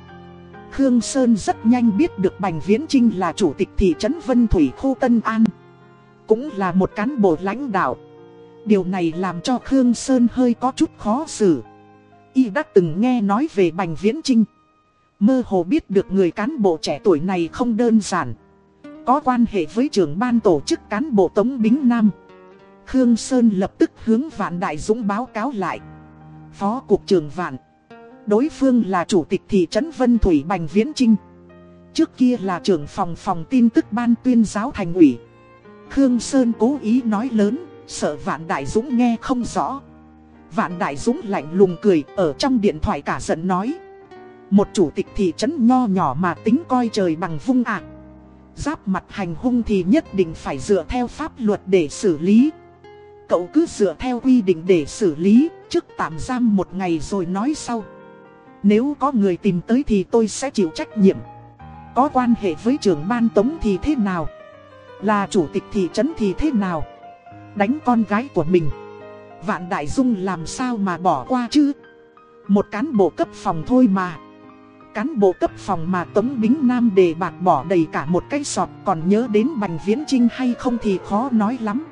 Khương Sơn rất nhanh biết được Bành Viễn Trinh là chủ tịch thị trấn Vân Thủy khu Tân An. Cũng là một cán bộ lãnh đạo. Điều này làm cho Khương Sơn hơi có chút khó xử. Y đã từng nghe nói về Bành Viễn Trinh. Mơ hồ biết được người cán bộ trẻ tuổi này không đơn giản. Có quan hệ với trưởng ban tổ chức cán bộ Tống Bính Nam. Khương Sơn lập tức hướng Vạn Đại Dũng báo cáo lại. Phó Cục trưởng Vạn. Đối phương là Chủ tịch thị trấn Vân Thủy Bành Viễn Trinh. Trước kia là trưởng phòng phòng tin tức ban tuyên giáo thành ủy. Khương Sơn cố ý nói lớn, sợ Vạn Đại Dũng nghe không rõ. Vạn Đại Dũng lạnh lùng cười ở trong điện thoại cả giận nói. Một chủ tịch thị trấn nho nhỏ mà tính coi trời bằng vung ạ. Giáp mặt hành hung thì nhất định phải dựa theo pháp luật để xử lý. Cậu cứ dựa theo quy định để xử lý, trước tạm giam một ngày rồi nói sau. Nếu có người tìm tới thì tôi sẽ chịu trách nhiệm. Có quan hệ với trưởng ban tống thì thế nào? Là chủ tịch thị trấn thì thế nào? Đánh con gái của mình. Vạn Đại Dung làm sao mà bỏ qua chứ? Một cán bộ cấp phòng thôi mà. Cán bộ cấp phòng mà Tống Bính Nam đề bạc bỏ đầy cả một cái sọt còn nhớ đến Bành Viễn Trinh hay không thì khó nói lắm.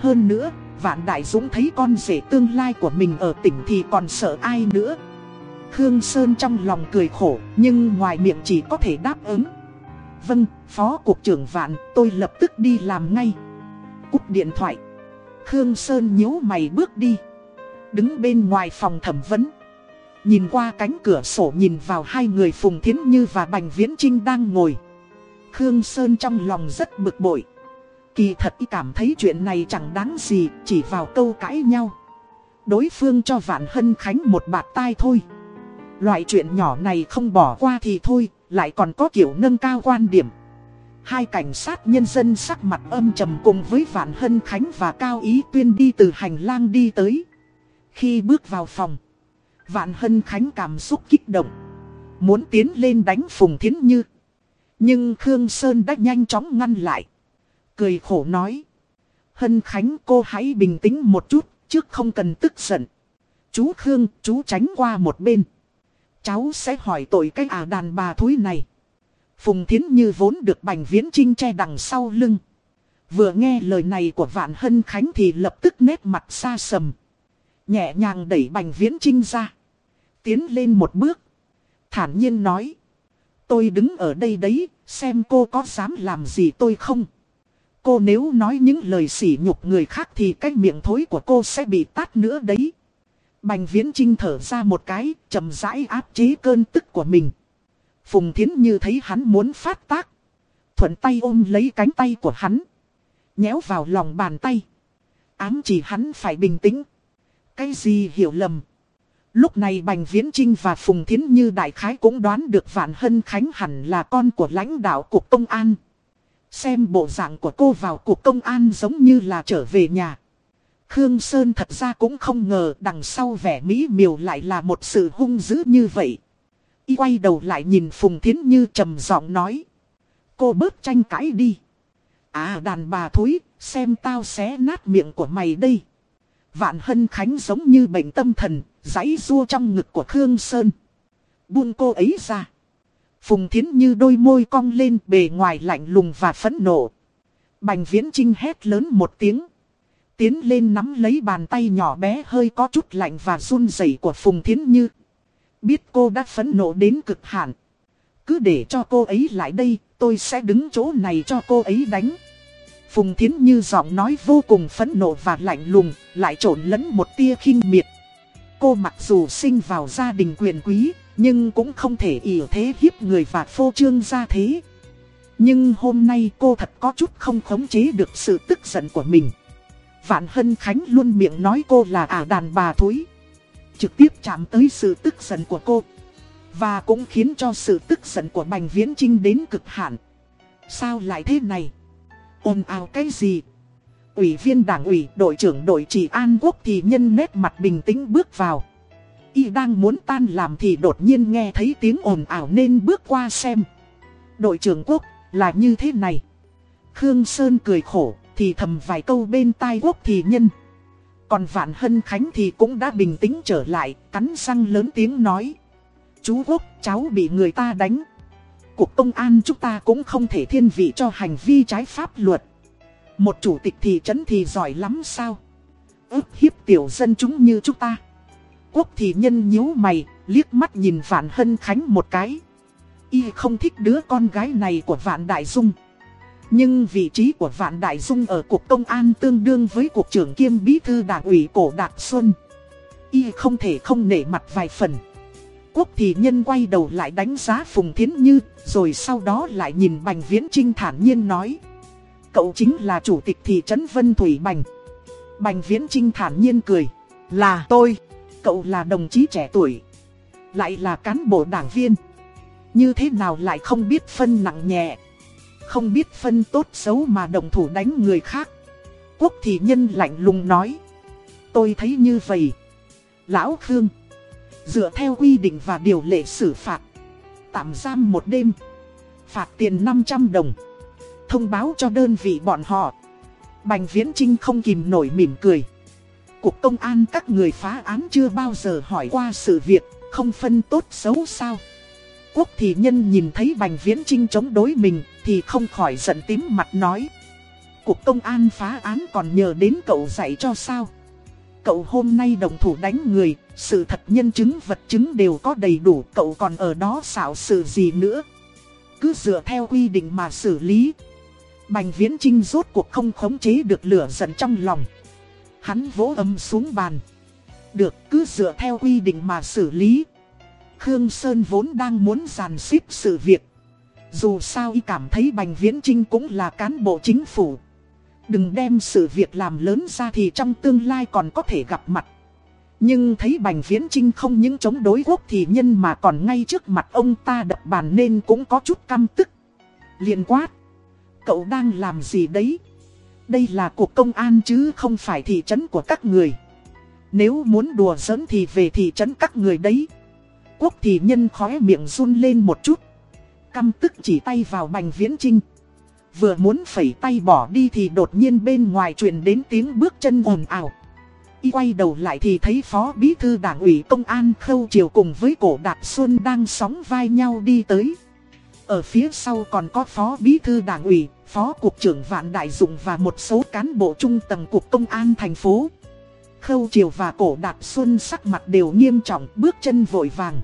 Hơn nữa, Vạn Đại Dũng thấy con rể tương lai của mình ở tỉnh thì còn sợ ai nữa. Khương Sơn trong lòng cười khổ, nhưng ngoài miệng chỉ có thể đáp ứng. Vâng, Phó Cục trưởng Vạn, tôi lập tức đi làm ngay. Cúp điện thoại. Khương Sơn nhíu mày bước đi. Đứng bên ngoài phòng thẩm vấn. Nhìn qua cánh cửa sổ nhìn vào hai người Phùng Thiến Như và Bành Viễn Trinh đang ngồi. Khương Sơn trong lòng rất bực bội. Kỳ thật y cảm thấy chuyện này chẳng đáng gì, chỉ vào câu cãi nhau. Đối phương cho Vạn Hân Khánh một bạt tai thôi. Loại chuyện nhỏ này không bỏ qua thì thôi, lại còn có kiểu nâng cao quan điểm. Hai cảnh sát nhân dân sắc mặt âm trầm cùng với Vạn Hân Khánh và Cao Ý Tuyên đi từ hành lang đi tới. Khi bước vào phòng, Vạn Hân Khánh cảm xúc kích động. Muốn tiến lên đánh Phùng Thiến Như. Nhưng Khương Sơn đã nhanh chóng ngăn lại. Cười khổ nói. Hân Khánh cô hãy bình tĩnh một chút, trước không cần tức giận. Chú Khương, chú tránh qua một bên. Cháu sẽ hỏi tội cái à đàn bà thúi này. Phùng Thiến Như vốn được Bành Viễn Trinh che đằng sau lưng. Vừa nghe lời này của Vạn Hân Khánh thì lập tức nét mặt xa sầm. Nhẹ nhàng đẩy Bành Viễn Trinh ra. Tiến lên một bước. Thản nhiên nói. Tôi đứng ở đây đấy, xem cô có dám làm gì tôi không. Cô nếu nói những lời sỉ nhục người khác thì cái miệng thối của cô sẽ bị tát nữa đấy. Bành Viễn Trinh thở ra một cái, chầm rãi áp chế cơn tức của mình. Phùng Thiến Như thấy hắn muốn phát tác. Thuận tay ôm lấy cánh tay của hắn. Nhéo vào lòng bàn tay. Ám chỉ hắn phải bình tĩnh. Cái gì hiểu lầm. Lúc này Bành Viễn Trinh và Phùng Thiến Như đại khái cũng đoán được Vạn Hân Khánh hẳn là con của lãnh đạo Cục Công an. Xem bộ dạng của cô vào Cục Công an giống như là trở về nhà. Khương Sơn thật ra cũng không ngờ đằng sau vẻ mỹ miều lại là một sự hung dữ như vậy. Y quay đầu lại nhìn Phùng Thiến Như trầm giọng nói. Cô bớt tranh cãi đi. À đàn bà thúi, xem tao xé nát miệng của mày đây. Vạn Hân Khánh giống như bệnh tâm thần, giãy rua trong ngực của Khương Sơn. Buông cô ấy ra. Phùng Thiến Như đôi môi cong lên bề ngoài lạnh lùng và phẫn nộ. Bành Viễn Trinh hét lớn một tiếng. Tiến lên nắm lấy bàn tay nhỏ bé hơi có chút lạnh và run rẩy của Phùng Thiến Như. Biết cô đã phẫn nộ đến cực hạn. Cứ để cho cô ấy lại đây, tôi sẽ đứng chỗ này cho cô ấy đánh. Phùng Thiến Như giọng nói vô cùng phẫn nộ và lạnh lùng, lại trộn lẫn một tia khinh miệt. Cô mặc dù sinh vào gia đình quyền quý, nhưng cũng không thể ỉ thế hiếp người và phô trương ra thế. Nhưng hôm nay cô thật có chút không khống chế được sự tức giận của mình. Vạn Hân Khánh luôn miệng nói cô là ả đàn bà thúi. Trực tiếp chạm tới sự tức giận của cô. Và cũng khiến cho sự tức giận của Bành Viễn Trinh đến cực hạn. Sao lại thế này? ồn ào cái gì? Ủy viên đảng ủy, đội trưởng đội trị an quốc thì nhân nét mặt bình tĩnh bước vào. Y đang muốn tan làm thì đột nhiên nghe thấy tiếng ồn ào nên bước qua xem. Đội trưởng quốc là như thế này. Khương Sơn cười khổ thì thầm vài câu bên tai quốc thì nhân. Còn Vạn Hân Khánh thì cũng đã bình tĩnh trở lại, cắn răng lớn tiếng nói. Chú quốc, cháu bị người ta đánh. Cục công an chúng ta cũng không thể thiên vị cho hành vi trái pháp luật. Một chủ tịch thị trấn thì giỏi lắm sao? ức hiếp tiểu dân chúng như chúng ta. Quốc thì nhân nhíu mày, liếc mắt nhìn Vạn Hân Khánh một cái. Y không thích đứa con gái này của Vạn Đại Dung. Nhưng vị trí của Vạn Đại Dung ở Cục Công an tương đương với Cục trưởng kiêm bí thư đảng ủy cổ Đạc Xuân. Y không thể không nể mặt vài phần. Quốc thì nhân quay đầu lại đánh giá Phùng Thiến Như, rồi sau đó lại nhìn Bành Viễn Trinh thản nhiên nói. Cậu chính là chủ tịch thị trấn Vân Thủy Bành. Bành Viễn Trinh thản nhiên cười. Là tôi. Cậu là đồng chí trẻ tuổi. Lại là cán bộ đảng viên. Như thế nào lại không biết phân nặng nhẹ. Không biết phân tốt xấu mà đồng thủ đánh người khác. Quốc thị nhân lạnh lùng nói. Tôi thấy như vậy. Lão Khương. Dựa theo quy định và điều lệ xử phạt. Tạm giam một đêm. Phạt tiền 500 đồng. thông báo cho đơn vị bọn họ. Bành Viễn Trinh không kìm nổi mỉm cười. Cục công an các người phá án chưa bao giờ hỏi qua sự việc, không phân tốt xấu sao. Quốc thị nhân nhìn thấy Bành Viễn Trinh chống đối mình thì không khỏi giận tím mặt nói. Cục công an phá án còn nhờ đến cậu dạy cho sao. Cậu hôm nay đồng thủ đánh người, sự thật nhân chứng vật chứng đều có đầy đủ, cậu còn ở đó xảo sự gì nữa. Cứ dựa theo quy định mà xử lý. Bành Viễn Trinh rốt cuộc không khống chế được lửa giận trong lòng. Hắn vỗ âm xuống bàn. Được, cứ dựa theo quy định mà xử lý. Khương Sơn vốn đang muốn giàn xếp sự việc. Dù sao y cảm thấy Bành Viễn Trinh cũng là cán bộ chính phủ. Đừng đem sự việc làm lớn ra thì trong tương lai còn có thể gặp mặt. Nhưng thấy Bành Viễn Trinh không những chống đối quốc thì nhân mà còn ngay trước mặt ông ta đập bàn nên cũng có chút căm tức. liền quát. Cậu đang làm gì đấy? Đây là cuộc công an chứ không phải thị trấn của các người. Nếu muốn đùa giỡn thì về thị trấn các người đấy. Quốc thì nhân khóe miệng run lên một chút. Căm tức chỉ tay vào Bành Viễn Trinh. Vừa muốn phẩy tay bỏ đi thì đột nhiên bên ngoài truyền đến tiếng bước chân ồn ào. Y quay đầu lại thì thấy Phó Bí Thư Đảng ủy Công an Khâu Triều cùng với Cổ Đạt Xuân đang sóng vai nhau đi tới. Ở phía sau còn có Phó Bí Thư Đảng ủy, Phó Cục trưởng Vạn Đại Dụng và một số cán bộ trung tầng Cục Công an thành phố. Khâu Triều và Cổ Đạt Xuân sắc mặt đều nghiêm trọng, bước chân vội vàng.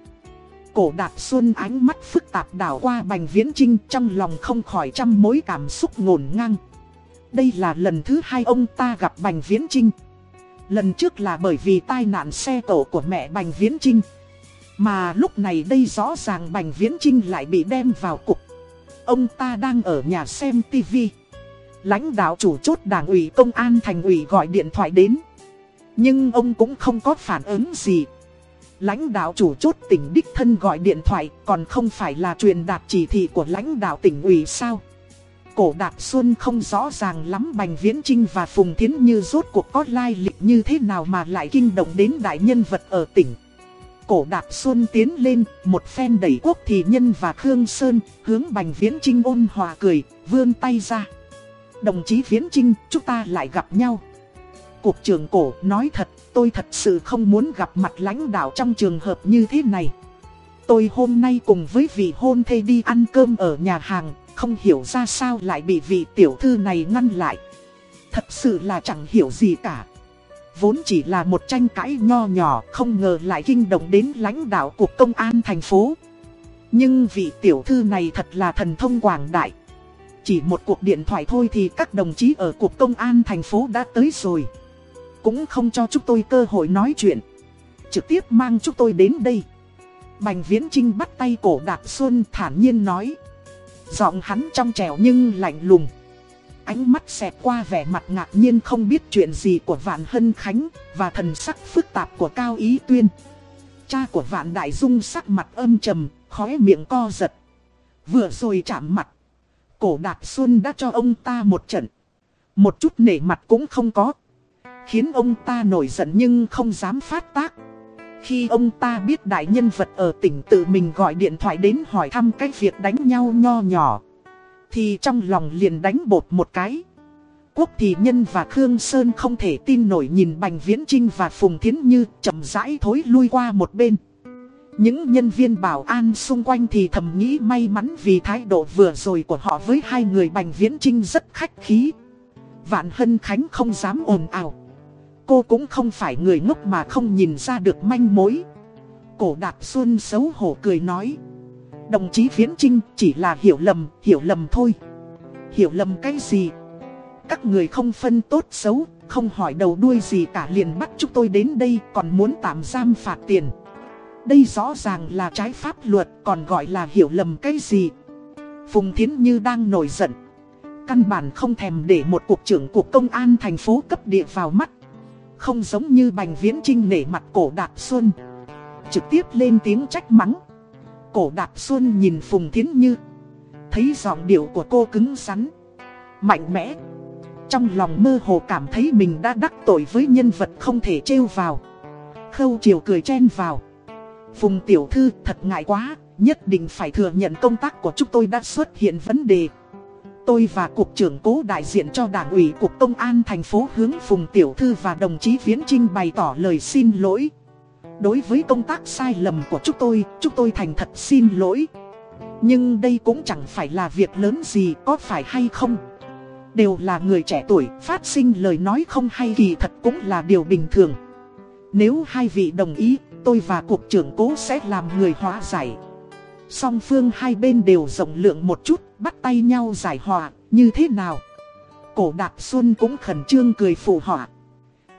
Cổ Đạt Xuân ánh mắt phức tạp đảo qua Bành Viễn Trinh trong lòng không khỏi trăm mối cảm xúc ngổn ngang. Đây là lần thứ hai ông ta gặp Bành Viễn Trinh. Lần trước là bởi vì tai nạn xe tổ của mẹ Bành Viễn Trinh. Mà lúc này đây rõ ràng Bành Viễn Trinh lại bị đem vào cục. Ông ta đang ở nhà xem tivi. Lãnh đạo chủ chốt đảng ủy công an thành ủy gọi điện thoại đến. Nhưng ông cũng không có phản ứng gì. Lãnh đạo chủ chốt tỉnh Đích Thân gọi điện thoại, còn không phải là truyền đạt chỉ thị của lãnh đạo tỉnh ủy sao? Cổ Đạt Xuân không rõ ràng lắm Bành Viễn Trinh và Phùng Thiến Như rốt cuộc có lai lịch như thế nào mà lại kinh động đến đại nhân vật ở tỉnh. Cổ đạp Xuân tiến lên, một phen đẩy quốc thị nhân và Khương Sơn, hướng Bành Viễn Trinh ôn hòa cười, vươn tay ra. Đồng chí Viễn Trinh, chúng ta lại gặp nhau. Cục trưởng cổ nói thật, tôi thật sự không muốn gặp mặt lãnh đạo trong trường hợp như thế này. Tôi hôm nay cùng với vị hôn thê đi ăn cơm ở nhà hàng, không hiểu ra sao lại bị vị tiểu thư này ngăn lại. Thật sự là chẳng hiểu gì cả. Vốn chỉ là một tranh cãi nho nhỏ, không ngờ lại kinh động đến lãnh đạo cục công an thành phố. Nhưng vị tiểu thư này thật là thần thông quảng đại. Chỉ một cuộc điện thoại thôi thì các đồng chí ở cục công an thành phố đã tới rồi. Cũng không cho chúng tôi cơ hội nói chuyện Trực tiếp mang chúng tôi đến đây Bành Viễn Trinh bắt tay cổ Đạt Xuân thản nhiên nói Giọng hắn trong trẻo nhưng lạnh lùng Ánh mắt xẹt qua vẻ mặt ngạc nhiên không biết chuyện gì của Vạn Hân Khánh Và thần sắc phức tạp của Cao Ý Tuyên. Cha của Vạn Đại Dung sắc mặt âm trầm, khóe miệng co giật. Vừa rồi chạm mặt Cổ Đạt Xuân đã cho ông ta một trận. Một chút nể mặt cũng không có. Khiến ông ta nổi giận nhưng không dám phát tác. Khi ông ta biết đại nhân vật ở tỉnh tự mình gọi điện thoại đến hỏi thăm cái việc đánh nhau nho nhỏ thì trong lòng liền đánh bột một cái Quốc thị nhân và Khương Sơn không thể tin nổi nhìn Bành Viễn Trinh và Phùng Thiến Như chậm rãi thối lui qua một bên những nhân viên bảo an xung quanh thì thầm nghĩ may mắn vì thái độ vừa rồi của họ với hai người Bành Viễn Trinh rất khách khí. Vạn Hân Khánh không dám ồn ào. Cô cũng không phải người ngốc mà không nhìn ra được manh mối. Cổ Đạp Xuân xấu hổ cười nói. Đồng chí Viễn Trinh chỉ là hiểu lầm, hiểu lầm thôi. Hiểu lầm cái gì? Các người không phân tốt xấu, không hỏi đầu đuôi gì cả liền bắt chúng tôi đến đây còn muốn tạm giam phạt tiền. Đây rõ ràng là trái pháp luật còn gọi là hiểu lầm cái gì. Phùng Thiến Như đang nổi giận. Căn bản không thèm để một cục trưởng cục công an thành phố cấp địa vào mắt. Không giống như Bành Viễn Trinh nể mặt cổ Đạt Xuân Trực tiếp lên tiếng trách mắng Cổ Đạp Xuân nhìn Phùng Thiến Như, Thấy giọng điệu của cô cứng rắn, Mạnh mẽ. Trong lòng mơ hồ cảm thấy mình đã đắc tội với nhân vật không thể trêu vào. Khâu chiều cười chen vào. Phùng Tiểu Thư, thật ngại quá, Nhất định phải thừa nhận công tác của chúng tôi đã xuất hiện vấn đề. Tôi và Cục trưởng cố đại diện cho Đảng ủy Cục Công an thành phố hướng Phùng Tiểu Thư và đồng chí Viễn Trinh bày tỏ lời xin lỗi. Đối với công tác sai lầm của chúng tôi, chúng tôi thành thật xin lỗi. Nhưng đây cũng chẳng phải là việc lớn gì có phải hay không. Đều là người trẻ tuổi, phát sinh lời nói không hay kỳ thật cũng là điều bình thường. Nếu hai vị đồng ý, tôi và Cục trưởng cố sẽ làm người hóa giải. Song phương hai bên đều rộng lượng một chút, bắt tay nhau giải hòa, như thế nào? Cổ Đạp Xuân cũng khẩn trương cười phụ họa.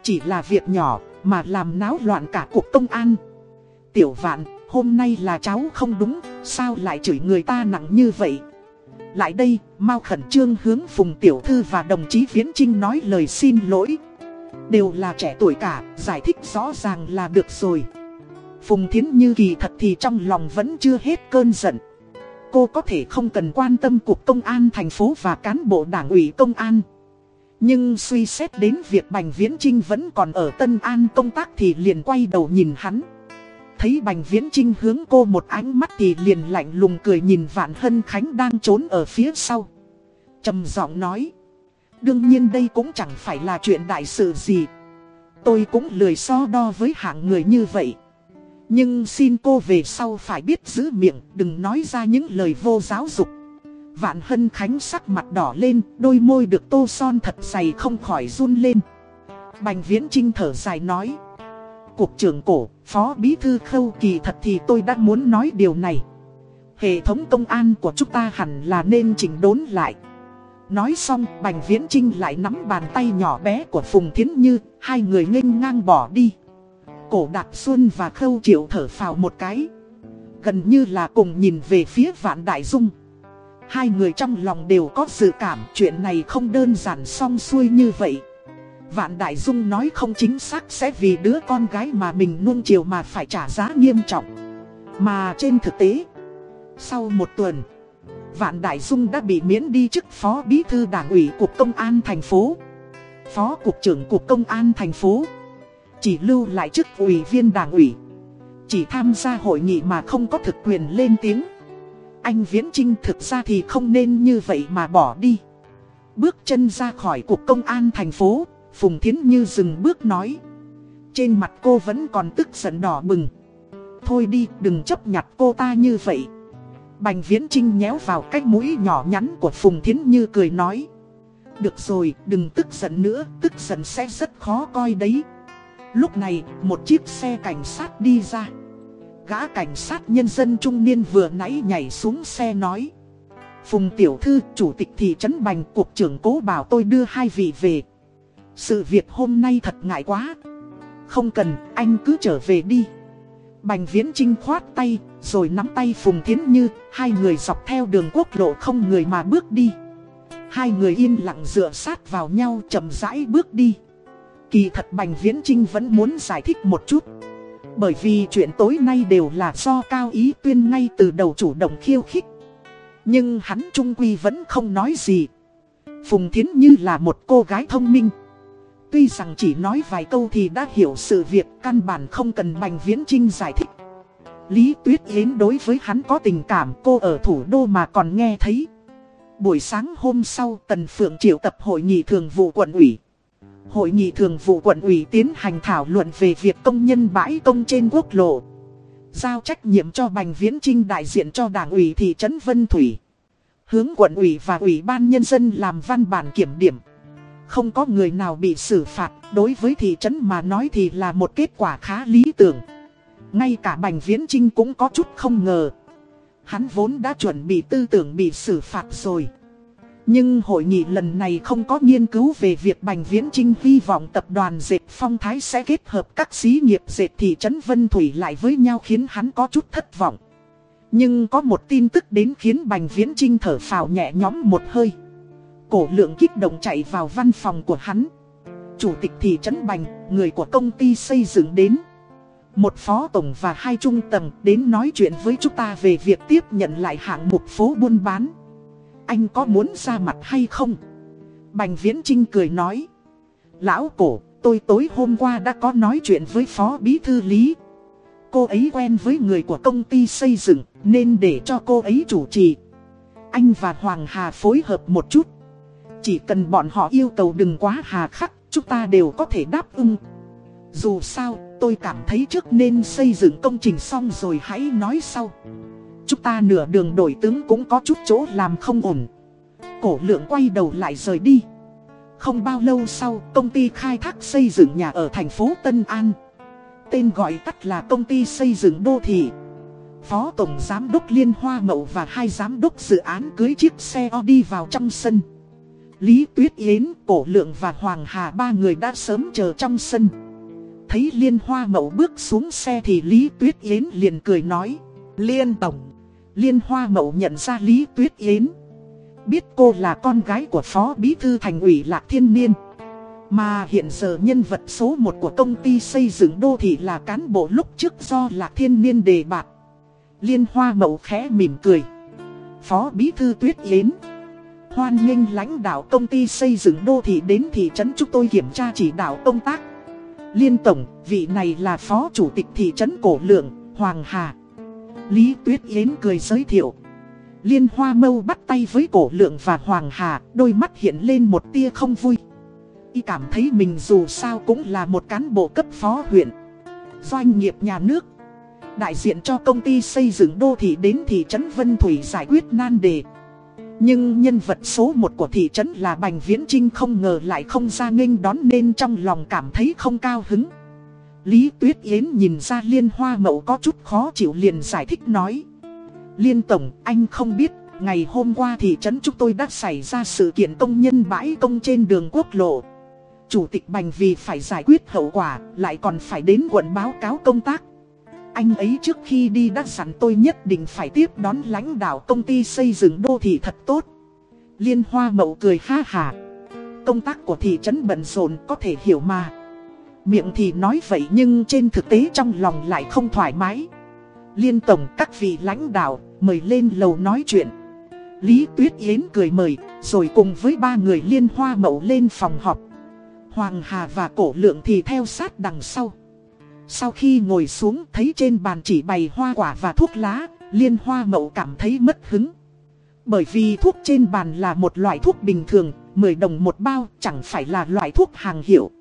Chỉ là việc nhỏ, mà làm náo loạn cả cuộc công an. Tiểu vạn, hôm nay là cháu không đúng, sao lại chửi người ta nặng như vậy? Lại đây, mau khẩn trương hướng Phùng Tiểu Thư và đồng chí Viễn Trinh nói lời xin lỗi. Đều là trẻ tuổi cả, giải thích rõ ràng là được rồi. Phùng Thiến Như kỳ thật thì trong lòng vẫn chưa hết cơn giận. Cô có thể không cần quan tâm cuộc công an thành phố và cán bộ đảng ủy công an. Nhưng suy xét đến việc Bành Viễn Trinh vẫn còn ở Tân An công tác thì liền quay đầu nhìn hắn. Thấy Bành Viễn Trinh hướng cô một ánh mắt thì liền lạnh lùng cười nhìn Vạn Hân Khánh đang trốn ở phía sau. trầm giọng nói. Đương nhiên đây cũng chẳng phải là chuyện đại sự gì. Tôi cũng lười so đo với hạng người như vậy. Nhưng xin cô về sau phải biết giữ miệng, đừng nói ra những lời vô giáo dục. Vạn Hân Khánh sắc mặt đỏ lên, đôi môi được tô son thật dày không khỏi run lên. Bành Viễn Trinh thở dài nói. Cục trưởng cổ, phó bí thư khâu kỳ thật thì tôi đã muốn nói điều này. Hệ thống công an của chúng ta hẳn là nên chỉnh đốn lại. Nói xong, Bành Viễn Trinh lại nắm bàn tay nhỏ bé của Phùng Thiến Như, hai người nghênh ngang bỏ đi. Cổ Đạp Xuân và Khâu Triệu thở phào một cái. Gần như là cùng nhìn về phía Vạn Đại Dung. Hai người trong lòng đều có dự cảm chuyện này không đơn giản song xuôi như vậy. Vạn Đại Dung nói không chính xác sẽ vì đứa con gái mà mình nuông chiều mà phải trả giá nghiêm trọng. Mà trên thực tế, sau một tuần, Vạn Đại Dung đã bị miễn đi chức Phó Bí Thư Đảng ủy Cục Công an thành phố, Phó Cục trưởng Cục Công an thành phố, chỉ lưu lại chức ủy viên Đảng ủy, chỉ tham gia hội nghị mà không có thực quyền lên tiếng. Anh Viễn Trinh thực ra thì không nên như vậy mà bỏ đi. Bước chân ra khỏi Cục Công an thành phố, Phùng Thiến Như dừng bước nói. Trên mặt cô vẫn còn tức giận đỏ bừng. Thôi đi, đừng chấp nhặt cô ta như vậy. Bành Viễn Trinh nhéo vào cái mũi nhỏ nhắn của Phùng Thiến Như cười nói. Được rồi, đừng tức giận nữa, tức giận sẽ rất khó coi đấy. Lúc này, một chiếc xe cảnh sát đi ra. Gã cảnh sát nhân dân trung niên vừa nãy nhảy xuống xe nói. Phùng Tiểu Thư, Chủ tịch thị trấn Bành, Cục trưởng cố bảo tôi đưa hai vị về. Sự việc hôm nay thật ngại quá. Không cần, anh cứ trở về đi. Bành Viễn Trinh khoát tay, rồi nắm tay Phùng Thiến Như, hai người dọc theo đường quốc lộ không người mà bước đi. Hai người yên lặng dựa sát vào nhau chậm rãi bước đi. Kỳ thật Bành Viễn Trinh vẫn muốn giải thích một chút. Bởi vì chuyện tối nay đều là do Cao Ý Tuyên ngay từ đầu chủ động khiêu khích. Nhưng hắn trung quy vẫn không nói gì. Phùng Thiến Như là một cô gái thông minh. Tuy rằng chỉ nói vài câu thì đã hiểu sự việc, căn bản không cần Bành Viễn Trinh giải thích. Lý Tuyết Yến đối với hắn có tình cảm, cô ở thủ đô mà còn nghe thấy. Buổi sáng hôm sau, Tần Phượng triệu tập hội nghị thường vụ quận ủy. Hội nghị thường vụ quận ủy tiến hành thảo luận về việc công nhân bãi công trên quốc lộ. Giao trách nhiệm cho Bành Viễn Trinh đại diện cho đảng ủy thị trấn Vân Thủy. Hướng quận ủy và ủy ban nhân dân làm văn bản kiểm điểm. Không có người nào bị xử phạt, đối với thị trấn mà nói thì là một kết quả khá lý tưởng. Ngay cả Bành Viễn Trinh cũng có chút không ngờ. Hắn vốn đã chuẩn bị tư tưởng bị xử phạt rồi. Nhưng hội nghị lần này không có nghiên cứu về việc Bành Viễn Trinh hy vọng tập đoàn dệt phong thái sẽ kết hợp các xí nghiệp dệt thị trấn Vân Thủy lại với nhau khiến hắn có chút thất vọng. Nhưng có một tin tức đến khiến Bành Viễn Trinh thở phào nhẹ nhõm một hơi. Cổ lượng kích động chạy vào văn phòng của hắn. Chủ tịch thị trấn Bành, người của công ty xây dựng đến. Một phó tổng và hai trung tầng đến nói chuyện với chúng ta về việc tiếp nhận lại hạng mục phố buôn bán. Anh có muốn ra mặt hay không? Bành Viễn Trinh cười nói. Lão cổ, tôi tối hôm qua đã có nói chuyện với phó bí thư lý. Cô ấy quen với người của công ty xây dựng, nên để cho cô ấy chủ trì. Anh và Hoàng Hà phối hợp một chút. Chỉ cần bọn họ yêu cầu đừng quá hà khắc, chúng ta đều có thể đáp ứng. Dù sao, tôi cảm thấy trước nên xây dựng công trình xong rồi hãy nói sau. Chúng ta nửa đường đổi tướng cũng có chút chỗ làm không ổn. Cổ lượng quay đầu lại rời đi. Không bao lâu sau, công ty khai thác xây dựng nhà ở thành phố Tân An. Tên gọi tắt là công ty xây dựng đô thị. Phó Tổng Giám đốc Liên Hoa Mậu và hai giám đốc dự án cưới chiếc xe o đi vào trong sân. Lý Tuyết Yến, Cổ Lượng và Hoàng Hà ba người đã sớm chờ trong sân. Thấy Liên Hoa Mậu bước xuống xe thì Lý Tuyết Yến liền cười nói. Liên Tổng. Liên Hoa Mậu nhận ra Lý Tuyết Yến. Biết cô là con gái của Phó Bí Thư Thành ủy Lạc Thiên Niên. Mà hiện giờ nhân vật số 1 của công ty xây dựng đô thị là cán bộ lúc trước do Lạc Thiên Niên đề bạt. Liên Hoa Mậu khẽ mỉm cười. Phó Bí Thư Tuyết Yến. Hoan nghênh lãnh đạo công ty xây dựng đô thị đến thị trấn chúng tôi kiểm tra chỉ đạo công tác. Liên Tổng, vị này là Phó Chủ tịch thị trấn Cổ Lượng, Hoàng Hà. Lý Tuyết Yến cười giới thiệu. Liên Hoa Mâu bắt tay với Cổ Lượng và Hoàng Hà, đôi mắt hiện lên một tia không vui. Y cảm thấy mình dù sao cũng là một cán bộ cấp phó huyện. Doanh nghiệp nhà nước. Đại diện cho công ty xây dựng đô thị đến thị trấn Vân Thủy giải quyết nan đề. Nhưng nhân vật số 1 của thị trấn là Bành Viễn Trinh không ngờ lại không ra nghênh đón nên trong lòng cảm thấy không cao hứng. Lý Tuyết Yến nhìn ra Liên Hoa Mậu có chút khó chịu liền giải thích nói. Liên Tổng, anh không biết, ngày hôm qua thị trấn chúng tôi đã xảy ra sự kiện công nhân bãi công trên đường quốc lộ. Chủ tịch Bành vì phải giải quyết hậu quả, lại còn phải đến quận báo cáo công tác. Anh ấy trước khi đi đã dặn tôi nhất định phải tiếp đón lãnh đạo công ty xây dựng đô thị thật tốt. Liên Hoa Mậu cười ha hà. Công tác của thị trấn bận rộn có thể hiểu mà. Miệng thì nói vậy nhưng trên thực tế trong lòng lại không thoải mái. Liên Tổng các vị lãnh đạo mời lên lầu nói chuyện. Lý Tuyết Yến cười mời, rồi cùng với ba người liên hoa mậu lên phòng họp. Hoàng Hà và Cổ Lượng thì theo sát đằng sau. Sau khi ngồi xuống thấy trên bàn chỉ bày hoa quả và thuốc lá, liên hoa mậu cảm thấy mất hứng. Bởi vì thuốc trên bàn là một loại thuốc bình thường, 10 đồng một bao chẳng phải là loại thuốc hàng hiệu.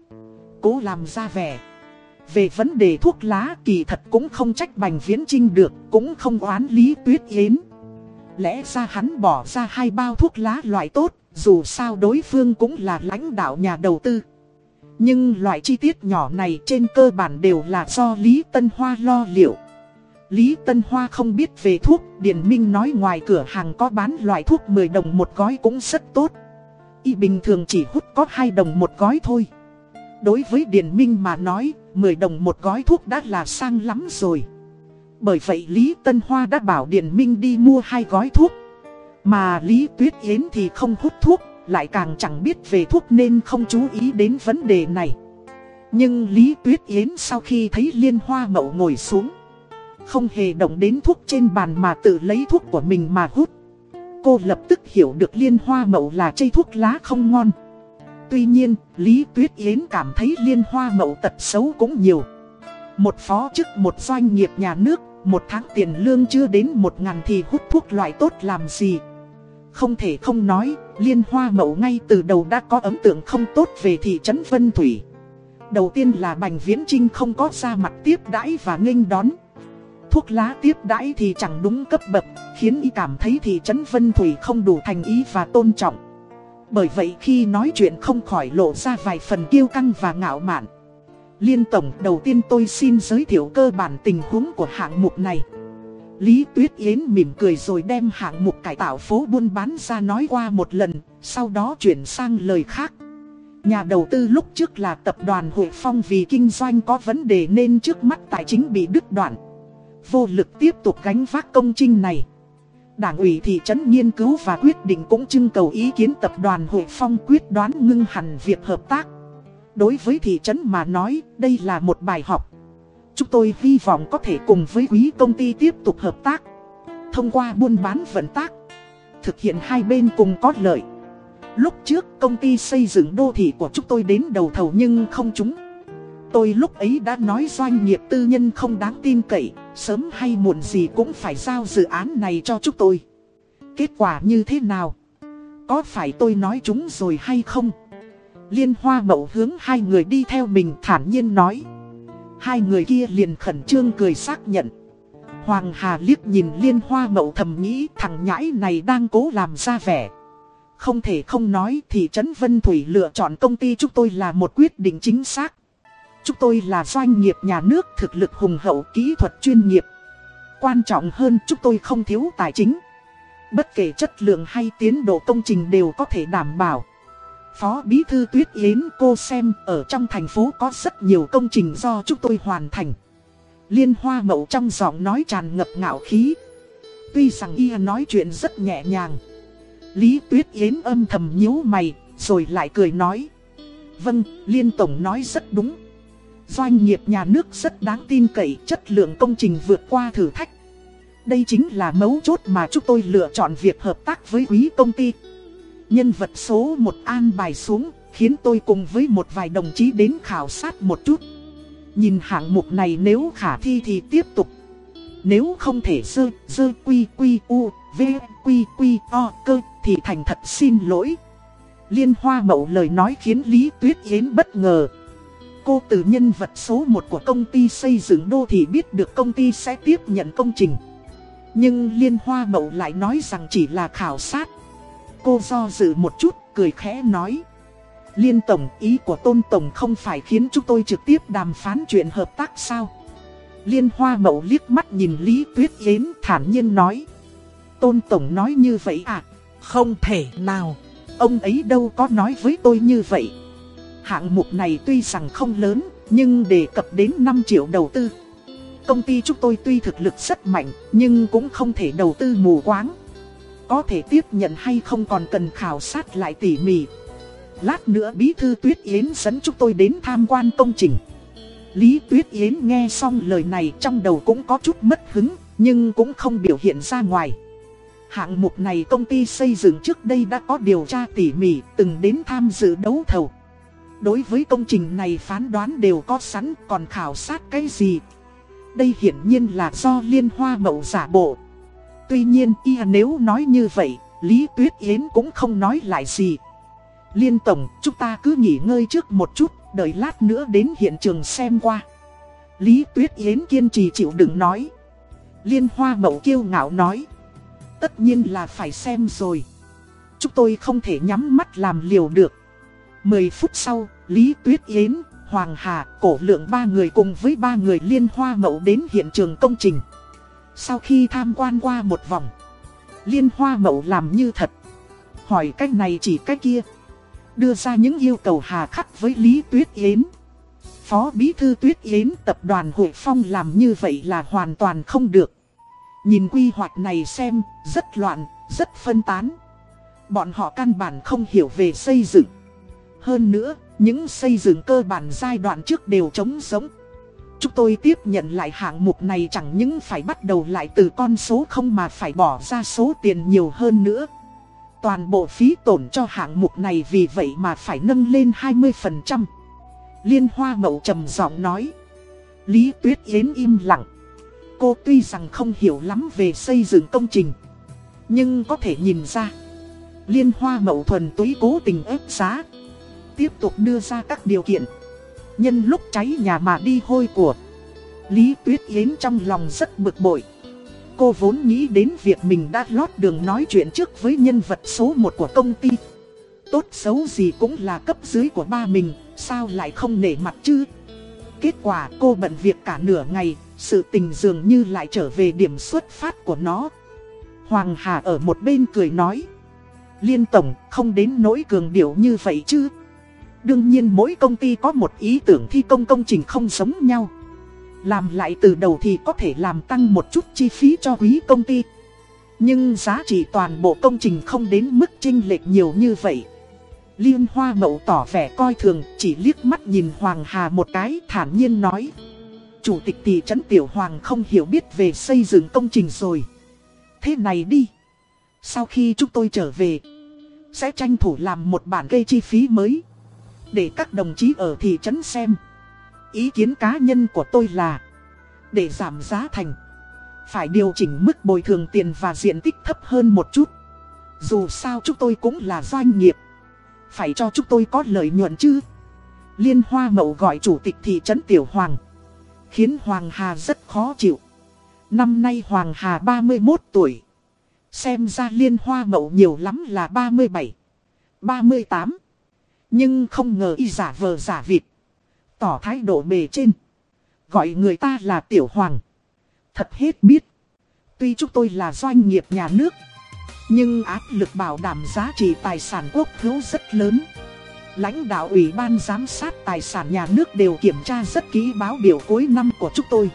Cố làm ra vẻ. Về vấn đề thuốc lá kỳ thật cũng không trách Bành Viễn Trinh được, cũng không oán Lý Tuyết Yến. Lẽ ra hắn bỏ ra hai bao thuốc lá loại tốt, dù sao đối phương cũng là lãnh đạo nhà đầu tư. Nhưng loại chi tiết nhỏ này trên cơ bản đều là do Lý Tân Hoa lo liệu. Lý Tân Hoa không biết về thuốc, điển Minh nói ngoài cửa hàng có bán loại thuốc 10 đồng một gói cũng rất tốt. Y bình thường chỉ hút có 2 đồng một gói thôi. Đối với Điền Minh mà nói, 10 đồng một gói thuốc đã là sang lắm rồi. Bởi vậy Lý Tân Hoa đã bảo Điền Minh đi mua hai gói thuốc. Mà Lý Tuyết Yến thì không hút thuốc, lại càng chẳng biết về thuốc nên không chú ý đến vấn đề này. Nhưng Lý Tuyết Yến sau khi thấy Liên Hoa Mậu ngồi xuống, không hề động đến thuốc trên bàn mà tự lấy thuốc của mình mà hút. Cô lập tức hiểu được Liên Hoa Mậu là chây thuốc lá không ngon. Tuy nhiên, Lý Tuyết Yến cảm thấy liên hoa mậu tật xấu cũng nhiều. Một phó chức một doanh nghiệp nhà nước, một tháng tiền lương chưa đến một ngàn thì hút thuốc loại tốt làm gì. Không thể không nói, liên hoa mậu ngay từ đầu đã có ấn tượng không tốt về thị trấn Vân Thủy. Đầu tiên là Bành Viễn Trinh không có ra mặt tiếp đãi và nghênh đón. Thuốc lá tiếp đãi thì chẳng đúng cấp bậc, khiến y cảm thấy thị trấn Vân Thủy không đủ thành ý và tôn trọng. Bởi vậy khi nói chuyện không khỏi lộ ra vài phần kiêu căng và ngạo mạn. Liên Tổng, đầu tiên tôi xin giới thiệu cơ bản tình huống của hạng mục này. Lý Tuyết Yến mỉm cười rồi đem hạng mục cải tạo phố buôn bán ra nói qua một lần, Sau đó chuyển sang lời khác. Nhà đầu tư lúc trước là tập đoàn Hội Phong vì kinh doanh có vấn đề nên trước mắt tài chính bị đứt đoạn. Vô lực tiếp tục gánh vác công trình này. Đảng ủy thị trấn nghiên cứu và quyết định cũng trưng cầu ý kiến tập đoàn Hội Phong quyết đoán ngưng hẳn việc hợp tác. Đối với thị trấn mà nói, đây là một bài học. Chúng tôi hy vọng có thể cùng với quý công ty tiếp tục hợp tác. Thông qua buôn bán vận tác, thực hiện hai bên cùng có lợi. Lúc trước công ty xây dựng đô thị của chúng tôi đến đầu thầu nhưng không chúng Tôi lúc ấy đã nói doanh nghiệp tư nhân không đáng tin cậy, sớm hay muộn gì cũng phải giao dự án này cho chúng tôi. Kết quả như thế nào? Có phải tôi nói chúng rồi hay không? Liên hoa mậu hướng hai người đi theo mình thản nhiên nói. Hai người kia liền khẩn trương cười xác nhận. Hoàng Hà liếc nhìn liên hoa mậu thầm nghĩ thằng nhãi này đang cố làm ra vẻ. Không thể không nói thì Trấn Vân Thủy lựa chọn công ty chúng tôi là một quyết định chính xác. Chúng tôi là doanh nghiệp nhà nước thực lực hùng hậu kỹ thuật chuyên nghiệp. Quan trọng hơn chúng tôi không thiếu tài chính. Bất kể chất lượng hay tiến độ công trình đều có thể đảm bảo. Phó Bí Thư Tuyết Yến cô xem ở trong thành phố có rất nhiều công trình do chúng tôi hoàn thành. Liên hoa mậu trong giọng nói tràn ngập ngạo khí. Tuy rằng y nói chuyện rất nhẹ nhàng. Lý Tuyết Yến âm thầm nhíu mày, rồi lại cười nói. Vâng, Liên Tổng nói rất đúng. Doanh nghiệp nhà nước rất đáng tin cậy, chất lượng công trình vượt qua thử thách. Đây chính là mấu chốt mà chúng tôi lựa chọn việc hợp tác với quý công ty. Nhân vật số một an bài xuống, khiến tôi cùng với một vài đồng chí đến khảo sát một chút. Nhìn hạng mục này nếu khả thi thì tiếp tục. Nếu không thể dơ, dơ quy quy u, v quy quy o cơ thì thành thật xin lỗi. Liên hoa mậu lời nói khiến Lý Tuyết Yến bất ngờ. Cô từ nhân vật số 1 của công ty xây dựng đô thị biết được công ty sẽ tiếp nhận công trình. Nhưng Liên Hoa Mậu lại nói rằng chỉ là khảo sát. Cô do dự một chút, cười khẽ nói. Liên Tổng, ý của Tôn Tổng không phải khiến chúng tôi trực tiếp đàm phán chuyện hợp tác sao? Liên Hoa Mậu liếc mắt nhìn Lý Tuyết Yến thản nhiên nói. Tôn Tổng nói như vậy à? Không thể nào. Ông ấy đâu có nói với tôi như vậy. Hạng mục này tuy rằng không lớn, nhưng đề cập đến 5 triệu đầu tư. Công ty chúng tôi tuy thực lực rất mạnh, nhưng cũng không thể đầu tư mù quáng. Có thể tiếp nhận hay không còn cần khảo sát lại tỉ mỉ. Lát nữa Bí Thư Tuyết Yến dẫn chúng tôi đến tham quan công trình. Lý Tuyết Yến nghe xong lời này trong đầu cũng có chút mất hứng, nhưng cũng không biểu hiện ra ngoài. Hạng mục này công ty xây dựng trước đây đã có điều tra tỉ mỉ, từng đến tham dự đấu thầu. Đối với công trình này phán đoán đều có sẵn, còn khảo sát cái gì? Đây hiển nhiên là do liên hoa mậu giả bộ. Tuy nhiên y nếu nói như vậy, Lý Tuyết Yến cũng không nói lại gì. Liên Tổng, chúng ta cứ nghỉ ngơi trước một chút, đợi lát nữa đến hiện trường xem qua. Lý Tuyết Yến kiên trì chịu đựng nói. Liên Hoa Mậu kiêu ngạo nói. Tất nhiên là phải xem rồi. Chúng tôi không thể nhắm mắt làm liều được. Mười phút sau, Lý Tuyết Yến, Hoàng Hà, Cổ Lượng ba người cùng với ba người Liên Hoa Mậu đến hiện trường công trình. Sau khi tham quan qua một vòng, Liên Hoa Mậu làm như thật. Hỏi cách này chỉ cách kia đưa ra những yêu cầu hà khắc với Lý Tuyết Yến. Phó Bí Thư Tuyết Yến tập đoàn Hội Phong làm như vậy là hoàn toàn không được. Nhìn quy hoạch này xem, rất loạn, rất phân tán. Bọn họ căn bản không hiểu về xây dựng. Hơn nữa, những xây dựng cơ bản giai đoạn trước đều trống sống. Chúng tôi tiếp nhận lại hạng mục này chẳng những phải bắt đầu lại từ con số không mà phải bỏ ra số tiền nhiều hơn nữa. Toàn bộ phí tổn cho hạng mục này vì vậy mà phải nâng lên 20%. Liên Hoa Mậu trầm giọng nói. Lý Tuyết Yến im lặng. Cô tuy rằng không hiểu lắm về xây dựng công trình. Nhưng có thể nhìn ra. Liên Hoa Mậu thuần túy cố tình ép giá. Tiếp tục đưa ra các điều kiện. Nhân lúc cháy nhà mà đi hôi của. Lý Tuyết Yến trong lòng rất bực bội. Cô vốn nghĩ đến việc mình đã lót đường nói chuyện trước với nhân vật số 1 của công ty. Tốt xấu gì cũng là cấp dưới của ba mình, sao lại không nể mặt chứ? Kết quả cô bận việc cả nửa ngày, sự tình dường như lại trở về điểm xuất phát của nó. Hoàng Hà ở một bên cười nói. Liên Tổng không đến nỗi cường điệu như vậy chứ. Đương nhiên mỗi công ty có một ý tưởng thi công công trình không giống nhau. Làm lại từ đầu thì có thể làm tăng một chút chi phí cho quý công ty. Nhưng giá trị toàn bộ công trình không đến mức chênh lệch nhiều như vậy. Liên Hoa Mậu tỏ vẻ coi thường, chỉ liếc mắt nhìn Hoàng Hà một cái thản nhiên nói. Chủ tịch thị trấn Tiểu Hoàng không hiểu biết về xây dựng công trình rồi. Thế này đi. Sau khi chúng tôi trở về, sẽ tranh thủ làm một bản gây chi phí mới. Để các đồng chí ở thị trấn xem. Ý kiến cá nhân của tôi là Để giảm giá thành Phải điều chỉnh mức bồi thường tiền và diện tích thấp hơn một chút Dù sao chúng tôi cũng là doanh nghiệp. Phải cho chúng tôi có lợi nhuận chứ. Liên Hoa Mậu gọi chủ tịch thị trấn Tiểu Hoàng. Khiến Hoàng Hà rất khó chịu. Năm nay Hoàng Hà 31 tuổi. Xem ra Liên Hoa Mậu nhiều lắm là 37, 38. Nhưng không ngờ y giả vờ giả vịt. Tỏ thái độ bề trên. Gọi người ta là Tiểu Hoàng. Thật hết biết. Tuy chúng tôi là doanh nghiệp nhà nước. Nhưng áp lực bảo đảm giá trị tài sản quốc hữu rất lớn. Lãnh đạo Ủy ban giám sát tài sản nhà nước đều kiểm tra rất kỹ báo biểu cuối năm của chúng tôi.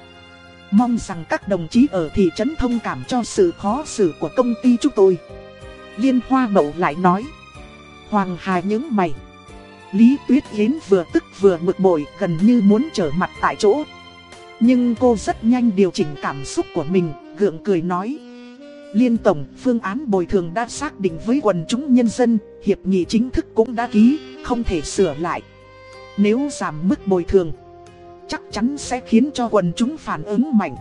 Mong rằng các đồng chí ở thị trấn thông cảm cho sự khó xử của công ty chúng tôi. Liên Hoa Mậu lại nói. Hoàng Hà những mày. Lý Tuyết Yến vừa tức vừa bực bội gần như muốn trở mặt tại chỗ. Nhưng cô rất nhanh điều chỉnh cảm xúc của mình, gượng cười nói. Liên Tổng, phương án bồi thường đã xác định với quần chúng nhân dân, hiệp nghị chính thức cũng đã ký, không thể sửa lại. Nếu giảm mức bồi thường, chắc chắn sẽ khiến cho quần chúng phản ứng mạnh.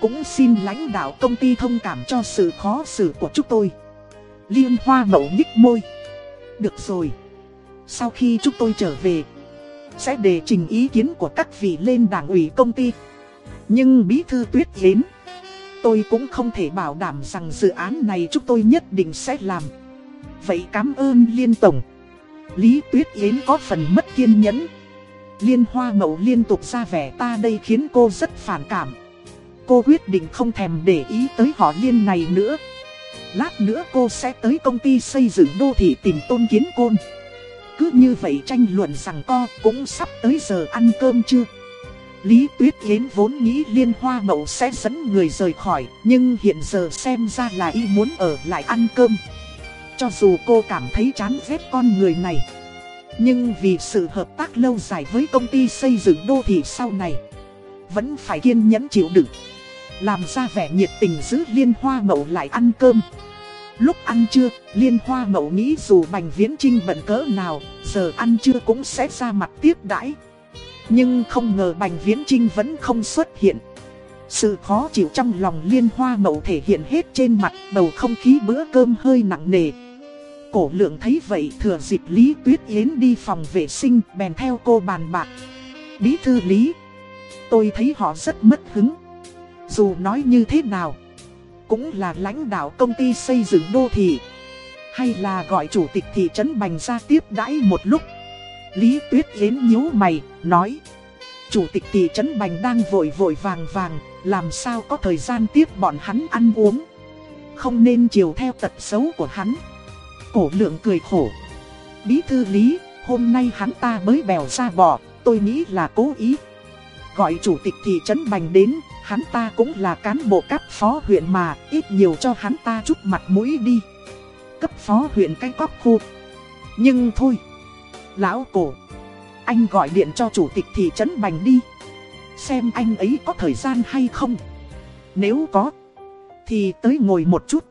Cũng xin lãnh đạo công ty thông cảm cho sự khó xử của chúng tôi. Liên Hoa Mậu nhích môi. Được rồi. Sau khi chúng tôi trở về, sẽ đề trình ý kiến của các vị lên đảng ủy công ty. Nhưng bí thư tuyết yến, tôi cũng không thể bảo đảm rằng dự án này chúng tôi nhất định sẽ làm. Vậy cảm ơn Liên Tổng. Lý Tuyết Yến có phần mất kiên nhẫn. Liên Hoa Mậu liên tục ra vẻ ta đây khiến cô rất phản cảm. Cô quyết định không thèm để ý tới họ Liên này nữa. Lát nữa cô sẽ tới công ty xây dựng đô thị tìm tôn kiến côn. Cứ như vậy tranh luận rằng co cũng sắp tới giờ ăn cơm chưa? Lý Tuyết Yến vốn nghĩ Liên Hoa Mậu sẽ dẫn người rời khỏi, Nhưng hiện giờ xem ra là y muốn ở lại ăn cơm. Cho dù cô cảm thấy chán ghét con người này, Nhưng vì sự hợp tác lâu dài với công ty xây dựng đô thị sau này, Vẫn phải kiên nhẫn chịu đựng, Làm ra vẻ nhiệt tình giữ Liên Hoa Mậu lại ăn cơm. Lúc ăn trưa, Liên Hoa Mậu nghĩ dù Bành Viễn Trinh bận cỡ nào, giờ ăn trưa cũng sẽ ra mặt tiếp đãi. Nhưng không ngờ Bành Viễn Trinh vẫn không xuất hiện. Sự khó chịu trong lòng Liên Hoa Mậu thể hiện hết trên mặt bầu không khí bữa cơm hơi nặng nề. Cổ lượng thấy vậy thừa dịp Lý Tuyết Yến đi phòng vệ sinh bèn theo cô bàn bạc. Bí thư Lý, tôi thấy họ rất mất hứng. Dù nói như thế nào cũng là lãnh đạo công ty xây dựng đô thị. Hay là gọi chủ tịch thị trấn Bành ra tiếp đãi một lúc. Lý Tuyết Yến nhíu mày, nói. Chủ tịch thị trấn Bành đang vội vội vàng vàng, làm sao có thời gian tiếp bọn hắn ăn uống. Không nên chiều theo tật xấu của hắn. Cổ lượng cười khổ. Bí thư Lý, hôm nay hắn ta mới bèo ra bỏ tôi nghĩ là cố ý. Gọi chủ tịch thị trấn Bành đến, Hắn ta cũng là cán bộ cấp phó huyện mà, ít nhiều cho hắn ta chút mặt mũi đi. Cấp phó huyện cái cóc khu. Nhưng thôi, lão cổ, anh gọi điện cho chủ tịch thị trấn Bành đi. Xem anh ấy có thời gian hay không. Nếu có, thì tới ngồi một chút.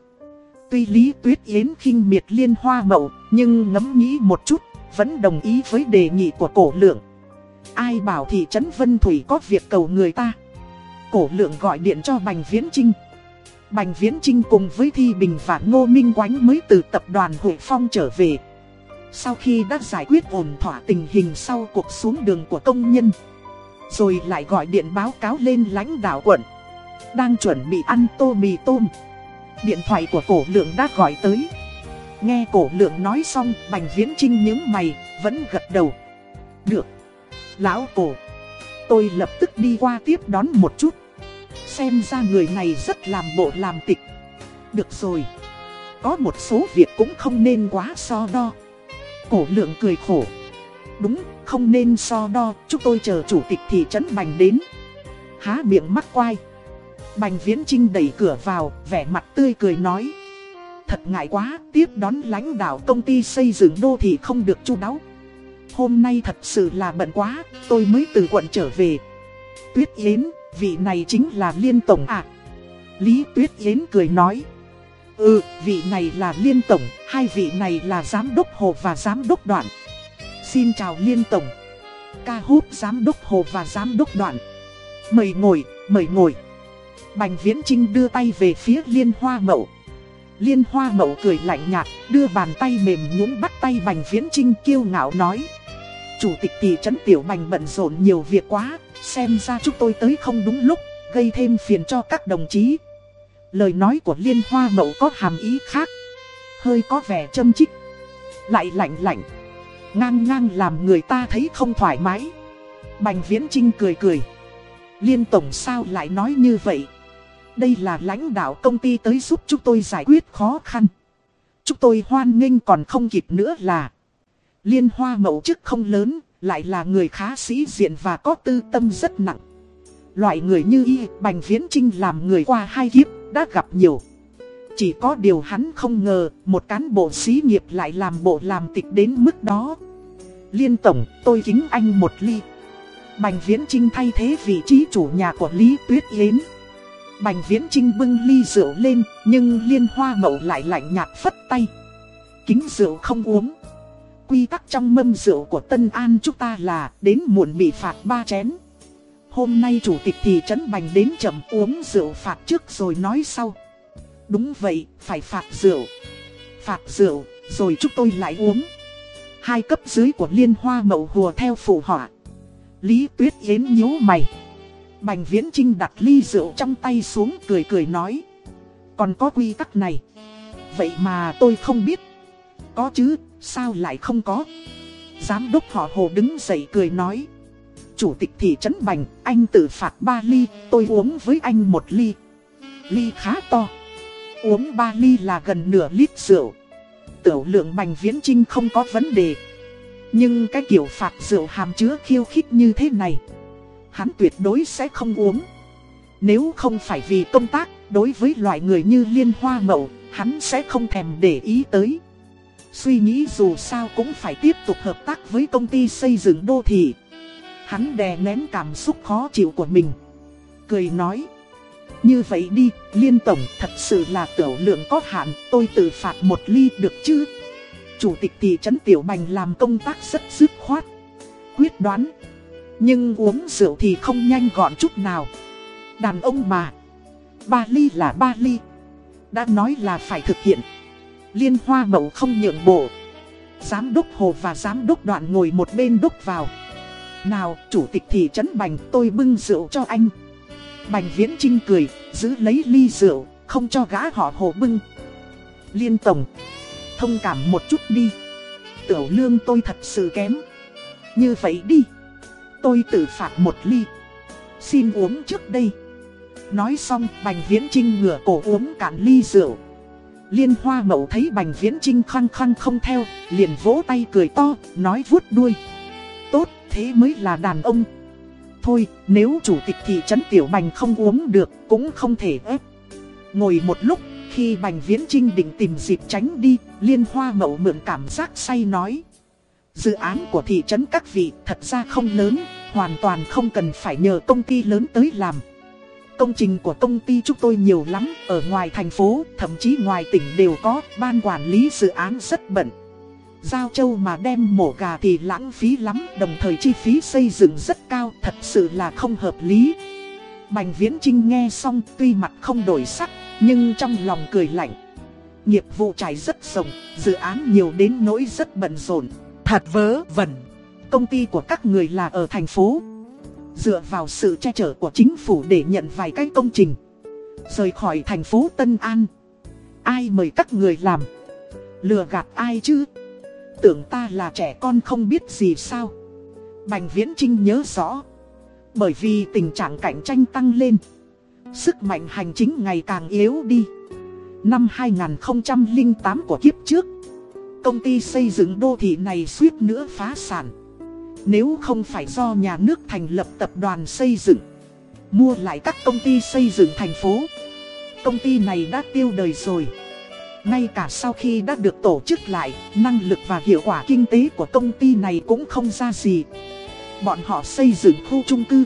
Tuy Lý Tuyết Yến khinh miệt liên hoa mậu, nhưng ngẫm nghĩ một chút, vẫn đồng ý với đề nghị của cổ lượng. Ai bảo thị trấn Vân Thủy có việc cầu người ta cổ lượng gọi điện cho Bành Viễn Trinh. Bành Viễn Trinh cùng với Thi Bình và Ngô Minh Quánh mới từ tập đoàn Hội Phong trở về. Sau khi đã giải quyết ổn thỏa tình hình sau cuộc xuống đường của công nhân, rồi lại gọi điện báo cáo lên lãnh đạo quận. Đang chuẩn bị ăn tô mì tôm. Điện thoại của cổ lượng đã gọi tới. Nghe cổ lượng nói xong, Bành Viễn Trinh nhớ mày, vẫn gật đầu. Được. Lão cổ. Tôi lập tức đi qua tiếp đón một chút. Xem ra người này rất làm bộ làm tịch. Được rồi. Có một số việc cũng không nên quá so đo. Cổ lượng cười khổ. Đúng, không nên so đo, chúng tôi chờ chủ tịch thị trấn Bành đến. Há miệng mắc quai. Bành Viễn Trinh đẩy cửa vào, vẻ mặt tươi cười nói. Thật ngại quá, tiếp đón lãnh đạo công ty xây dựng đô thị không được chu đáo. Hôm nay thật sự là bận quá, tôi mới từ quận trở về. Tuyết Yến, vị này chính là Liên Tổng à? Lý Tuyết Yến cười nói. Ừ, vị này là Liên Tổng, hai vị này là Giám đốc Hồ và Giám đốc Đoạn. Xin chào Liên Tổng. Ca hút Giám đốc Hồ và Giám đốc Đoạn. Mời ngồi, mời ngồi. Bành Viễn Trinh đưa tay về phía Liên Hoa Mậu. Liên hoa mậu cười lạnh nhạt, đưa bàn tay mềm nhũn bắt tay Bành Viễn Trinh kiêu ngạo nói. Chủ tịch thị trấn Tiểu Bành bận rộn nhiều việc quá, xem ra chúng tôi tới không đúng lúc, gây thêm phiền cho các đồng chí. Lời nói của Liên hoa mậu có hàm ý khác, hơi có vẻ châm chích, lại lạnh lạnh, ngang ngang làm người ta thấy không thoải mái. Bành Viễn Trinh cười cười. Liên Tổng sao lại nói như vậy? Đây là lãnh đạo công ty tới giúp chúng tôi giải quyết khó khăn. Chúng tôi hoan nghênh còn không kịp nữa là Liên hoa mẫu chức không lớn, lại là người khá sĩ diện và có tư tâm rất nặng. Loại người như y, Bành Viễn Trinh làm người qua hai kiếp, đã gặp nhiều. Chỉ có điều hắn không ngờ, một cán bộ xí nghiệp lại làm bộ làm tịch đến mức đó. Liên Tổng, tôi kính anh một ly. Bành Viễn Trinh thay thế vị trí chủ nhà của Lý Tuyết Yến. Bành Viễn Trinh bưng ly rượu lên, nhưng Liên Hoa Mậu lại lạnh nhạt phất tay. Kính rượu không uống. Quy tắc trong mâm rượu của Tân An chúng ta là đến muộn bị phạt ba chén. Hôm nay chủ tịch thị trấn Bành đến chậm uống rượu phạt trước rồi nói sau. Đúng vậy, phải phạt rượu. Phạt rượu, rồi chúng tôi lại uống. Hai cấp dưới của Liên Hoa Mậu hùa theo phụ họa. Lý Tuyết Yến nhíu mày. Bành Viễn Trinh đặt ly rượu trong tay xuống cười cười nói. Còn có quy tắc này. Vậy mà tôi không biết. Có chứ, sao lại không có. Giám đốc họ hồ đứng dậy cười nói. Chủ tịch thị trấn Bành, anh tự phạt 3 ly, tôi uống với anh một ly. Ly khá to. Uống 3 ly là gần nửa lít rượu. Tiểu lượng Bành Viễn Trinh không có vấn đề. Nhưng cái kiểu phạt rượu hàm chứa khiêu khích như thế này Hắn tuyệt đối sẽ không uống. Nếu không phải vì công tác Đối với loại người như liên hoa mậu Hắn sẽ không thèm để ý tới. Suy nghĩ dù sao cũng phải tiếp tục hợp tác với công ty xây dựng đô thị. Hắn đè nén cảm xúc khó chịu của mình. Cười nói Như vậy đi, Liên Tổng thật sự là tiểu lượng có hạn Tôi tự phạt một ly được chứ? Chủ tịch thị trấn Tiểu Bành làm công tác rất dứt khoát, quyết đoán. Nhưng uống rượu thì không nhanh gọn chút nào. Đàn ông mà, ba ly là ba ly. Đã nói là phải thực hiện. Liên hoa mậu không nhượng bộ. Giám đốc Hồ và giám đốc đoạn ngồi một bên đúc vào. Nào, chủ tịch thị trấn Bành tôi bưng rượu cho anh. Bành Viễn Trinh cười, giữ lấy ly rượu, không cho gã họ Hồ bưng. Liên Tổng thông cảm một chút đi. Tiểu lương tôi thật sự kém. Như vậy đi. Tôi tự phạt một ly. Xin uống trước đây. Nói xong Bành Viễn Trinh ngửa cổ uống cạn ly rượu. Liên hoa mậu thấy Bành Viễn Trinh khăng khăng không theo, liền vỗ tay cười to, nói vuốt đuôi. Tốt, thế mới là đàn ông. Thôi, nếu chủ tịch thị trấn Tiểu Bành không uống được, cũng không thể ép. Ngồi một lúc, khi Bành Viễn Trinh định tìm dịp tránh đi, Liên Hoa Mậu mượn cảm giác say nói. Dự án của thị trấn các vị thật ra không lớn, hoàn toàn không cần phải nhờ công ty lớn tới làm. Công trình của công ty chúng tôi nhiều lắm, ở ngoài thành phố, thậm chí ngoài tỉnh đều có, ban quản lý dự án rất bận. Giao châu mà đem mổ gà thì lãng phí lắm, đồng thời chi phí xây dựng rất cao, thật sự là không hợp lý. Bành Viễn Trinh nghe xong tuy mặt không đổi sắc, nhưng trong lòng cười lạnh. Nghiệp vụ trải rất rộng, dự án nhiều đến nỗi rất bận rộn. Thật vớ vẩn. Công ty của các người là ở thành phố. Dựa vào sự che chở của chính phủ để nhận vài cái công trình. Rời khỏi thành phố Tân An. Ai mời các người làm? Lừa gạt ai chứ? Tưởng ta là trẻ con không biết gì sao? Bành Viễn Trinh nhớ rõ. Bởi vì tình trạng cạnh tranh tăng lên Sức mạnh hành chính ngày càng yếu đi Năm 2008 của kiếp trước Công ty xây dựng đô thị này suýt nữa phá sản. Nếu không phải do nhà nước thành lập tập đoàn xây dựng Mua lại các công ty xây dựng thành phố Công ty này đã tiêu đời rồi. Ngay cả sau khi đã được tổ chức lại, năng lực và hiệu quả kinh tế của công ty này cũng không ra gì. Bọn họ xây dựng khu chung cư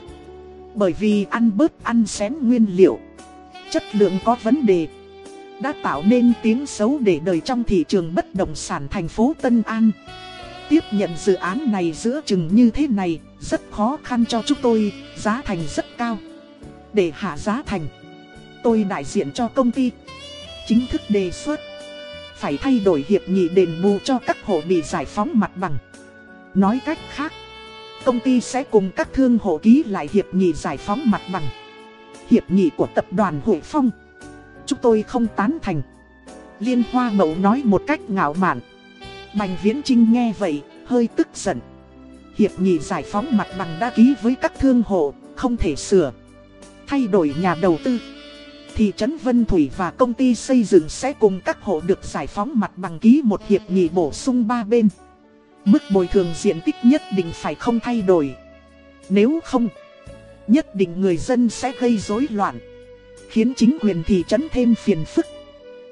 Bởi vì ăn bớt ăn xén nguyên liệu Chất lượng có vấn đề. Đã tạo nên tiếng xấu để đời trong thị trường bất động sản thành phố Tân An. Tiếp nhận dự án này giữa chừng như thế này, Rất khó khăn cho chúng tôi, Giá thành rất cao. Để hạ giá thành, Tôi đại diện cho công ty. Chính thức đề xuất, Phải thay đổi hiệp nghị đền bù cho các hộ bị giải phóng mặt bằng. Nói cách khác, Công ty sẽ cùng các thương hộ ký lại hiệp nghị giải phóng mặt bằng. Hiệp nghị của tập đoàn Hội Phong Chúng tôi không tán thành. Liên Hoa Mậu nói một cách ngạo mạn. Bành Viễn Trinh nghe vậy, hơi tức giận. Hiệp nghị giải phóng mặt bằng đã ký với các thương hộ, không thể sửa. Thay đổi nhà đầu tư. Thị trấn Vân Thủy và công ty xây dựng sẽ cùng các hộ được giải phóng mặt bằng ký một hiệp nghị bổ sung ba bên. Mức bồi thường diện tích nhất định phải không thay đổi. Nếu không Nhất định người dân sẽ gây rối loạn. Khiến chính quyền thị trấn thêm phiền phức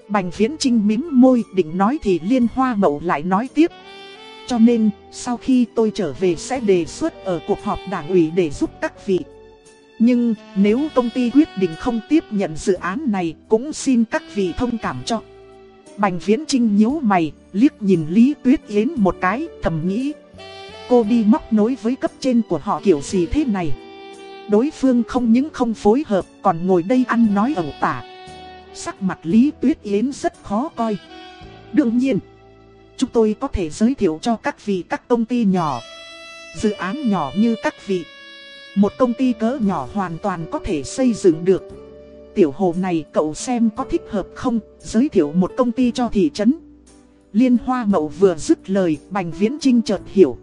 Bành viễn trinh mím môi định nói thì liên hoa mậu lại nói tiếp Cho nên sau khi tôi trở về sẽ đề xuất ở cuộc họp đảng ủy để giúp các vị Nhưng nếu công ty quyết định không tiếp nhận dự án này cũng xin các vị thông cảm cho Bành viễn trinh nhíu mày, liếc nhìn Lý Tuyết Yến một cái, thầm nghĩ. Cô đi móc nối với cấp trên của họ kiểu gì thế này? Đối phương không những không phối hợp, còn ngồi đây ăn nói ẩu tả. Sắc mặt Lý Tuyết Yến rất khó coi. Đương nhiên, chúng tôi có thể giới thiệu cho các vị các công ty nhỏ. Dự án nhỏ như các vị. Một công ty cỡ nhỏ hoàn toàn có thể xây dựng được tiểu hồ này cậu xem có thích hợp không, giới thiệu một công ty cho thị trấn. Liên Hoa Mậu vừa dứt lời, Bành Viễn Trinh chợt hiểu.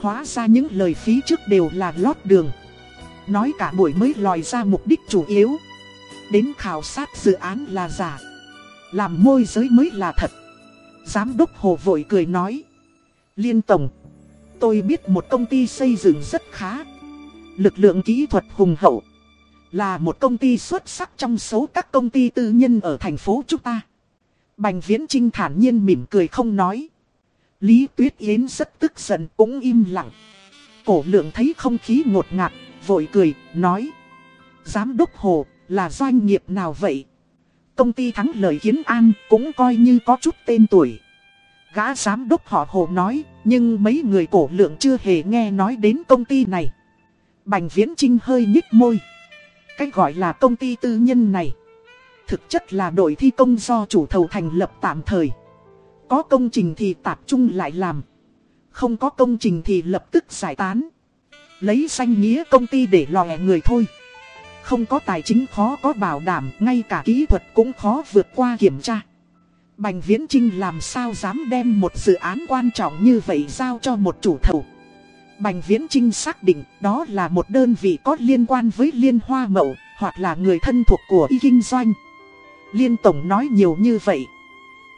Hóa ra những lời phí trước đều là lót đường. Nói cả buổi mới lòi ra mục đích chủ yếu. Đến khảo sát dự án là giả. Làm môi giới mới là thật. Giám đốc Hồ vội cười nói. Liên Tổng, tôi biết một công ty xây dựng rất khá. Lực lượng kỹ thuật hùng hậu. Là một công ty xuất sắc trong số các công ty tư nhân ở thành phố chúng ta. Bành Viễn Trinh thản nhiên mỉm cười không nói. Lý Tuyết Yến rất tức giận cũng im lặng. Cổ lượng thấy không khí ngột ngạt, vội cười, nói. Giám đốc Hồ, là doanh nghiệp nào vậy? Công ty thắng lợi kiến an cũng coi như có chút tên tuổi. Gã giám đốc họ Hồ nói, nhưng mấy người cổ lượng chưa hề nghe nói đến công ty này. Bành Viễn Trinh hơi nhích môi. Cách gọi là công ty tư nhân này Thực chất là đội thi công do chủ thầu thành lập tạm thời Có công trình thì tạp trung lại làm Không có công trình thì lập tức giải tán Lấy danh nghĩa công ty để lòe người thôi Không có tài chính khó có bảo đảm Ngay cả kỹ thuật cũng khó vượt qua kiểm tra Bành Viễn Trinh làm sao dám đem một dự án quan trọng như vậy giao cho một chủ thầu Bành Viễn Trinh xác định đó là một đơn vị có liên quan với Liên Hoa Mậu, hoặc là người thân thuộc của y kinh doanh. Liên Tổng nói nhiều như vậy.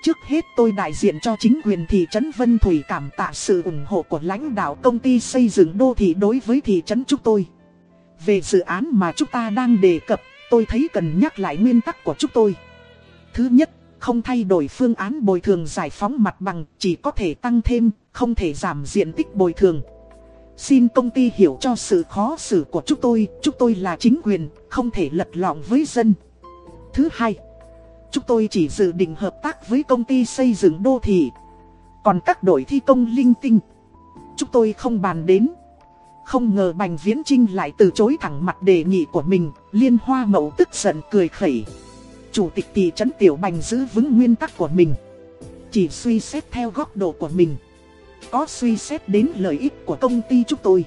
Trước hết tôi đại diện cho chính quyền thị trấn Vân Thủy cảm tạ sự ủng hộ của lãnh đạo công ty xây dựng đô thị đối với thị trấn chúng tôi. Về dự án mà chúng ta đang đề cập, tôi thấy cần nhắc lại nguyên tắc của chúng tôi. Thứ nhất, không thay đổi phương án bồi thường giải phóng mặt bằng, chỉ có thể tăng thêm, không thể giảm diện tích bồi thường. Xin công ty hiểu cho sự khó xử của chúng tôi, chúng tôi là chính quyền, không thể lật lọng với dân. Thứ hai, chúng tôi chỉ dự định hợp tác với công ty xây dựng đô thị. Còn các đội thi công linh tinh, chúng tôi không bàn đến. Không ngờ Bành Viễn Trinh lại từ chối thẳng mặt đề nghị của mình, Liên Hoa Mậu tức giận cười khẩy. Chủ tịch thị trấn Tiểu Bành giữ vững nguyên tắc của mình. Chỉ suy xét theo góc độ của mình có suy xét đến lợi ích của công ty chúng tôi.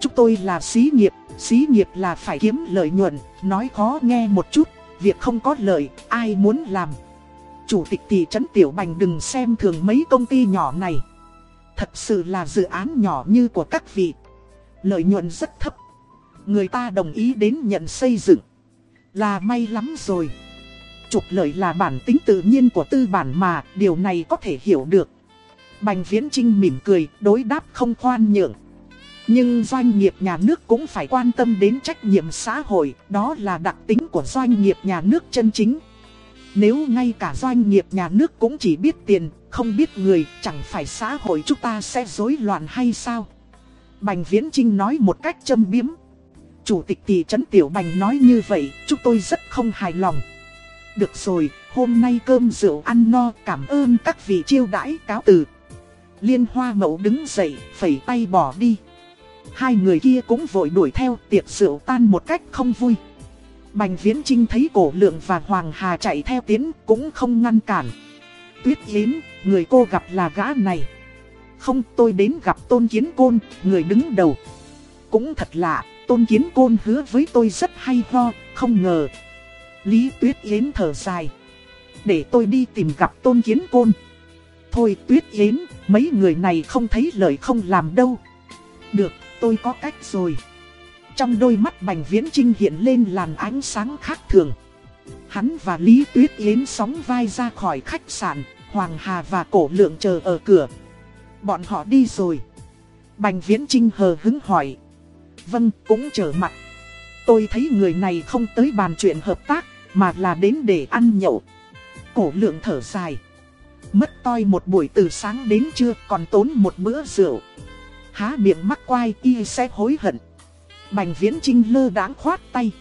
Chúng tôi là xí nghiệp, xí nghiệp là phải kiếm lợi nhuận, nói khó nghe một chút, việc không có lợi, ai muốn làm. Chủ tịch thị trấn Tiểu Bành đừng xem thường mấy công ty nhỏ này. Thật sự là dự án nhỏ như của các vị. Lợi nhuận rất thấp. Người ta đồng ý đến nhận xây dựng. Là may lắm rồi. Trục lợi là bản tính tự nhiên của tư bản mà, điều này có thể hiểu được. Bành Viễn Trinh mỉm cười, đối đáp không khoan nhượng. Nhưng doanh nghiệp nhà nước cũng phải quan tâm đến trách nhiệm xã hội, đó là đặc tính của doanh nghiệp nhà nước chân chính. Nếu ngay cả doanh nghiệp nhà nước cũng chỉ biết tiền, không biết người, chẳng phải xã hội chúng ta sẽ rối loạn hay sao? Bành Viễn Trinh nói một cách châm biếm. Chủ tịch thị trấn Tiểu Bành nói như vậy, chúng tôi rất không hài lòng. Được rồi, hôm nay cơm rượu ăn no, cảm ơn các vị chiêu đãi cáo từ. Liên hoa mậu đứng dậy, phẩy tay bỏ đi. Hai người kia cũng vội đuổi theo tiệc rượu tan một cách không vui. Bành Viễn Trinh thấy cổ lượng và Hoàng Hà chạy theo tiến cũng không ngăn cản. Tuyết Yến, người cô gặp là gã này. Không tôi đến gặp Tôn Kiến Côn, người đứng đầu. Cũng thật lạ, Tôn Kiến Côn hứa với tôi rất hay ho, không ngờ. Lý Tuyết Yến thở dài. Để tôi đi tìm gặp Tôn Kiến Côn. Thôi Tuyết Yến, mấy người này không thấy lời không làm đâu. Được, tôi có cách rồi. Trong đôi mắt Bành Viễn Trinh hiện lên làn ánh sáng khác thường. Hắn và Lý Tuyết Yến sóng vai ra khỏi khách sạn, Hoàng Hà và Cổ Lượng chờ ở cửa. Bọn họ đi rồi. Bành Viễn Trinh hờ hứng hỏi. Vâng, cũng trở mặt. Tôi thấy người này không tới bàn chuyện hợp tác, mà là đến để ăn nhậu. Cổ Lượng thở dài. Mất toi một buổi từ sáng đến trưa còn tốn một bữa rượu. Há miệng mắc quai y sẽ hối hận. Bành viễn trinh lơ đãng khoát tay.